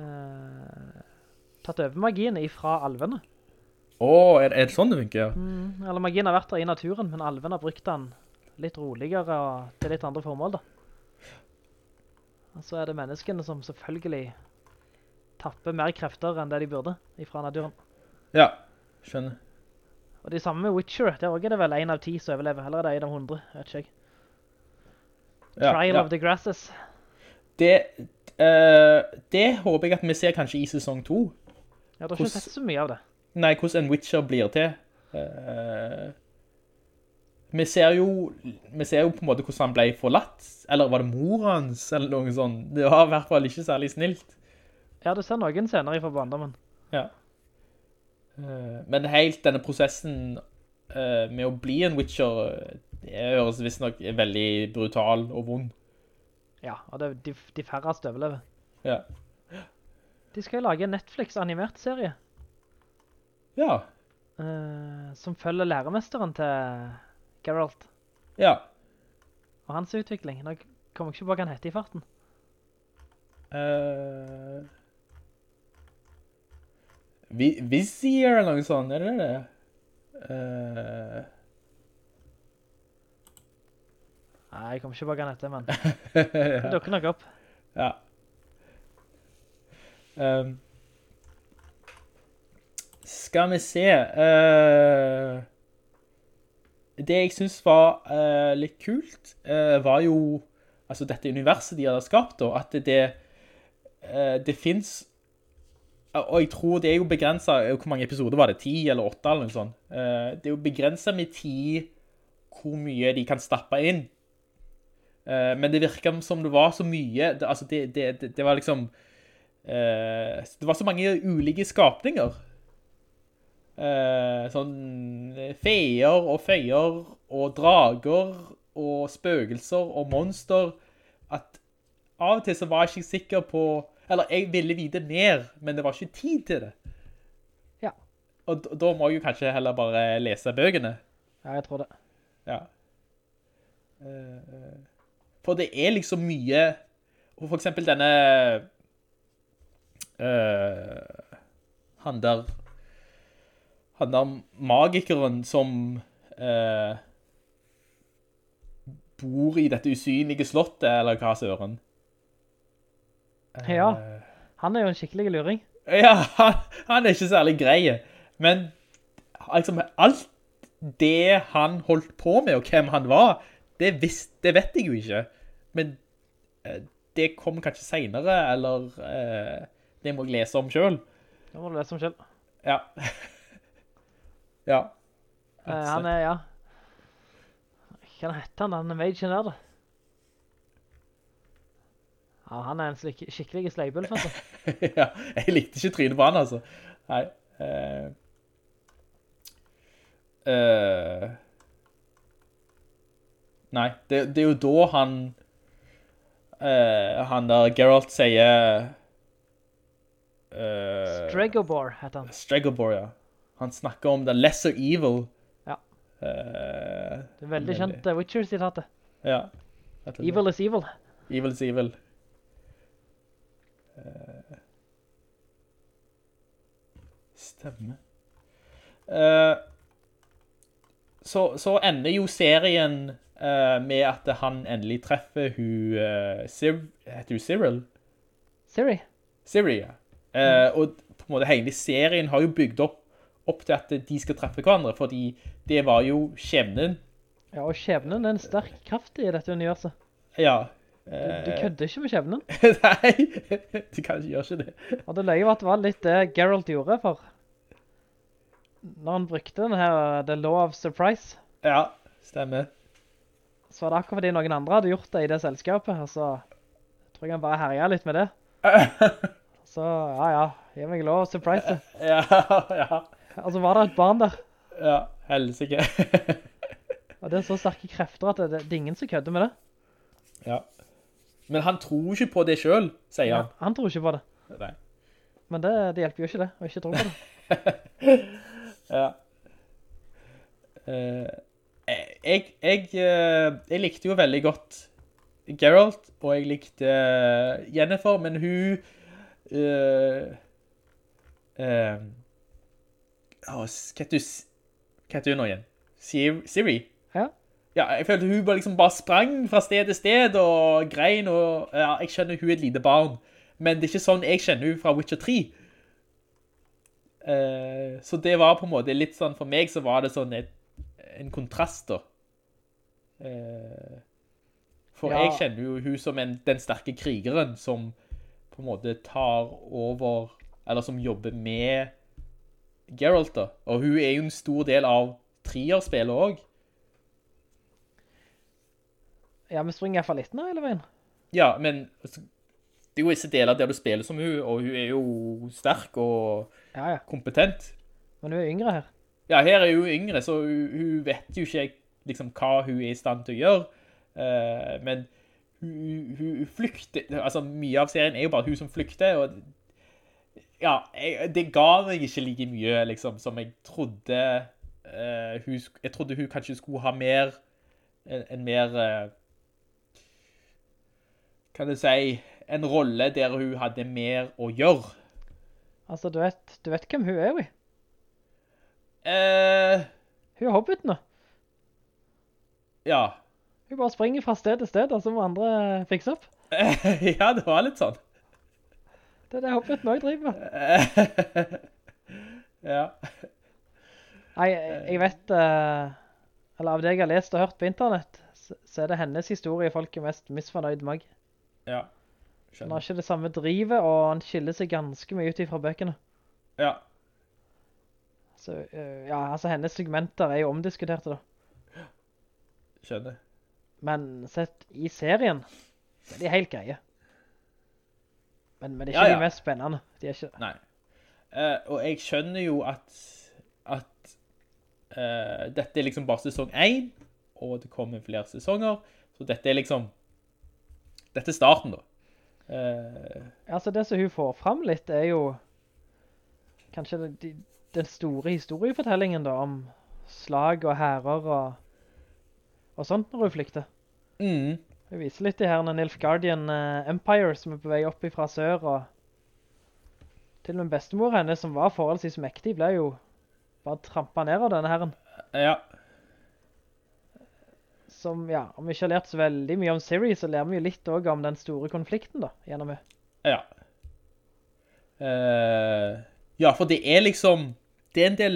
eh, tatt over magien ifra alvene. Åh, er, det sånn det funker? Mm, eller magien har vært der i naturen, men alven har brukt den litt roligere og til litt andre formål da. Og så er det menneskene som selvfølgelig tapper mer krefter enn det de burde ifra naturen. Ja, skjønner. Og det samme med Witcher, der også er det vel en av ti som overlever, eller er det en av hundre, vet ikke jeg. Ja, Trial ja. of the Grasses. Det, uh, det håper jeg at vi ser kanskje i sesong 2. Ja, det har ikke sett så mye av det. Nei, hvordan en Witcher blir til. Uh, vi ser jo vi ser jo på en måte hvordan han ble forlatt. Eller var det mor hans, eller noe sånt? Det var i hvert fall ikke særlig snilt. Ja, du ser noen senere i barndommen. Ja. Uh, men helt denne prosessen uh, med å bli en Witcher, det høres visst nok veldig brutal og vond. Ja, og det er de, de færreste overlever. Ja. De skal jo lage en Netflix-animert serie, Ja. Uh, som følger læremesteren til Geralt, Ja. og hans utvikling. Nå kommer jeg ikke på hva han heter i farten. Uh, Vizier eller noe sånt, er det det? Eh, Nei, jeg kommer ikke på hva han heter, men det dukker nok opp. Ja. Ehm, skal vi se. uh, det jeg synes var uh, litt kult, uh, var jo altså dette universet de hadde skapt, da, at det, det finnes og jeg tror det er jo begrenset, hvor mange episoder var det? 10 eller 8 eller noe sånt. Det er jo begrenset med 10 hvor mye de kan stappe inn. Men det virker som det var så mye, altså det, det, det, var liksom, det var så mange ulike skapninger. Eh, sånn feer og føyer og drager og spøkelser og monster, at av og til så var jeg ikke sikker på, eller jeg ville vite mer, men det var ikke tid til det. Ja. Og da- må jeg jo kanskje heller bare lese bøkene. Ja, jeg tror det. Ja. Eh, For det er liksom mye For eksempel denne eh, Han der Han der magikeren som eh, bor i dette usynlige slottet, eller hva søren. Ja, han er jo en skikkelig luring. Ja, han, han er ikke særlig grei. Men liksom, alt det han holdt på med, og hvem han var, det, visst, det vet jeg jo ikke. Men eh, det kommer kanskje senere, eller eh, det må jeg lese om selv. Det må du lese om selv. Ja. Ja. Uh, han er, ja. Hva heter han? Han magen der, da. Ja, han er en slik, skikkelig sleibull, faktisk. ja, jeg likte ikke trynet på han, altså. Nei. Uh, uh, nei, det, det er jo da han uh, han der Geralt sier uh, Stregobor heter han. Stregobor, ja. Han snakker om the lesser evil. Ja. Uh, Det er veldig kjent uh, Witcher-sitatet. Ja. Evil is evil. Evil is evil. Uh, Stemme. Uh, så, så ender jo serien eh, med at han endelig treffer hun Heter hun Cyril? Siri. Siri, ja. Mm. og på en måte hele serien har jo bygd opp opp til at de skal treffe hverandre, fordi det var jo skjebnen. Ja, og skjebnen er en sterk kraft i dette universet. Ja. Du, du kødde ikke med skjebnen. Nei, du kan ikke gjøre ikke det. Og det løy jo at det var litt det Geralt gjorde, for når han brukte den her uh, The Law of Surprise, Ja, stemmer. så var det akkurat fordi noen andre hadde gjort det i det selskapet, og så tror jeg han bare herja litt med det. Så, ja, ja, gi meg lov å surprise ja, ja, Altså, var det et barn der, ja, helsike. og det er så sterke krefter at det, det, er ingen som kødder med det. ja. Men han tror ikke på det selv, sier Ja, han. han tror ikke på det. Nei. Men det, det hjelper jo ikke det, å ikke tro på det. Ja. Uh, jeg, jeg, eh, jeg likte jo veldig godt Geralt, og jeg likte eh, Jennifer, men hun... Uh, uh, hva heter hun? Hva heter hun nå igjen? Siri? Siri? Ja. Ja, jeg følte hun bare liksom bare sprang fra sted til sted og grein, og ja, jeg skjønner hun er et lite barn, men det er ikke sånn jeg kjenner hun fra Witcher 3. Uh, så det var på en måte litt sånn, for meg så var det sånn et, en kontrast da. Uh, for Ja. jeg kjenner jo hun som en, den sterke krigeren som på en måte tar over, eller som jobber med Geralt da. Og hun er jo en stor del av trierspillet også. Ja, vi springer i hvert fall litt nå hele veien. Ja, men altså, det er jo visse deler der du spiller som hun, og hun er jo sterk og Ja, ja. kompetent. Men hun er yngre her. Ja, her er hun yngre, så hun, hun vet jo ikke liksom hva hun er i stand til å gjøre. Uh, men hun, hun, hun flykter, altså mye av serien er jo bare hun som flykter, og ja, jeg, det ga meg ikke like mye liksom, som jeg trodde uh, hun, jeg trodde hun kanskje skulle ha mer, en, en mer, uh, kan du si, en rolle der hun hadde mer å gjøre. Altså, du vet, du vet hvem hun er, vi. Uh, Hun er hobbiten nå. ja, Hun bare springer fra sted til sted, og så må andre fikse opp. ja, det var litt sånn. Det er det hobbiten også driver med. ja. Nei, jeg vet, eh, eller av det jeg har lest og hørt på internett, så, så er det hennes historie folk er mest misfornøyd med. Ja. skjønner. Han har ikke det samme drivet, og han skiller seg ganske mye ut fra bøkene. Ja. Så, eh, ja, altså hennes segmenter er jo omdiskuterte da. Skjønner. Men sett i serien, så er de helt greie. Men, men det er ikke ja. de mest spennende. De er ikke... Nei. Uh, og jeg skjønner jo at, at uh, dette er liksom bare sesong 1, og det kommer flere sesonger, så dette er liksom, dette er starten da. Uh, Altså det som hun får fram litt er jo kanskje det- de, den store historiefortellingen da om slag og herrer og, og sånt når hun flykter. mm, Hun viser litt i her Nilfgaardian eh, Empire som er på vei opp fra sør og til og med bestemor henne som var forholdsvis mektig ble jo bare trampet ned av denne herren. ja, Som, ja, om vi ikke har lært så veldig mye om Siri, så lærer vi jo litt også om den store konflikten da, gjennom henne. ja. Uh, ja, for det er liksom, det er en del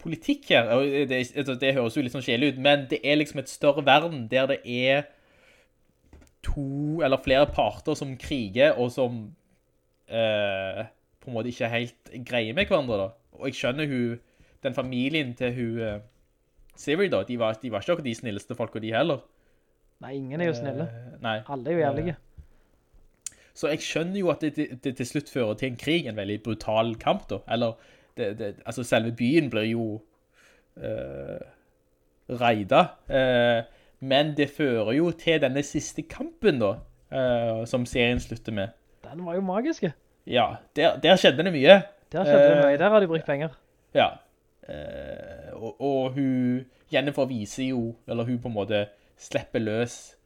politikk her, det, altså, det høres jo litt sånn kjedelig ut, men det er liksom et større verden der det er to eller flere parter som kriger, og som eh, på en måte ikke helt greier med hverandre da. Og jeg skjønner hun, den familien til hun eh, Siri da, de var, de var ikke de snilleste folka de heller. Nei, ingen er jo snille. Eh. Alle er jo jævlige. Så jeg skjønner jo at det, det, det til slutt fører til en krig, en veldig brutal kamp da. Eller, det, altså selve byen blir jo uh, reida. Eh, men det fører jo til denne siste kampen da, uh, som serien slutter med. Den var jo magiske. Ja, der, der skjedde det mye. Der skjedde det Eh, mye. Der har de brukt penger. Ja. uh, og, og hun, Jennifer viser jo, eller hun på en måte slipper løs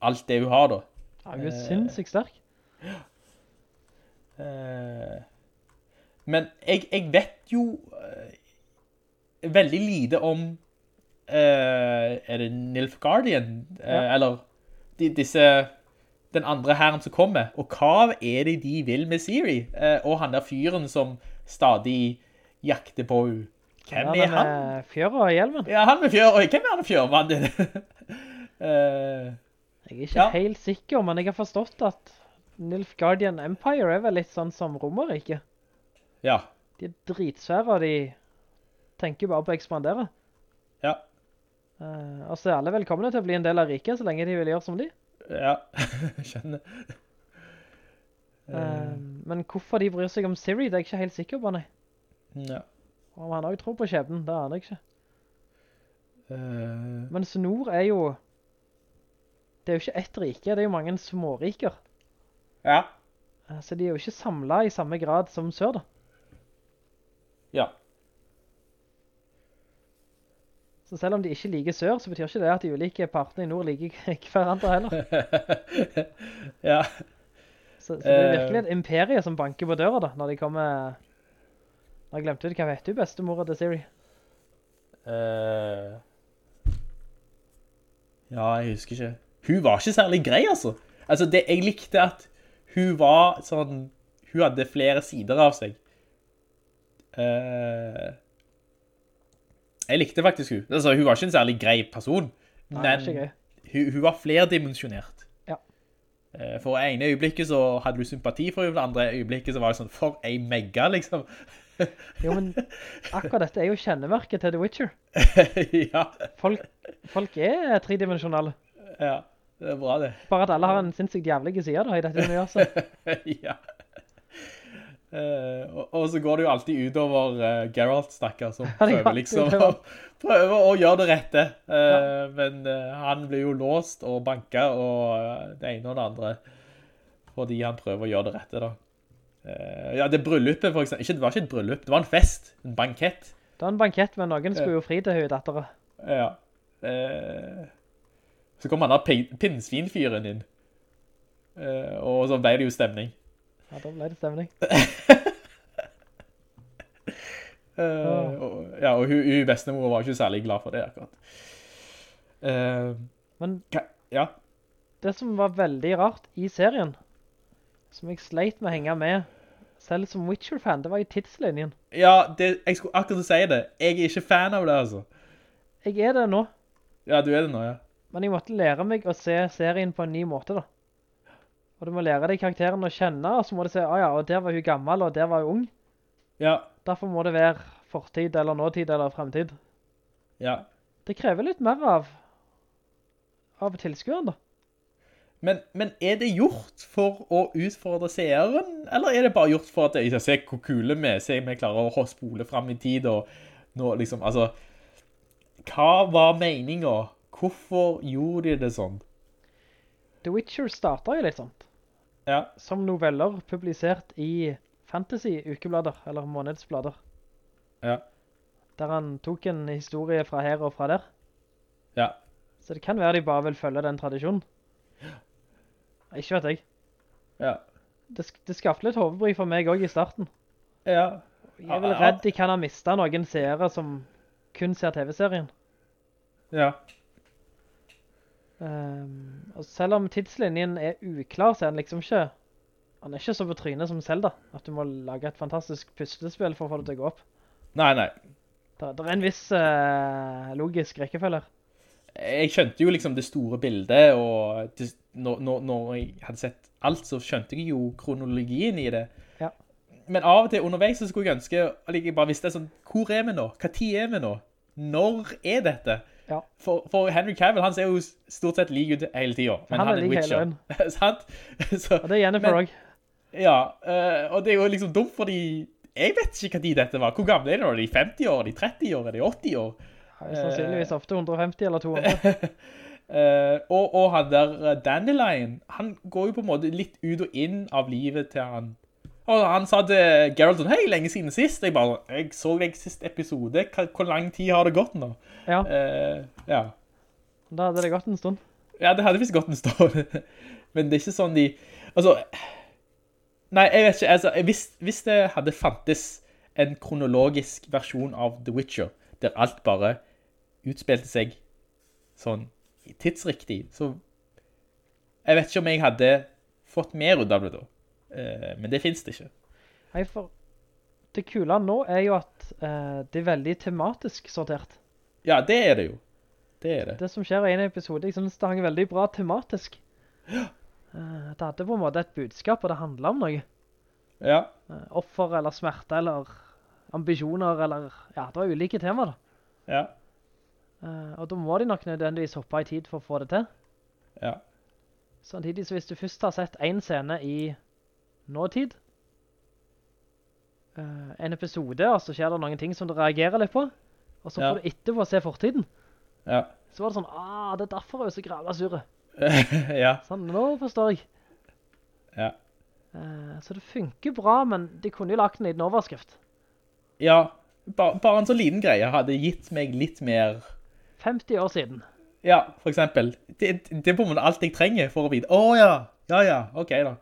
alt det hun har da. Ja, hun er sinnssykt sterk. Eh, men jeg, jeg vet jo eh, veldig lite om eh, Er det Nilfgaardian? Eh, Ja. Eller de, disse Den andre herren som kommer. Og hva er det de vil med Siri? Eh, og han der fyren som stadig jakter på henne. Hvem er han? han? med fjør og hjelmen. Ja, han med fjør. Oi, hvem er han fjørmannen? Eh, Jeg er ikke Ja. helt sikker, men jeg har forstått at Nilfgaardian Empire er vel litt sånn som Romerike. ja. De er dritsvære, og de tenker bare på å ekspandere. Ja. Eh, alle er alle velkomne til å bli en del av riket, så lenge de vil gjøre som de. Ja. Skjønner. Eh, men hvorfor de bryr seg om Siri, det er jeg ikke helt sikker på, nei. Ja. Om han også tror på skjebnen, det aner jeg ikke. Uh... Men Snor er jo... Det er jo ikke ett rike, det er jo mange småriker. ja. Så de er jo ikke samlet i samme grad som Sør, da. Ja. Så selv om de ikke liker Sør, så betyr ikke det at de ulike partene i Nord liker hverandre heller. ja. Så, så det er Eh. virkelig et imperie som banker på døra da, når de kommer... Nå glemte ut hva vet du bestemora til Siri. Uh, ja, jeg husker ikke. Hun var ikke særlig grei, altså. Altså, det, jeg likte at hun var sånn... Hun hadde flere sider av seg. Eh, jeg likte faktisk hun. Altså, hun var ikke en særlig grei person, Nei, men hun, hun var flerdimensjonert. Ja. Eh, For ene øyeblikket så hadde du sympati for henne, for det andre øyeblikket så var det sånn, for ei mega, liksom. Jo, men akkurat dette er jo kjennemerket til The Witcher. ja, Folk, folk er tredimensjonale. ja, det er bra det. Bare at alle har en sinnssykt jævlige side da, i dette universet. ja. Eh, og, og så går det jo alltid utover uh, Geralt, stakkar, som Ja, prøver liksom å, prøver å gjøre det rette. Eh, Men uh, han blir jo låst og banka og det ene og det andre. Fordi han prøver å gjøre det rette, da. Ja, det bryllupet, for eksempel. Ikke, det var ikke et bryllup, det var en fest. En bankett. Det var en bankett, men noen skulle jo fri til høye dattere. Ja. Så kom han der pin pinnsvinfyren inn. Og så ble det jo stemning. Ja, da ble det stemning. uh, og, ja, og hun, hun bestemor var ikke særlig glad for det akkurat. Uh, Men ja, det som var veldig rart i serien, som jeg sleit med å henge med, selv som Witcher-fan, det var i tidslinjen. ja det, jeg skulle akkurat si det. Jeg er ikke fan av det, altså. Jeg er det nå, Ja, du er det nå, ja. men jeg måtte lære meg å se serien på en ny måte da. Og du må lære deg karakteren å kjenne, og så må du se, ah ja, og der var hun gammel, og der var hun ung. Ja, Derfor må det være fortid, eller nåtid, eller fremtid. ja. Det krever litt mer av, av tilskueren da. Men, men er det gjort for å utfordre seeren, eller er det bare gjort for at jeg skal se hvor kule vi er, se om jeg klarer å spole frem i tid, og nå liksom, altså, hva var meningen? Hvorfor gjorde de det sånn? The Witcher startet jo litt sånt. Ja, som noveller publisert i fantasy-ukeblader, eller månedsblader, ja, der han tok en historie fra her og fra der. ja. Så det kan være de bare vil følge den tradisjonen. Ikke vet jeg. Ja, Det, det skapte litt hovedbry for meg også i starten. ja, Jeg er vel redd de kan ha mistet noen seere som kun ser TV-serien. ja. Ehm, og selv om tidslinjen er uklar, så er han liksom ikke... Han er ikke så på trynet som Zelda, at du må lage et fantastisk puslespill for å få det til å gå opp. Nei, nei. Det, det er en viss uh, logisk rekkefølge. Jeg skjønte jo liksom det store bildet, og det, når, når, når jeg hadde sett alt, så skjønte jeg jo kronologien i det. Ja. Men av og til underveis så skulle jeg ønske, jeg bare visste sånn, hvor er vi nå? Hva tid er vi nå? Når er dette? Ja. For, for Henry Cavill, han ser jo stort sett lik ut hele tiden, men Han han er en Witcher. Sant? Så, Og det er Jennifer Men- også. ja, eh, og det er jo liksom dumt, fordi jeg vet ikke hva de dette var. Hvor gamle er de nå? Er de 50 år? Er de 30 år? Er de 80 år? Ja, Sannsynligvis ofte 150 eller 200. Uh, og, og han der eh, Dandelion, han går jo på en måte litt ut og inn av livet til han. Og han sa til Geralt sånn, hei, lenge siden sist. Jeg bare, jeg så deg sist episode. Hvor lang tid har det gått nå? Ja, Uh, ja. da hadde det gått en stund. Ja, det hadde visst gått en stund. Men det er ikke sånn de... Altså... Nei, jeg vet ikke. Altså, hvis, hvis det hadde fantes en kronologisk versjon av The Witcher, der alt bare utspilte seg sånn tidsriktig, så... Jeg vet ikke om jeg hadde fått mer ut av det da. Eh, men det finnes det ikke. Nei, for det kule nå er jo at eh, det er veldig tematisk sortert. Ja, det er det jo. Det er det. Det som skjer i en episode, jeg synes det hang veldig bra tematisk. Ja. det hadde på en måte et budskap, og det handlet om noe. Ja, Eh, offer, eller smerte, eller ambisjoner, eller... Ja, det var ulike temaer da. ja, Eh, og da må de nok nødvendigvis hoppe i tid for å få det til. ja. Samtidig så hvis du først har sett en scene i nåtid, Uh, en episode, og så skjer det noen ting som du reagerer litt på, og så Ja. får du etterpå se fortiden, Ja. så var det sånn, ah, det er derfor jeg er så gravla sure. ja, Sånn, nå forstår jeg. ja. Uh, så det funker bra, men de kunne jo lagt den i den overskrift. Ja, bare, bare en så liten greie hadde gitt meg litt mer 50 år siden. Ja, for eksempel. Det, det er på en måte alt jeg trenger for å vite. Åja, ja, ja, ja, ok da.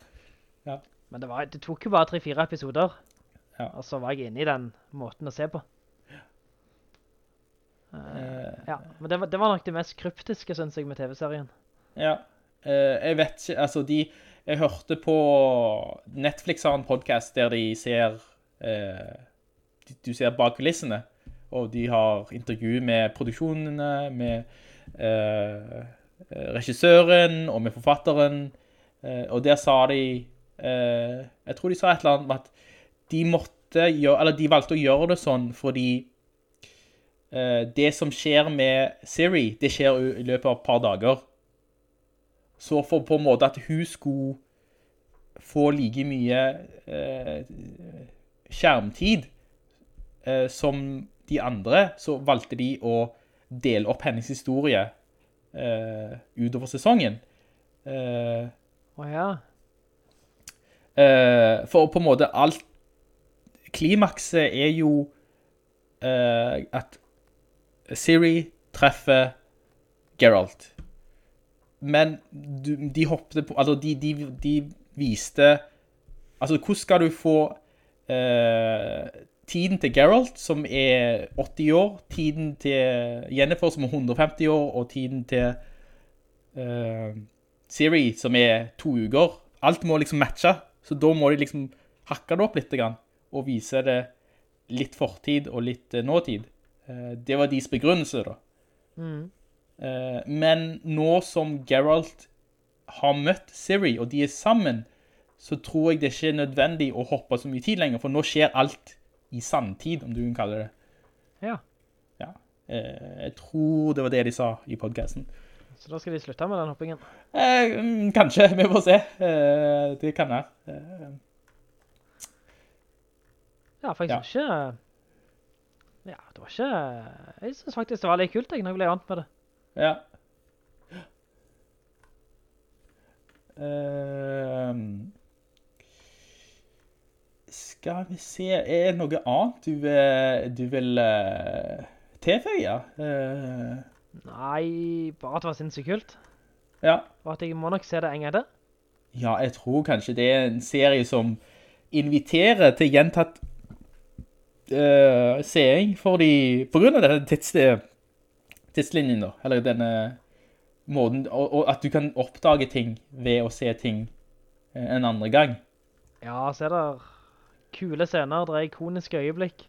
Men det, var, det tok jo bare 3-4 episoder. Ja. Og så var jeg inne i den måten å se på. Uh, ja, men det var, det var nok det mest kryptiske, synes jeg, med TV-serien. Ja, uh, jeg vet ikke, altså de, jeg hørte på Netflix har en podcast der de ser eh, du ser bak kulissene, og de har intervju med produksjonene, med regissøren og med forfatteren, og der sa de, jeg tror de sa et eller annet om at de måtte gjøre, eller de valgte å gjøre det sånn fordi eh, det som skjer med Siri, det skjer i løpet av et par dager. Så for på en måte at hun skulle få like mye eh, skjermtid eh, som de andre, så valgte de å dele opp hennes historie eh, utover sesongen. Eh, oh, ja. Eh, for på en måte alt Klimakset er jo eh, at Siri treffer Geralt. Men de hoppte på Altså, de, de, de viste Altså, hvordan skal du få eh, tiden til Geralt, som er 80 år, tiden til Jennifer, som er 150 år, og tiden til eh, Siri, som er to uker. Alt må liksom matche, så da må de liksom hakke det opp litt grann, og vise det litt fortid og litt eh, nåtid. Eh, det var deres begrunnelse da. Eh, men nå som Geralt har møtt Siri, og de er sammen, så tror jeg det ikke er nødvendig å hoppe så mye tid lenger, for nå skjer alt i sanntid, om du kan kalle det. Ja. Ja. Jeg tror det var det de sa i podcasten. Så da skal de slutte med den hoppingen. Eh, mm, kanskje, vi får se. Eh, det kan jeg. Eh, Ja, jeg Ja. ikke... Ja, det var ikke... Jeg synes faktisk det var litt kult, jeg, når jeg ble vant med det. ja. Ehm, skal vi se, er det noe annet du, vil- du vil eh, tilføye? Eh, Nei, bare at det var sinnssykt kult. ja. Og at jeg må nok se det en gang til. Ja, jeg tror kanskje det er en serie som inviterer til gjentatt uh, seing, fordi, på grunn av denne tids, tidslinjen da, eller denne måten, og, og at du kan oppdage ting ved å se ting eh, en andre gang. Ja, så er det kule scener, det er ikoniske øyeblikk.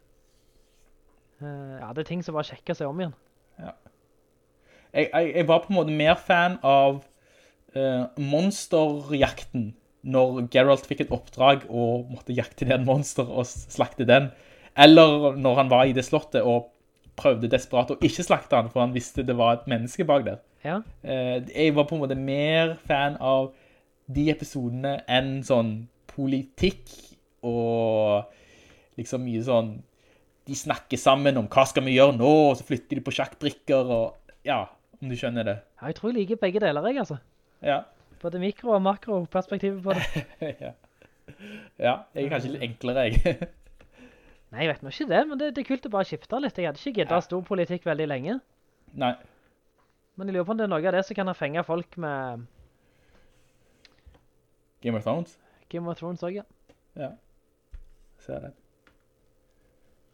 Uh, ja, det er ting som bare sjekker seg om igjen. Jeg, jeg, jeg var på en måte mer fan av uh, monsterjakten når Geralt fikk et oppdrag og måtte jakte ned en monster og slakte den. Eller når han var i det slottet og prøvde desperat å ikke slakte han, for han visste det var et menneske bak der. Ja, Uh, jeg var på en måte mer fan av de episodene enn sånn politikk og liksom mye sånn de snakker sammen om hva skal vi gjøre nå, og så flytter de på sjakkbrikker og ja, om du skjønner det. Ja, jeg tror jeg liker begge deler, jeg, altså. Ja. Både mikro- og makroperspektivet på det. ja. Ja, jeg er kanskje litt enklere, jeg. Nei, jeg vet nå ikke det, men det, det er kult å bare skifte litt. Jeg hadde ikke giddet Ja. stor politikk veldig lenge. Nei. Men jeg lurer på om det er noe av det som kan ha fengt folk med Game of Thrones? Game of Thrones også, ja. Ja. Ser det.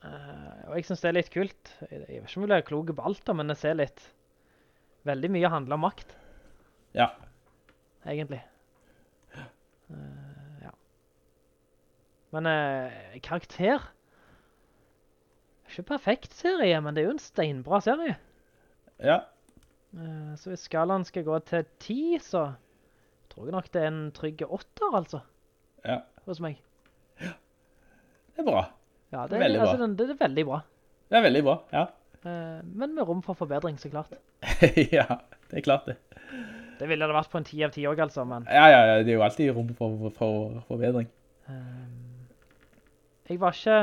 Uh, og jeg synes det er litt kult. Jeg, jeg vet ikke om jeg er klok på alt da, men jeg ser litt veldig mye handler om makt, Ja. egentlig. Uh, ja. Men uh, karakter Ikke perfekt serie, men det er jo en steinbra serie. Ja. Uh, så hvis skalaen skal gå til 10, så tror jeg nok det er en trygge 8, altså, Ja. hos meg. Ja. Det er bra. Ja, det, Veldig bra. altså, den, det er veldig bra. Det er veldig bra, ja. Eh, men med rom for forbedring, så klart. ja, det er klart det. Det ville det vært på en 10 av 10 også, altså, men Ja, ja, ja, det er jo alltid rom for, for, for forbedring. jeg var ikke...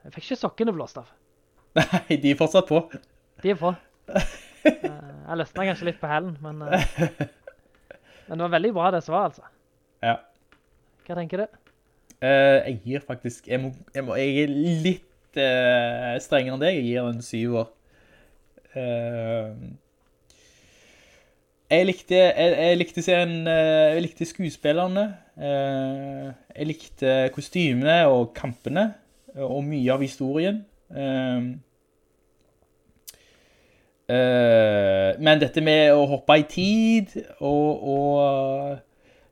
Jeg fikk ikke sokkene blåst av. Nei, de er fortsatt på. De er på. Eh, jeg løsner kanskje litt på helen, men... eh, men det var veldig bra det som var, altså. Ja. Hva tenker du? Eh, jeg gir faktisk, jeg, må, jeg, må, jeg er litt eh, strengere enn deg, jeg gir den syver. Eh, jeg likte, jeg, jeg likte serien, eh, jeg likte skuespillerne, eh, jeg likte kostymene og kampene, eh, og mye av historien. Eh, men dette med å hoppe i tid, og, og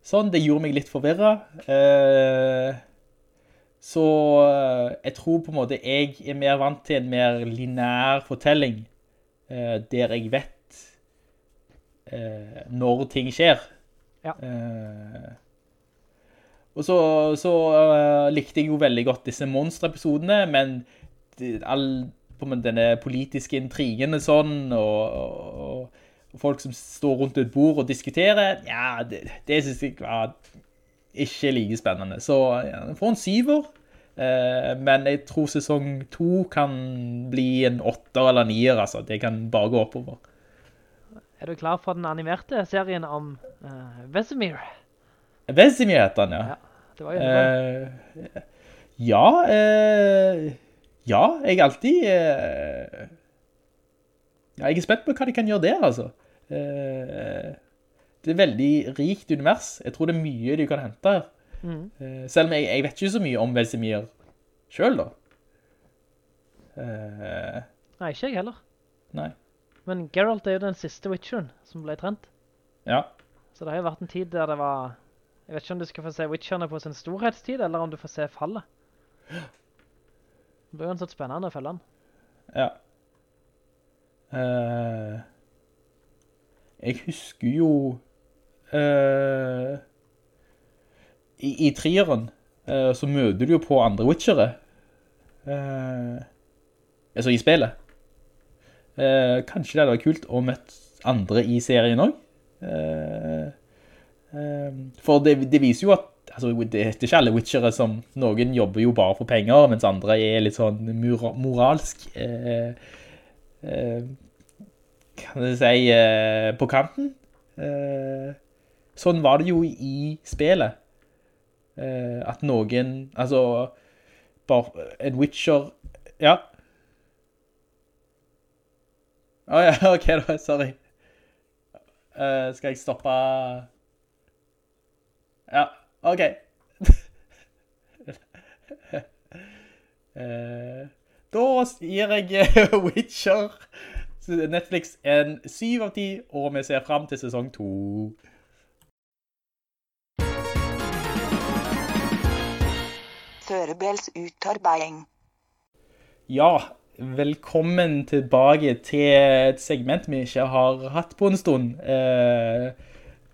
sånn, det gjorde meg litt forvirret. Eh, Så eh, jeg tror på en måte jeg er mer vant til en mer linær fortelling, eh, der jeg vet eh, når ting skjer. Ja. Eh, og så, så likte jeg jo veldig godt disse monsterepisodene, men all måte denne politiske intrigen og sånn, og, og, og folk som står rundt et bord og diskuterer, ja, det, det synes jeg var ikke like spennende. Så ja, den får en syver, eh, men jeg tror sesong to kan bli en åtter eller nier, altså. Det kan bare gå oppover. Er du klar for den animerte serien om uh, Vesemir? Vesemir heter han, ja. Ja, det var jo det. Eh, ja, eh, ja, jeg alltid eh, ja, jeg er spent på hva de kan gjøre der, altså. Eh, det er veldig rikt univers. Jeg tror det er mye de kan hente her. Mhm. Eh, selv om jeg, jeg vet ikke så mye om Vesemir selv, da. Uh, Nei, ikke jeg heller. nei. Men Geralt er jo den siste Witcheren som ble trent. Ja. Så det har jo vært en tid der det var... Jeg vet ikke om du skal få se Witcherne på sin storhetstid, eller om du får se fallet. Det blir jo en sånn spennende å følge den. Ja. Uh, jeg husker jo eh, i, i trieren uh, så møter du jo på andre Witchere. Uh, altså i spillet. Kanskje det hadde vært kult å møte andre i serien også. For det, det viser jo at altså, det, er ikke alle Witchere som noen jobber jo bare for penger, mens andre er litt sånn mora, moralsk kan du si på kanten. Sånn var det jo i spillet. Eh, at noen, altså bare en Witcher ja. Å ja, ok da, sorry. Uh, skal jeg stoppe Ja, ok. uh, da gir jeg eh, Witcher Netflix en 7 av 10, og vi ser frem til sesong 2. Førebels utarbeiding. Ja, velkommen tilbake til et segment vi ikke har hatt på en stund. Eh,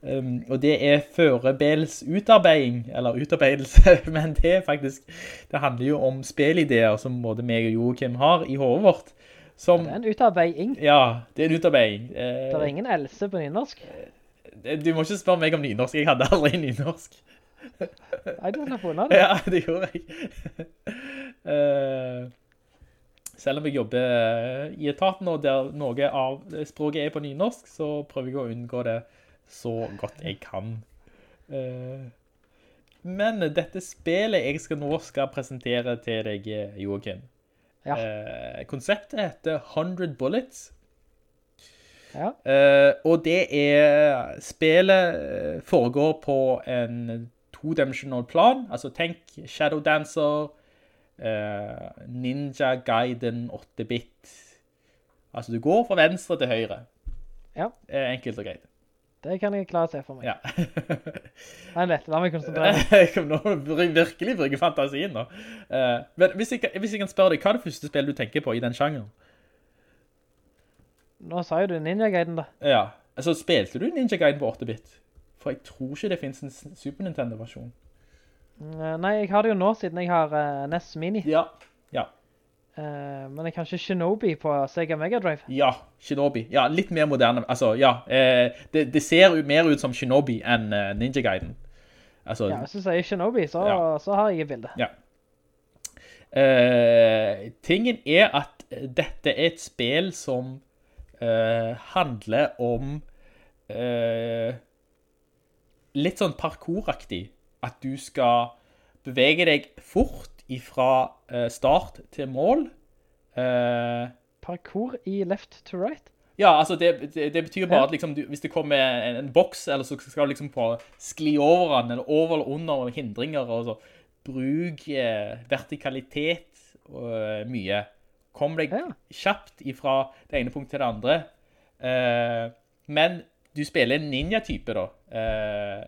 um, og det er førebels utarbeiding, eller utarbeidelse, men det er faktisk, det handler jo om spillideer som både meg og Joachim har i hovedet vårt. Som, Det er en utarbeiding. ja, det er en utarbeiding. Det er Eh, ingen Else på nynorsk. du må ikke spørre meg om nynorsk, jeg hadde aldri nynorsk. Nei, du har funnet det. Ja, det gjorde jeg. Eh, selv om jeg jobber i etaten, og der noe av språket er på nynorsk, så prøver jeg å unngå det så godt jeg kan. Eh, men dette spillet jeg skal nå skal presentere til deg, Joachim. Ja. Eh, konseptet heter 100 Bullets. Ja. Uh, og det er Spillet eh, foregår på en todimensional plan. Altså tenk Shadow Dancer, uh, Ninja Gaiden 8-bit. Altså du går fra venstre til høyre. Ja. Enkelt og greit. Det kan jeg klare å se for meg. Ja. Nei, lett. La meg konsentrere jeg kan nå virkelig bruke fantasien nå. Uh, men hvis jeg, kan- hvis jeg kan spørre deg, hva er det første spillet du tenker på i den sjangeren? Nå sa jo du Ninja Gaiden da. Ja, altså spilte du Ninja Gaiden på 8-bit? For jeg tror ikke det finnes en Super Nintendo-versjon. Mm, Nei, jeg har det jo nå siden jeg har uh, NES Mini. Ja, ja. Uh, men jeg er ikke Shinobi på Sega Mega Drive. Ja, Shinobi. Ja, litt mer moderne. Altså, ja, Uh, det, det ser mer ut som Shinobi enn eh, Ninja Gaiden. Altså, Ja, hvis du sier Shinobi, så, Ja. så har jeg et bilde. ja. Eh, tingen er at dette er et spill som eh, handler om eh, litt sånn parkouraktig. At du skal bevege deg fort ifra eh, start til mål. Eh, Parkour i left to right. Ja, altså det, det, det betyr bare at liksom, du, hvis det kommer en, en boks, eller så skal du liksom på skli over den, eller over eller under hindringer, og så bruk eh, vertikalitet og eh, mye. Kom deg Ja. kjapt ifra det ene punktet til det andre. Eh, men du spiller en ninja-type da. Eh,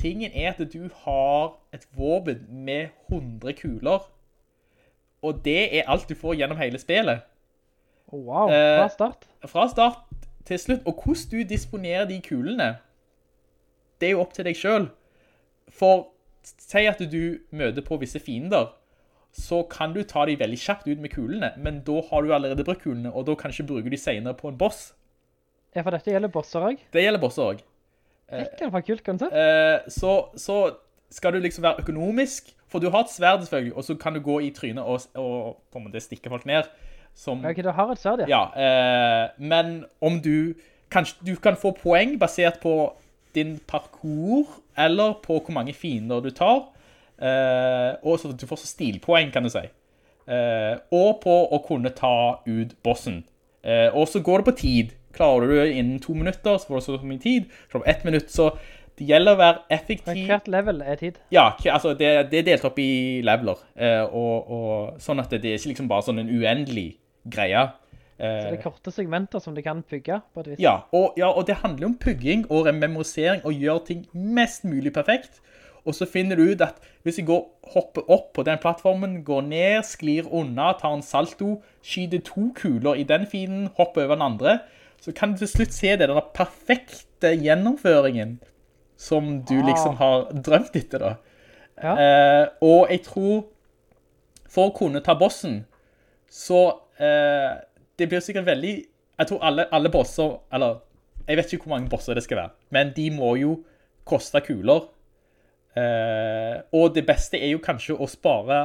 tingen er at du har et våpen med 100 kuler, og det er alt du får gjennom hele spillet. Oh, wow, Eh, fra start. Fra start til slutt, og hvordan du disponerer de kulene, det er jo opp til deg selv. For, si at du møter på visse fiender, så kan du ta de veldig kjapt ut med kulene, men da har du allerede brukt kulene, og da kan du ikke bruke de senere på en boss. Ja, for dette gjelder bosser også. Det gjelder bosser også. Hekken var kult konsept. Eh, så, så skal du liksom være økonomisk, for du har et sverd selvfølgelig, og så kan du gå i trynet og, og på en måte stikke folk ned. Som, Ok, du har et sverd, ja. ja, eh, men om du, kanskje, du kan få poeng basert på din parkour, eller på hvor mange fiender du tar, eh, og så du får så stilpoeng, kan du si. Eh, og på å kunne ta ut bossen. Eh, og så går det på tid. Klarer du det innen to minutter, så får du så mye tid. Klarer du ett minutt, så det gjelder å være Men effektiv. hvert level er tid. Ja, altså det, det er delt opp i leveler, eh, og, og sånn at det, er ikke liksom bare sånn en uendelig greie. Eh, Så det er korte segmenter som du kan bygge på et vis. ja, og, ja, og det handler om pugging og memorisering og gjøre ting mest mulig perfekt. Og så finner du ut at hvis jeg går, hopper opp på den plattformen, går ned, sklir unna, tar en salto, skyter to kuler i den fienden, hopper over den andre, så kan du til slutt se det, den perfekte gjennomføringen som du liksom har drømt etter da. Ja. Eh, og jeg tror, for å kunne ta bossen, så eh, det blir sikkert veldig, jeg tror alle, alle bosser, eller jeg vet ikke hvor mange bosser det skal være, men de må jo koste kuler. Eh, og det beste er jo kanskje å spare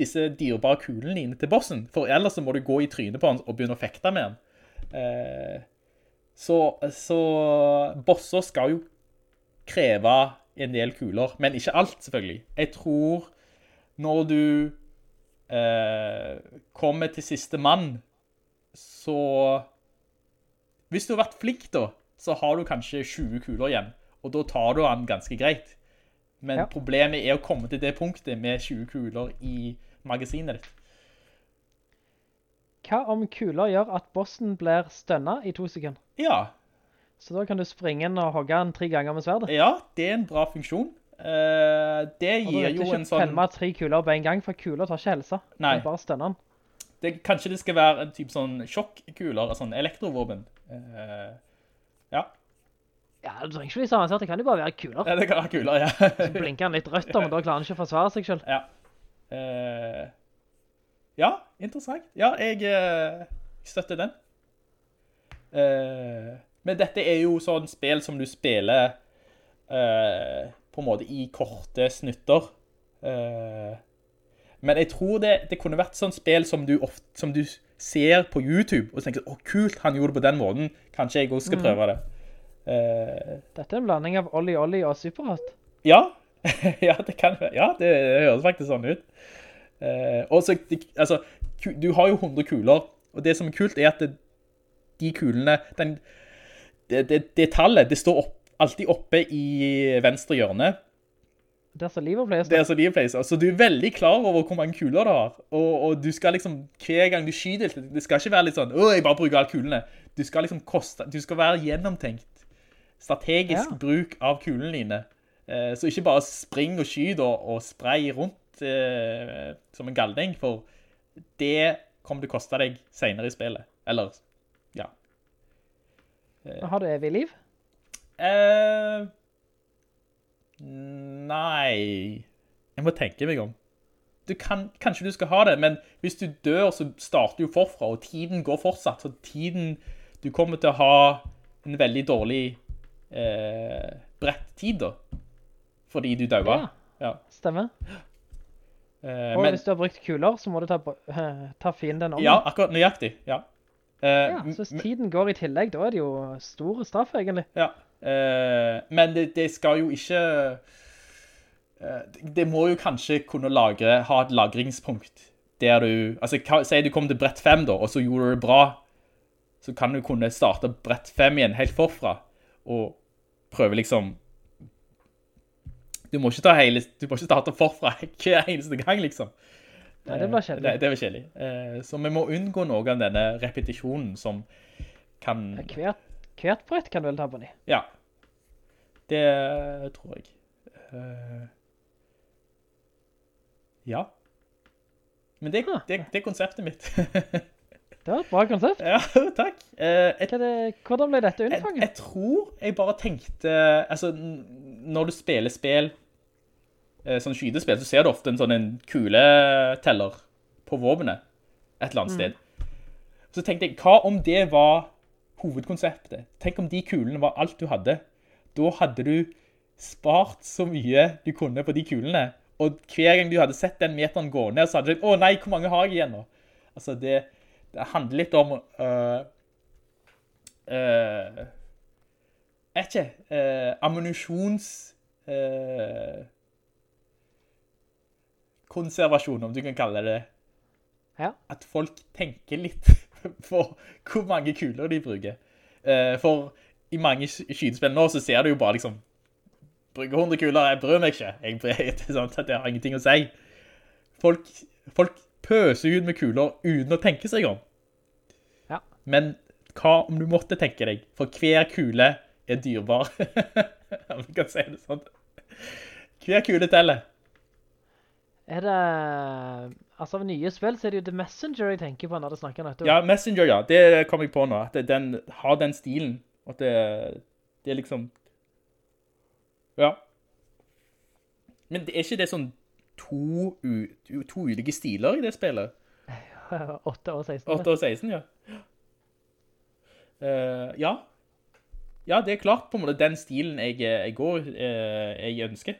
disse dyrebare kulene dine til bossen, for ellers så må du gå i trynet på han og begynne å fekte med han. Eh, så, så bosser skal jo kreve en del kuler, men ikke alt selvfølgelig. Jeg tror når du eh, kommer til siste mann, så hvis du har vært flink da, så har du kanskje 20 kuler igjen, og da tar du han ganske greit. Men Ja. problemet er å komme til det punktet med 20 kuler i magasinet ditt. Hva om kuler gjør at bossen blir stønnet i to sekunder? Ja, Så da kan du springe inn og hogge den tre ganger med sverdet. ja, det er en bra funksjon. Uh, det jo en sånn... Og du vet ikke pælme tre kuler på en gang, for kuler tar ikke helse. Nei. Du bare stønner den. Det, kanskje det skal være en type sånn sjokkkuler, sånn elektrovåpen. Uh, ja. Ja, du trenger ikke bli avansert, det kan jo bare være kuler. ja, det kan være kuler, ja. Så blinker den litt rødt, om, men da klarer han ikke å forsvare seg selv. ja. Eh, ja, interessant. Ja, jeg eh, støtter den. Uh, men dette er jo sånn spill som du spiller uh, på en måte i korte snutter. Uh, men jeg tror det, det kunne vært sånn spill som du, ofte, som du ser på YouTube, og tenker, å kult, han gjorde det på den måten. Kanskje jeg også skal prøve det. Dette er en blanding av Olli Olli og Superhot. ja, ja, det kan. Ja, det høres faktisk sånn ut. Eh, og så, de- altså, du har jo 100 kuler, og det som er kult er at det, de kulene, den, det, det, det tallet, det står opp, alltid oppe i venstre hjørne. Der som livet pleier Det er så de pleier, så du er veldig klar over hvor mange kuler du har. Og, og du skal liksom, hver gang du skyder, det skal ikke være litt sånn, åh, jeg bare bruker alle kulene. Du skal liksom koste, du skal være gjennomtenkt. Strategisk Ja. bruk av kulene dine. Eh, så ikke bare spring og skyt og, og spray rundt eh, som en galding, for det kommer til å koste deg senere i spillet. Eller, ja. Har du evig liv? Eh, nei, jeg må tenke meg om. Du kan, kanskje du skal ha det, men hvis du dør, så starter du forfra, og tiden går fortsatt, så tiden, du kommer til å ha en veldig dårlig eh, brett tid da, fordi du døde. Ja. Ja. Stemmer. Eh, Og men, hvis du har brukt kuler, så må du ta, ta fienden om. ja, akkurat nøyaktig, ja. Eh, Ja, så hvis tiden går i tillegg, da er det jo stor straff, egentlig. Ja, eh, men det, det skal jo ikke Det må jo kanskje kunne lagre, ha et lagringspunkt der du Altså, sier si du kom til brett 5, da, og så gjorde du det bra, så kan du kunne starte brett 5 igjen helt forfra og prøve liksom Du må ikke ta hele Du må ikke starte forfra hver eneste gang, liksom. Nei, det blir kjedelig. Det, det blir kjedelig. Eh, Så vi må unngå noe av denne repetisjonen som kan Hvert, hvert brett kan du vel ta på ny? ja. Det tror jeg. Eh, ja. Men det, Ah. det, det er konseptet mitt. Det var et bra konsept. ja, takk. Eh, et, det, hvordan ble dette jeg, unnfanget? jeg tror jeg bare tenkte, altså, når du spiller spill, eh, sånn skydespill, så ser du ofte en sånn en kuleteller på våpenet, et eller annet sted. Så tenkte jeg, hva om det var hovedkonseptet? Tenk om de kulene var alt du hadde. Da hadde du spart så mye du kunne på de kulene. Og hver gang du hadde sett den meteren gå ned, så hadde du å nei, hvor mange har jeg igjen nå? Altså, det, det handler litt om... øh, øh, jeg ikke, øh, ammunisjons... øh, konservasjon, om du kan kalle det. Ja. At folk tenker litt på hvor mange kuler de bruker. Uh, for i mange sk- skydespill nå, så ser du jo bare liksom, bruker 100 kuler, jeg bryr meg ikke. Jeg bryr det det har ingenting å si. Folk, folk pøser ut med kuler uten å tenke seg om. Ja. Men hva om du måtte tenke deg? For hver kule er dyrbar. Om vi kan si det sånn. Hver kule teller. Er det... Altså, av nye spill så er det jo The Messenger jeg tenker på når det snakker nettopp. Ja, Messenger, ja. Det kom jeg på nå. At den har den stilen. At det, det er liksom... Ja. Men det er ikke det sånn to, to ulike stiler i det spillet? 8 og 16. 8 og 16, ja. Uh, ja. Ja, det er klart på en måte den stilen jeg, jeg går, uh, jeg ønsker.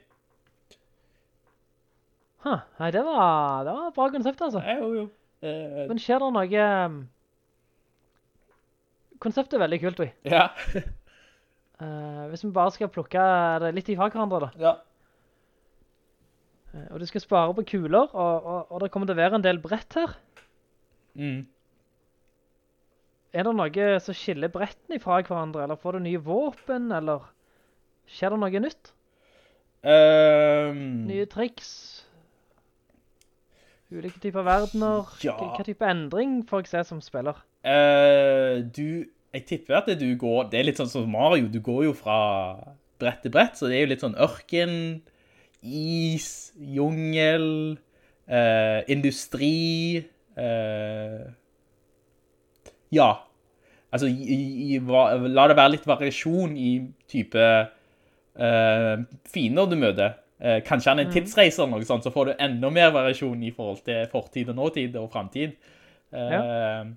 Huh. Nei, det var, det var et bra konsept, altså. Ja, jo, jo. Uh, Men skjer det noe... um, Konseptet er veldig kult, vi. ja. Hvis vi bare skal plukke det litt ifra hverandre, da. ja. Eh, og du skal spare på kuler, og, og, og det kommer til å være en del brett her. Mm. Er det noe som skiller brettene ifra hverandre, eller får du nye våpen, eller skjer det noe nytt? Um, Nye triks? Ulike typer verdener? Ja. Hva type endring får jeg se som spiller? Uh, du, jeg tipper at du går, det er litt sånn som Mario, du går jo fra brett til brett, så det er jo litt sånn ørken, is, jungel, eh, industri, eh, ja, altså i, i, la det være litt variasjon i type eh, fiender du møter. Eh, kanskje han er en tidsreiser eller noe sånt, så får du enda mer variasjon i forhold til fortid og nåtid og fremtid. Eh,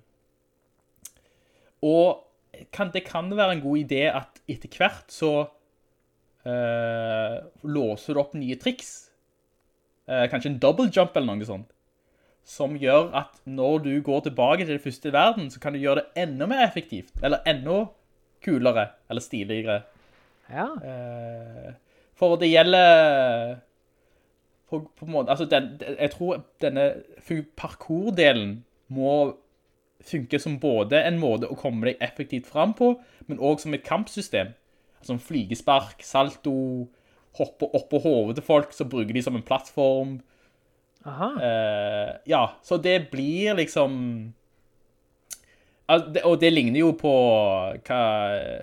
og kan, det kan være en god idé at etter hvert så låser du opp nye triks. Eh, kanskje en double jump eller noe sånt. Som gjør at når du går tilbake til det første i verden, så kan du gjøre det enda mer effektivt. Eller enda kulere, eller stiligere. Ja, Eh, for det gjelder på, på måte, altså den, jeg tror denne parkour-delen må funke som både en måte å komme deg effektivt fram på, men også som et kampsystem. Altså en flygespark, salto, hoppe opp på hovedet til folk, så bruker de som en plattform. aha. Eh, ja, så det blir liksom... Al- det- Og det ligner jo på hva,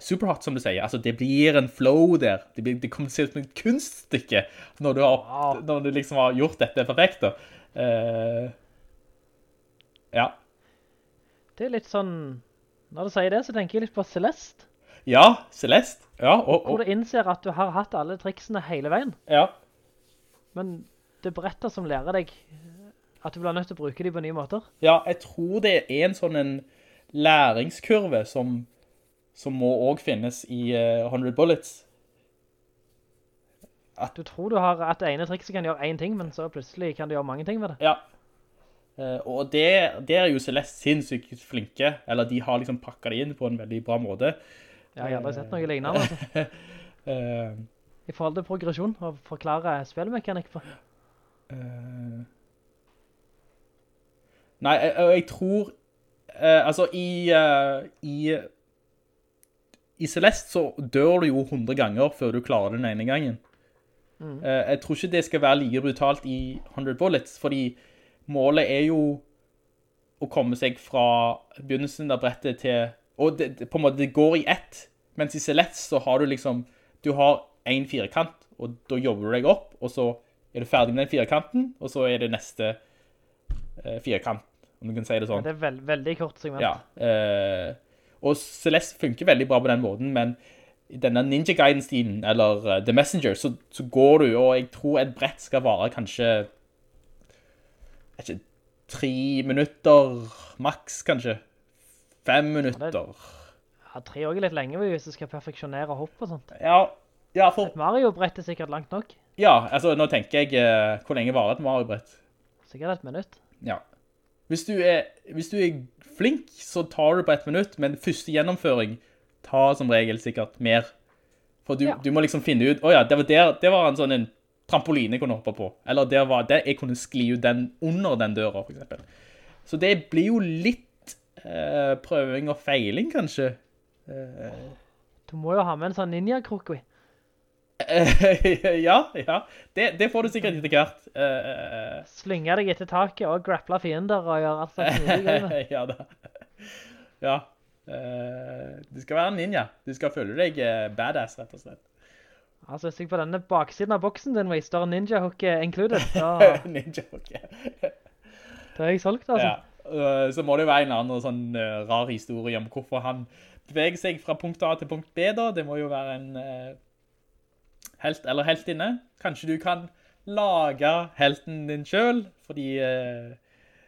Superhot, som du sier. Altså, det blir en flow der. Det, blir, det kommer til å se ut som et kunststykke når du, har, Wow. når du liksom har gjort dette perfekt. Da. Eh, ja. Det er litt sånn... Når du sier det, så tenker jeg litt på Celeste. Ja, Celeste. Ja, og, Hvor du innser at du har hatt alle triksene hele veien. ja. Men det brettet som lærer deg at du blir nødt til å bruke dem på nye måter. ja, jeg tror det er en sånn en læringskurve som, som må også finnes i uh, 100 Bullets. Du tror du har at det ene trikset kan gjøre én ting, men så plutselig kan du gjøre mange ting med det. Ja. Uh, og det, det er jo Celeste sinnssykt flinke, eller de har liksom pakket det inn på en veldig bra måte. Jeg har aldri sett noe lignende. Altså. uh, I forhold til progresjon og forklare spillmekanikk på. Uh, nei, jeg, jeg tror, uh, altså i, i, i Celeste så dør du jo 100 ganger før du klarer den ene gangen. Eh, jeg tror ikke det skal være like brutalt i 100 Bullets, fordi målet er jo å komme seg fra begynnelsen av brettet til, og det, det, på en måte det går i ett, mens i Celeste så har du liksom, du har en firkant, og da jobber du deg opp, og så er du ferdig med den firkanten, og så er det neste eh, firkant, om du kan si det sånn. Det er veld, veldig kort segment. Ja, eh, og Celeste funker veldig bra på den måten, men i denne Ninja Gaiden-stilen, eller uh, The Messenger, så, så går du, og jeg tror et brett skal vare kanskje, ikke, tre minutter, maks kanskje, fem minutter. Ja, tre år er litt lenge hvis du skal perfeksjonere hopp og sånt. Ja, ja, for, Et Mario-brett er sikkert langt nok. ja, altså nå tenker jeg, eh, hvor lenge varer et Mario-brett? Sikkert et minutt. Ja. Hvis du, er, hvis du er flink, så tar du på et minutt, men første gjennomføring tar som regel sikkert mer. For du, Ja. du må liksom finne ut, åja, det var der, det var en sånn en trampoline jeg kunne hoppe på. Eller det var det, jeg kunne skli ut den under den døra, for eksempel. Så det blir jo litt eh, prøving og feiling, kanskje. Du må jo ha med en sånn ninja-krok, ja, ja. Det, det får du sikkert etter hvert. Eh, Slynge deg etter taket og grapple fiender og gjøre alt slags mulig ja da. Ja. Eh, du skal være en ninja. Du skal føle deg eh, badass, rett og slett. Altså, hvis jeg på denne baksiden av boksen din, jeg står ninja hook included, da, ninja, ok. da er jeg solgt, altså. Ja. Eh, så må det jo være en eller annen sånn eh, rar historie om hvorfor han beveger seg fra punkt A til punkt B da. Det må jo være en eh, helt eller heltinne. Kanskje du kan lage helten din selv, fordi...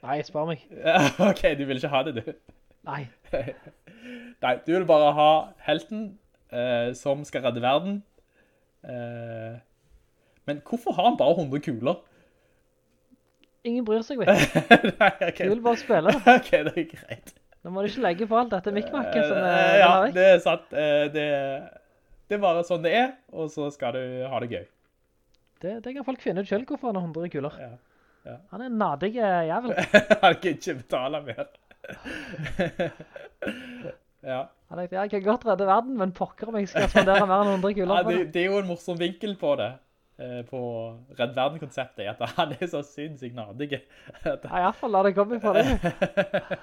Nei, spør meg. ok, du vil ikke ha det, du. Nei. Nei, du vil bare ha helten eh, som skal redde verden. Eh, men hvorfor har han bare 100 kuler? Ingen bryr seg, vet du. Nei, ok. Du vil bare spille det. Ok, det er greit. Nå må du ikke legge på alt dette mikmakket som Eh, er ja, det er sant. Eh, det, det er bare sånn det er, og så skal du ha det gøy. Det, det kan folk finne ut selv hvorfor han har 100 kuler. Ja, ja. Han er en nadig eh, jævel. Han kan ikke betale mer. ja. Han tenkte, jeg kan godt redde verden, men pokker om jeg skal spandere mer enn 100 kuler ja det. det er jo en morsom vinkel på det. Eh, På Redd Verden-konseptet, at han er så sinnssykt nadig. Ja, i hvert fall la det komme på deg.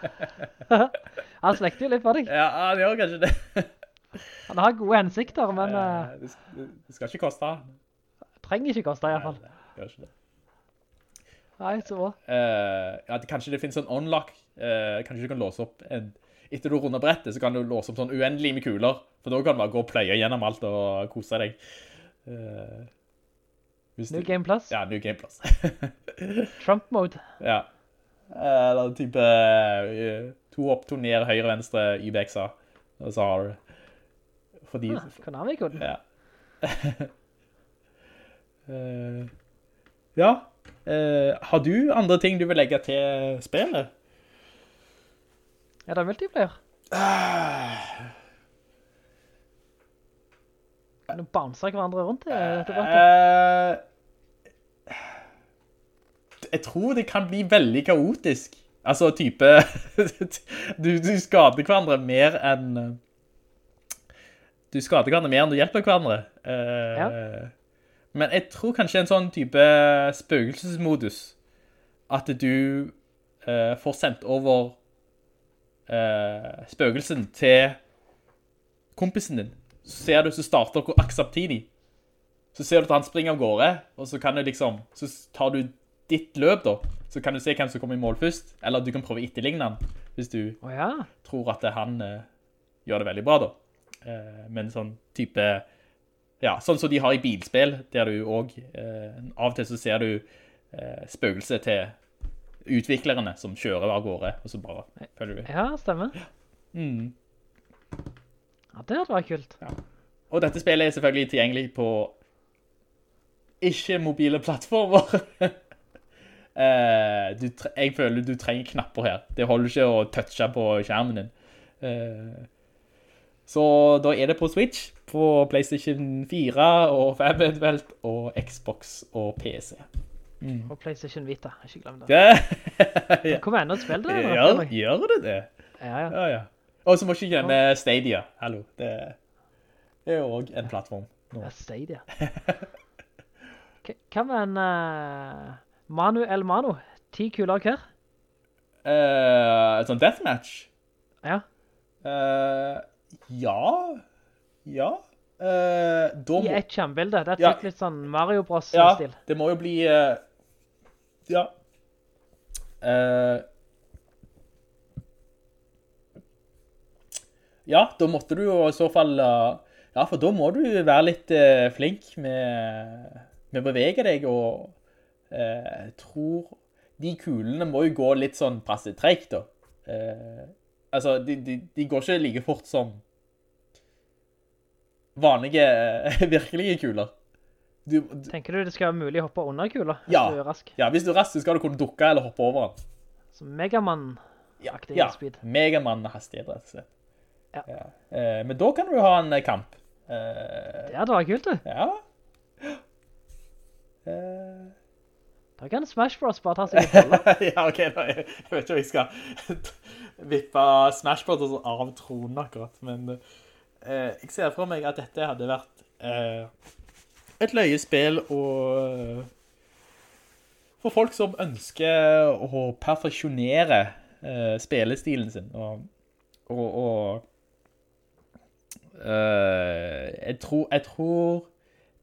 han slekter jo litt på deg. Ja, han gjør kanskje det. Han har gode hensikter, men eh, Eh, Det, det skal ikke koste Det trenger ikke koste i hvert fall. Nei, det gjør ikke det. Nei, så bra. Ja, det, kanskje det finnes en unlock. eh, kanskje du kan låse opp en, etter du runder brettet, så kan du låse opp sånn uendelig med kuler. For da kan du bare gå og pløye gjennom alt og kose deg. Eh, hvis New Game Plus. Ja, New Game Plus. Trump mode. ja. Eller type eh, to opp, to ned, høyre, venstre, YBXA. Og så har du fordi... Ah, Konami-koden. Ja. uh, ja. Uh, har du andre ting du vil legge til spillet? Er det multiplayer? Nå bouncer hverandre rundt det, uh. Eh, jeg tror det kan bli veldig kaotisk. Altså type du, du skader hverandre mer enn Du skader hverandre mer enn du hjelper hverandre. Eh, Men jeg tror kanskje en sånn type spøkelsesmodus at du uh, får sendt over uh, spøkelsen til kompisen din. Ser du så starter dere akkurat samtidig. Så ser du at han springer av gårde, og så kan du liksom, så tar du ditt løp da, så kan du se hvem som kommer i mål først, eller du kan prøve å etterligne han, hvis du Åja. tror at han eh, gjør det veldig bra da. Eh, men sånn type, ja, sånn som de har i bilspill, der du også, eh, av og til så ser du eh, spøkelse til utviklerne som kjører av gårde, og så bare følger du. Ja, stemmer. Mm. Ja, det hadde vært kult. Og dette spillet er selvfølgelig tilgjengelig på ikke mobile plattformer. Eh, du, jeg føler du trenger knapper her. Det holder ikke å touche på skjermen din. Eh, så da er det på Switch, på PlayStation 4 og 5 eventuelt, og Xbox og PC. Og PlayStation Vita, ikke glem det. Det, kommer enda et spill der. gjør, gjør det det? Ja, ja. Ja, ja. Og så må ikke glemme Stadia. Hallo, det er jo også en plattform. nå. Ja, Stadia. Hva med en uh, Manu El Manu? Ti kuler hver? Uh, sånn deathmatch? Ja. Uh, ja. Ja. Uh, da I et kjembilde. Det Det Ja. litt sånn Mario ja, Bros-stil. det må jo bli, Uh... ja. Eh, ja, da måtte du jo i så fall, eh, ja, for da må du være litt eh, flink med, med å bevege deg, og eh, tror de kulene må jo gå litt sånn passe da. Eh, altså, de, de, de går ikke like fort som vanlige, virkelige kuler. Du, du, Tenker du det skal være mulig å hoppe under kula? hvis ja, du er rask? ja, hvis du er rask, så skal du kunne dukke eller hoppe over den. Så Megaman Ja, ja. speed. Megaman-hastighet, rett og slett. Ja. Eh, men da kan du ha en eh, kamp. Eh, Det var kult, du. ja. Eh, Da kan Smash Bros bare ta seg i bolle. ja, ok, da, jeg, jeg vet ikke om jeg skal vippe Smash Bros. av tronen akkurat, men eh, jeg ser for meg at dette hadde vært eh, et løyespill og for folk som ønsker å perfeksjonere eh, spillestilen sin, og, og, og eh, jeg tror, jeg tror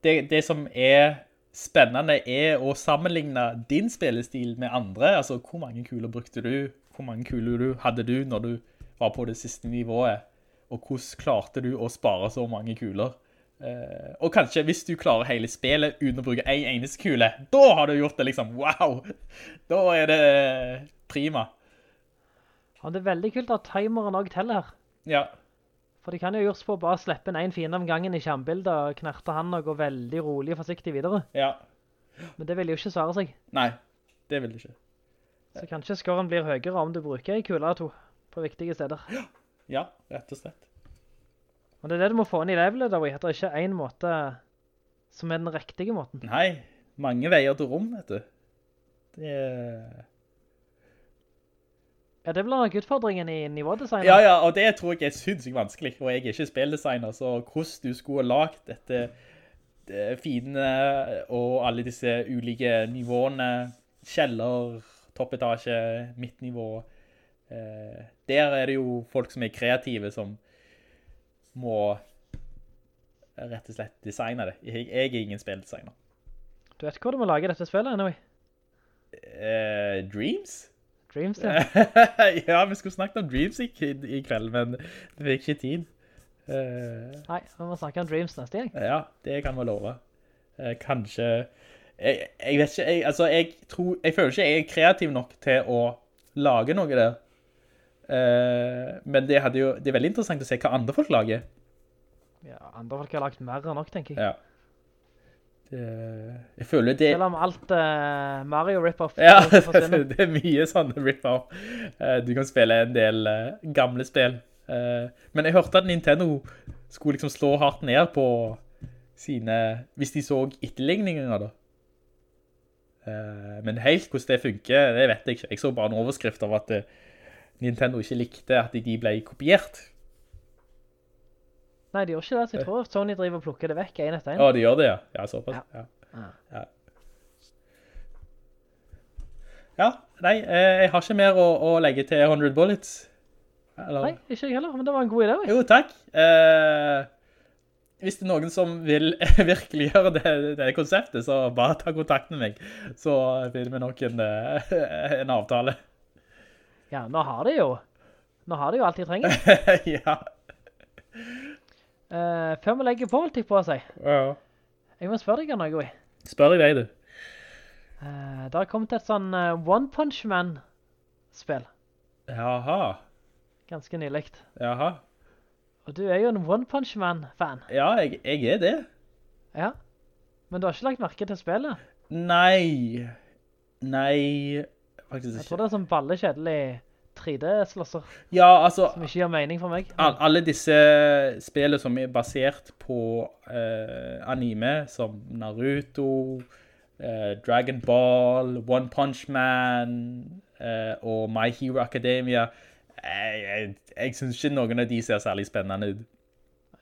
det, det som er spennende er å sammenligne din spillestil med andre, altså hvor mange kuler brukte du, hvor mange kuler du hadde du når du var på det siste nivået, og hvordan klarte du å spare så mange kuler. Uh, og kanskje hvis du klarer hele spillet uten å bruke en eneste kule, da har du gjort det liksom, wow! Da er det prima. Ja, det er veldig kult at timeren også teller her. Ja, For de kan jo gjøres på å bare slippe en fiende om gangen i skjermbildet og knerte han og gå veldig rolig og forsiktig videre. ja. Men det vil jo ikke svare seg. Nei, det vil det ikke. Så kanskje skåren blir høyere om du bruker en kule eller to på viktige steder. Ja, rett og slett. Og det er det du må få inn i levelet, da, at det ikke er en måte som er den riktige måten. Nei, mange veier til rom, vet du. Det er... Ja, det blir nok utfordringen i nivådesignet. Ja, ja, og det tror jeg er synssykt vanskelig, og jeg er ikke spilldesigner, så hvordan du skulle ha lagt dette det fine og alle disse ulike nivåene, kjeller, toppetasje, midtnivå, eh, der er det jo folk som er kreative som må rett og slett designe det. Jeg, jeg er ingen spilldesigner. Du vet hvor du må lage dette spillet, anyway. Eh, Dreams? Dreams, ja. ja, vi skulle snakket om Dreams i, i kveld, men vi fikk ikke tid. Uh, Nei, vi må snakke om Dreams neste gang. Ja, det kan vi love. Uh, kanskje... Jeg, jeg vet ikke, jeg, altså jeg tror, jeg føler ikke jeg er kreativ nok til å lage noe der. Uh, men det, jo, det er veldig interessant å se hva andre folk lager. Ja, andre folk har lagt mer enn nok, tenker jeg. Ja. Det, jeg føler det... Selv om alt uh, Mario rip-off Ja, det er mye sånne rip-off. Uh, Du kan spille en del uh, gamle spill. Men jeg hørte at Nintendo skulle liksom slå hardt ned på sine, hvis de så etterligninger da. Men helt hvordan det funker, det vet jeg ikke. Jeg så bare en overskrift av at Nintendo ikke likte at de ble kopiert. Nei, de gjør ikke det, så jeg tror Sony driver og plukker det vekk, en etter en. Ja, de gjør det, ja. Ja, såpass. Ja. Ja. Ja, nei, eh, jeg har ikke mer å, å legge til 100 Bullets. Eller? Nei, ikke jeg heller, men det var en god idé. Jo, takk. Eh, hvis det er noen som vil virkelig gjøre det, det konseptet, så bare ta kontakt med meg. Så finner vi nok en, eh, en avtale. Ja, nå har de jo. Nå har de jo alt de trenger. ja. Eh, før vi legger på holdt jeg på å si. ja. Jeg må spørre deg om noe, oi. Spør deg deg du. Uh, det har kommet et sånn eh, One Punch Man-spill. Jaha. Ganske nylikt. Jaha. Og du er jo en One Punch Man-fan. Ja, jeg, jeg er det. Ja. Men du har ikke lagt merke til spillet. Nei. Nei, faktisk Jeg tror det er sånn ballekjedelig 3D-slåsser, Ja, altså, som ikke gir mening for meg. Al- alle disse spillene som er basert på eh, anime, som Naruto, eh, Dragon Ball, One Punch Man eh, og My Hero Academia, jeg, jeg, jeg synes ikke noen av de ser særlig spennende ut.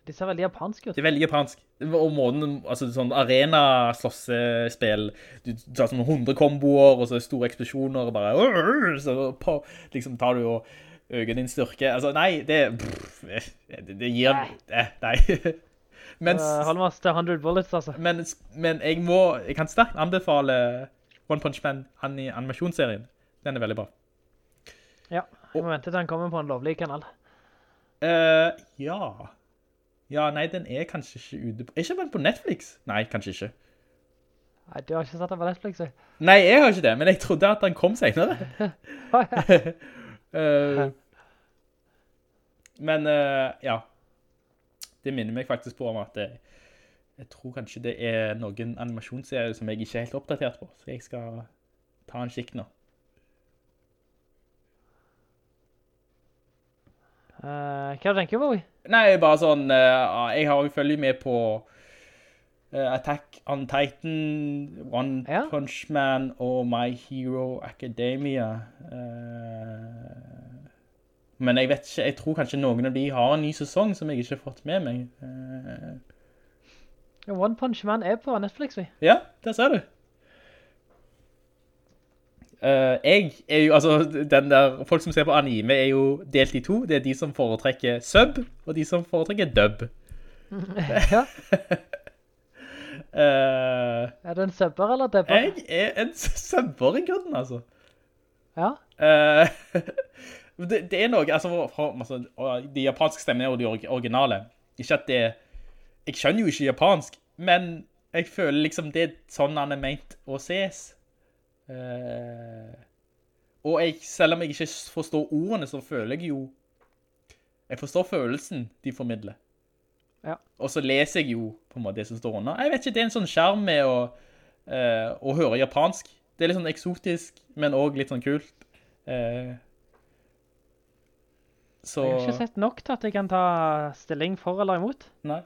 De ser veldig japanske ut. Det er veldig japansk. Og måten, altså sånn arena-slåssespill, du tar sånn 100 komboer, og så store eksplosjoner, og bare, så på, liksom tar du og øker din styrke. Altså, nei, det, pff, det, det gir, Nei. nei. Mens, holder til 100 bullets, altså. men, men jeg må, jeg kan sterkt anbefale One Punch Man an animasjonsserien. Den er veldig bra. Ja, vi må vente til han kommer på en lovlig kanal. Uh, ja. Ja, nei, den er kanskje ikke ute på... Er ikke den på Netflix? Nei, kanskje ikke. Nei, du har ikke sett den på Netflix, jeg. Nei, jeg har ikke det, men jeg trodde at den kom senere. uh. Men, uh, ja. Det minner meg faktisk på om at jeg, jeg tror kanskje det er noen animasjonsserier som jeg ikke er helt oppdatert på, så jeg skal ta en kikk nå. Eh, hva tenker du, på? Nei, bare sånn, uh, jeg har jo følger med på uh, Attack on Titan, One Ja. Punch Man og My Hero Academia. Men jeg vet ikke, jeg tror kanskje noen av de har en ny sesong som jeg ikke har fått med meg. One Punch Man er på Netflix, vi. ja, der ser du. Eh, jeg er jo, altså, den der, folk som ser på anime er jo delt i to. Det er de som foretrekker sub, og de som foretrekker dub. ja. uh, Er du en subber eller dubber? Jeg er en subber i grunnen, altså. Ja. Uh, det, det er noe, altså, for, for, altså, de japanske stemmene er jo de originale. Ikke at det, jeg skjønner jo ikke japansk, men jeg føler liksom det er sånn han er ment å ses. Eh, og jeg, selv om jeg ikke forstår ordene, så føler jeg jo, jeg forstår følelsen de formidler. Ja. Og så leser jeg jo på en måte det som står under. Jeg vet ikke, det er en sånn skjerm med å, eh, å høre japansk. Det er litt sånn eksotisk, men også litt sånn kult. Eh, så... Jeg har ikke sett nok til at jeg kan ta stilling for eller imot. Nei.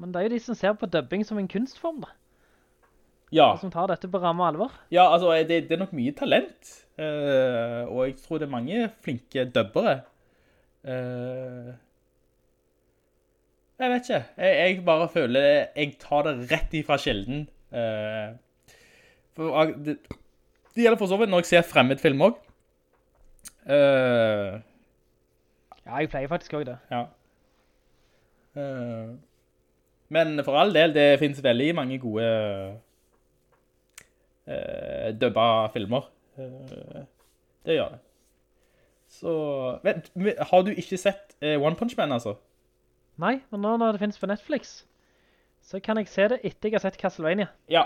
Men det er jo de som ser på dubbing som en kunstform, da. Ja, som tar dette på ramme alvor. ja altså, det, det er nok mye talent. uh, og jeg tror det er mange flinke dubbere. Uh, jeg vet ikke. Jeg, jeg bare føler jeg tar det rett ifra kilden. Uh, for, ah, det, det gjelder for så vidt når jeg ser fremmedfilm også. Uh, Ja, jeg pleier faktisk også det. Ja. Uh, men for all del, det finnes veldig mange gode uh, dubba filmer. Eh, det gjør det. Så, vent, har du ikke sett eh, One Punch Man, altså? Nei, men nå når det finnes på Netflix, så kan jeg se det etter jeg har sett Castlevania. Ja.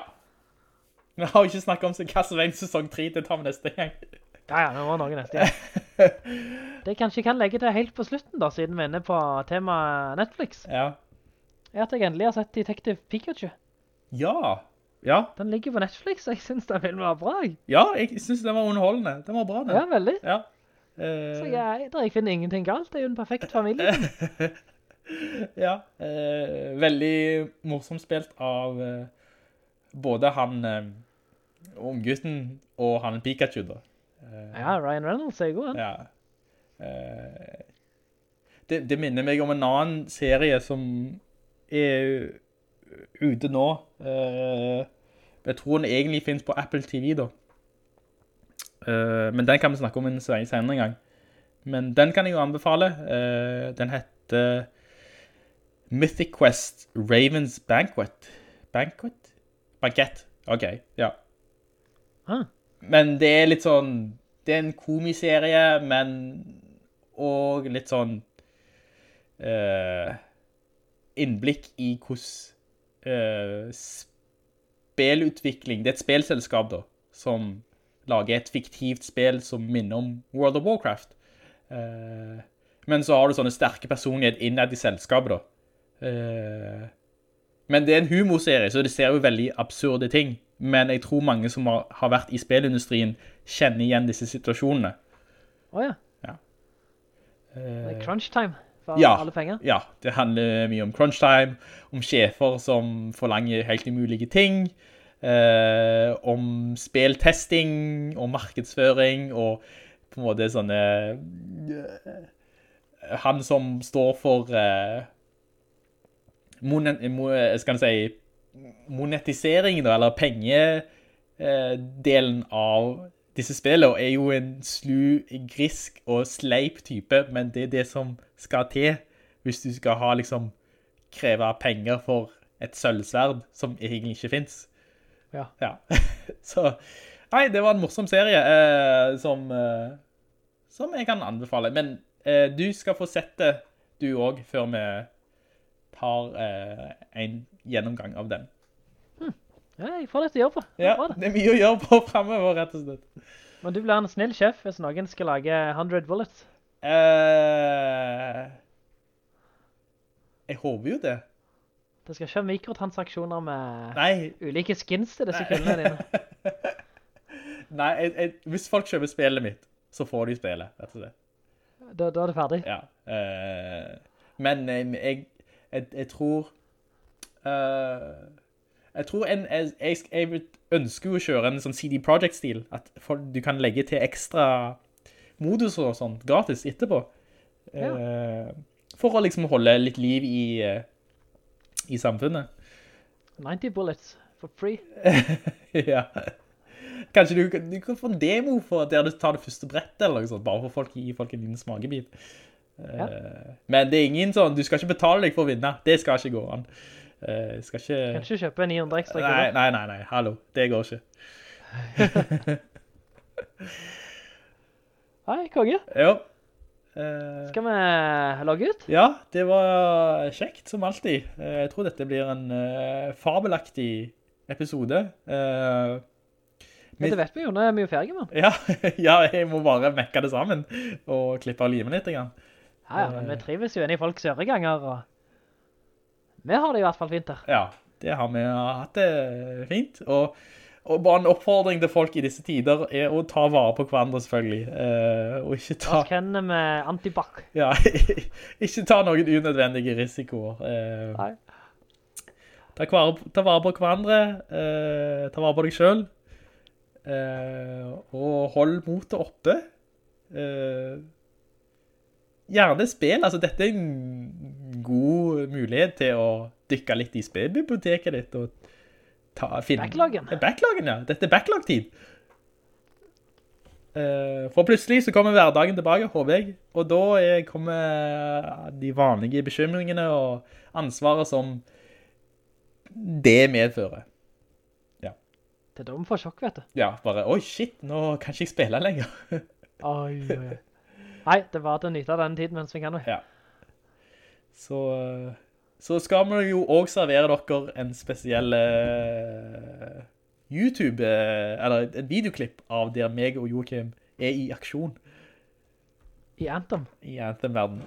Vi har jo ikke snakket om Castlevania sesong 3, det tar vi neste gang. Ja, ja, det var noe neste gang. Det kanskje kan legge til helt på slutten da, siden vi er inne på tema Netflix, Ja. er at jeg endelig har sett Detective Pikachu. Ja. Ja, Den ligger på Netflix, og jeg synes den filmen var bra. ja jeg synes den var underholdende. Den var bra, den. Ja, veldig. Ja. Uh, Så jeg, der jeg finner ingenting galt. Det er jo en perfekt familie. Ja, uh, veldig morsomt spilt av uh, både han eh, unggutten og han Pikachu da. Ja, Ryan Reynolds er god, han. Ja. Eh, det, det minner meg om en annen serie som er ute nå. Eh, jeg tror den egentlig finnes på Apple TV da. Uh, men den kan vi snakke om en se- senere en gang. Men den kan jeg jo anbefale. Uh, den heter Mythic Quest Raven's Banquet. Banquet? Bankett. Ok, ja. Ah. Men det er litt sånn, det er en komiserie, men og litt sånn uh, innblikk i hvordan eh, spillutvikling, det er et spillselskap da, som lager et fiktivt spill som minner om World of Warcraft. Eh, men så har du sånne sterke personlighet innad i selskapet da. Eh, men det er en humorserie, så det ser jo veldig absurde ting. Men jeg tror mange som har, har vært i spillindustrien kjenner igjen disse situasjonene. Åja, Eh, det er crunch time for ja, alle penger. Ja, det handler mye om crunch time, om sjefer som forlanger helt umulige ting, eh, om spiltesting og markedsføring, og på en måte sånne... eh, han som står for eh, monet, mo, skal si, monetiseringen, eller pengedelen av disse spillene, er jo en slu, grisk og sleip type, men det er det som skal til hvis du skal ha liksom kreve penger for et sølvsverd som egentlig ikke finnes. Ja. Ja. Så, nei, det var en morsom serie eh, som, eh, som jeg kan anbefale. Men eh, du skal få sett det, du også, før vi tar eh, en gjennomgang av den. Ja, jeg får litt å gjøre på. Ja, det. det er mye å gjøre på fremover, rett og slett. Men du blir en snill sjef hvis noen skal lage 100 bullets. Uh, jeg håper jo det. Det skal ikke mikrotransaksjoner med Nei, ulike skins til disse kundene dine. nei jeg, jeg, hvis folk kjøper spillet mitt, så får de spillet, rett og slett. Da, da er det ferdig. Ja. Uh, men eh, jeg, jeg, tror eh, Jeg tror en, jeg, jeg, ønsker jo å kjøre en sånn CD Projekt-stil, at du kan legge til ekstra moduser og sånt gratis etterpå. Eh, for å liksom holde litt liv i, eh, i samfunnet. 90 bullets for free. ja. Kanskje du, kan- du kan få en demo for der du tar det første brettet eller noe sånt, bare for folk gi folk en liten smakebit. Eh, Ja. Men det er ingen sånn, du skal ikke betale deg for å vinne. Det skal ikke gå an. Eh, skal ikke... Kan ikke kjøpe 900 ekstra Nei, nei, nei, nei, hallo. Det går ikke. Hei, konge. Jo. Uh, Skal vi logge ut? ja, det var kjekt som alltid. Uh, jeg tror dette blir en uh, fabelaktig episode. Eh, Men det vet vi jo, nå er vi jo ferdige med. Ja, ja, jeg må bare mekke det sammen og klippe av limen litt. Grann. Ja, ja, men vi trives jo inne i folks øreganger, og vi har det i hvert fall fint her. Ja, det har vi hatt det fint. Og, og bare en oppfordring til folk i disse tider er å ta vare på hverandre selvfølgelig. Eh, og ikke ta, Oss kjenner med antibac. ja, ikke ta noen unødvendige risikoer. Eh, Nei. ta, vare, ta vare på hverandre, eh, ta vare på deg selv, eh, og hold motet oppe. Eh, gjerne spill, altså dette er en god mulighet til å dykke litt i spillbiblioteket ditt, og ta, finne... Backloggen. Backloggen, ja. Dette er backlog-tid. Eh, for plutselig så kommer hverdagen tilbake, håper jeg, og da er, kommer de vanlige bekymringene og ansvaret som det medfører. Ja. Det er da vi får sjokk, vet du. Ja, bare, oi shit, nå kan ikke jeg spille lenger. Oi, oi. Nei, det var til å nyte av den tiden mens vi kan. Ja. Så, så skal vi jo også servere dere en spesiell eh, YouTube, eh, eller en videoklipp av der meg og Joachim er i aksjon I Anthem. i Anthem-verden.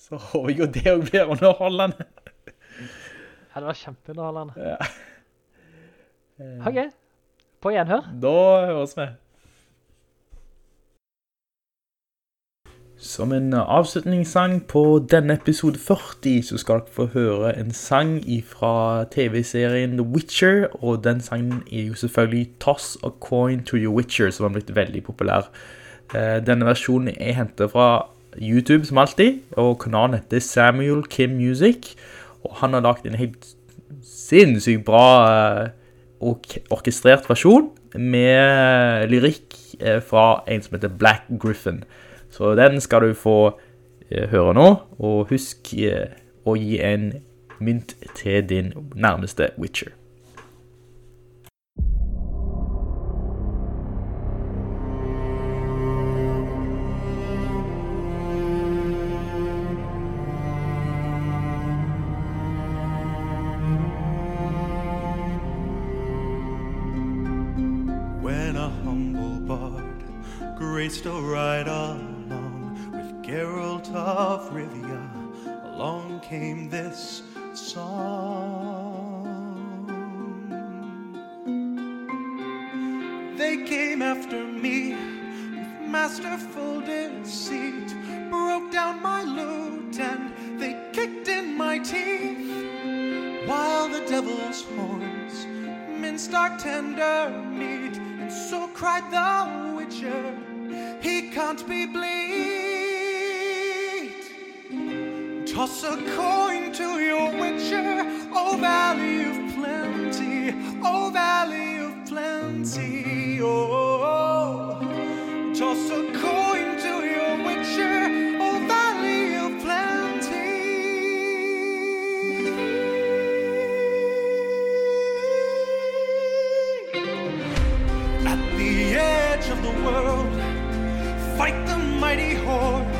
Så håper jeg jo det også blir underholdende. Ja, det var kjempeunderholdende. Ja. Ok, på gjenhør. Da høres vi. Som en avslutningssang på denne episode 40, så skal dere få høre en sang fra TV-serien The Witcher, og den sangen er jo selvfølgelig Toss a Coin to Your Witcher, som har blitt veldig populær. Eh, Denne versjonen er hentet fra YouTube, som alltid, og kanalen heter Samuel Kim Music, og han har lagt en helt sinnssykt bra eh, og orkestrert versjon med lyrikk eh, fra en som heter Black Griffin. Så den skal du få eh, høre nå, og husk eh, å gi en mynt til din nærmeste Witcher. Can't be bleed. Toss a coin to your witcher, oh valley of mighty horde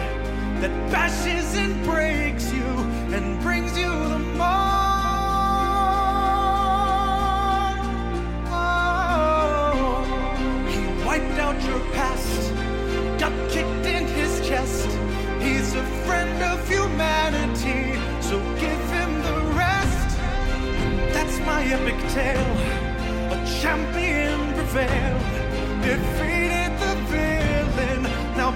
that bashes and breaks you and brings you the more. Oh, he wiped out your past, got kicked in his chest. He's a friend of humanity, so give him the rest. That's my epic tale. A champion prevailed, defeated the villain. Now.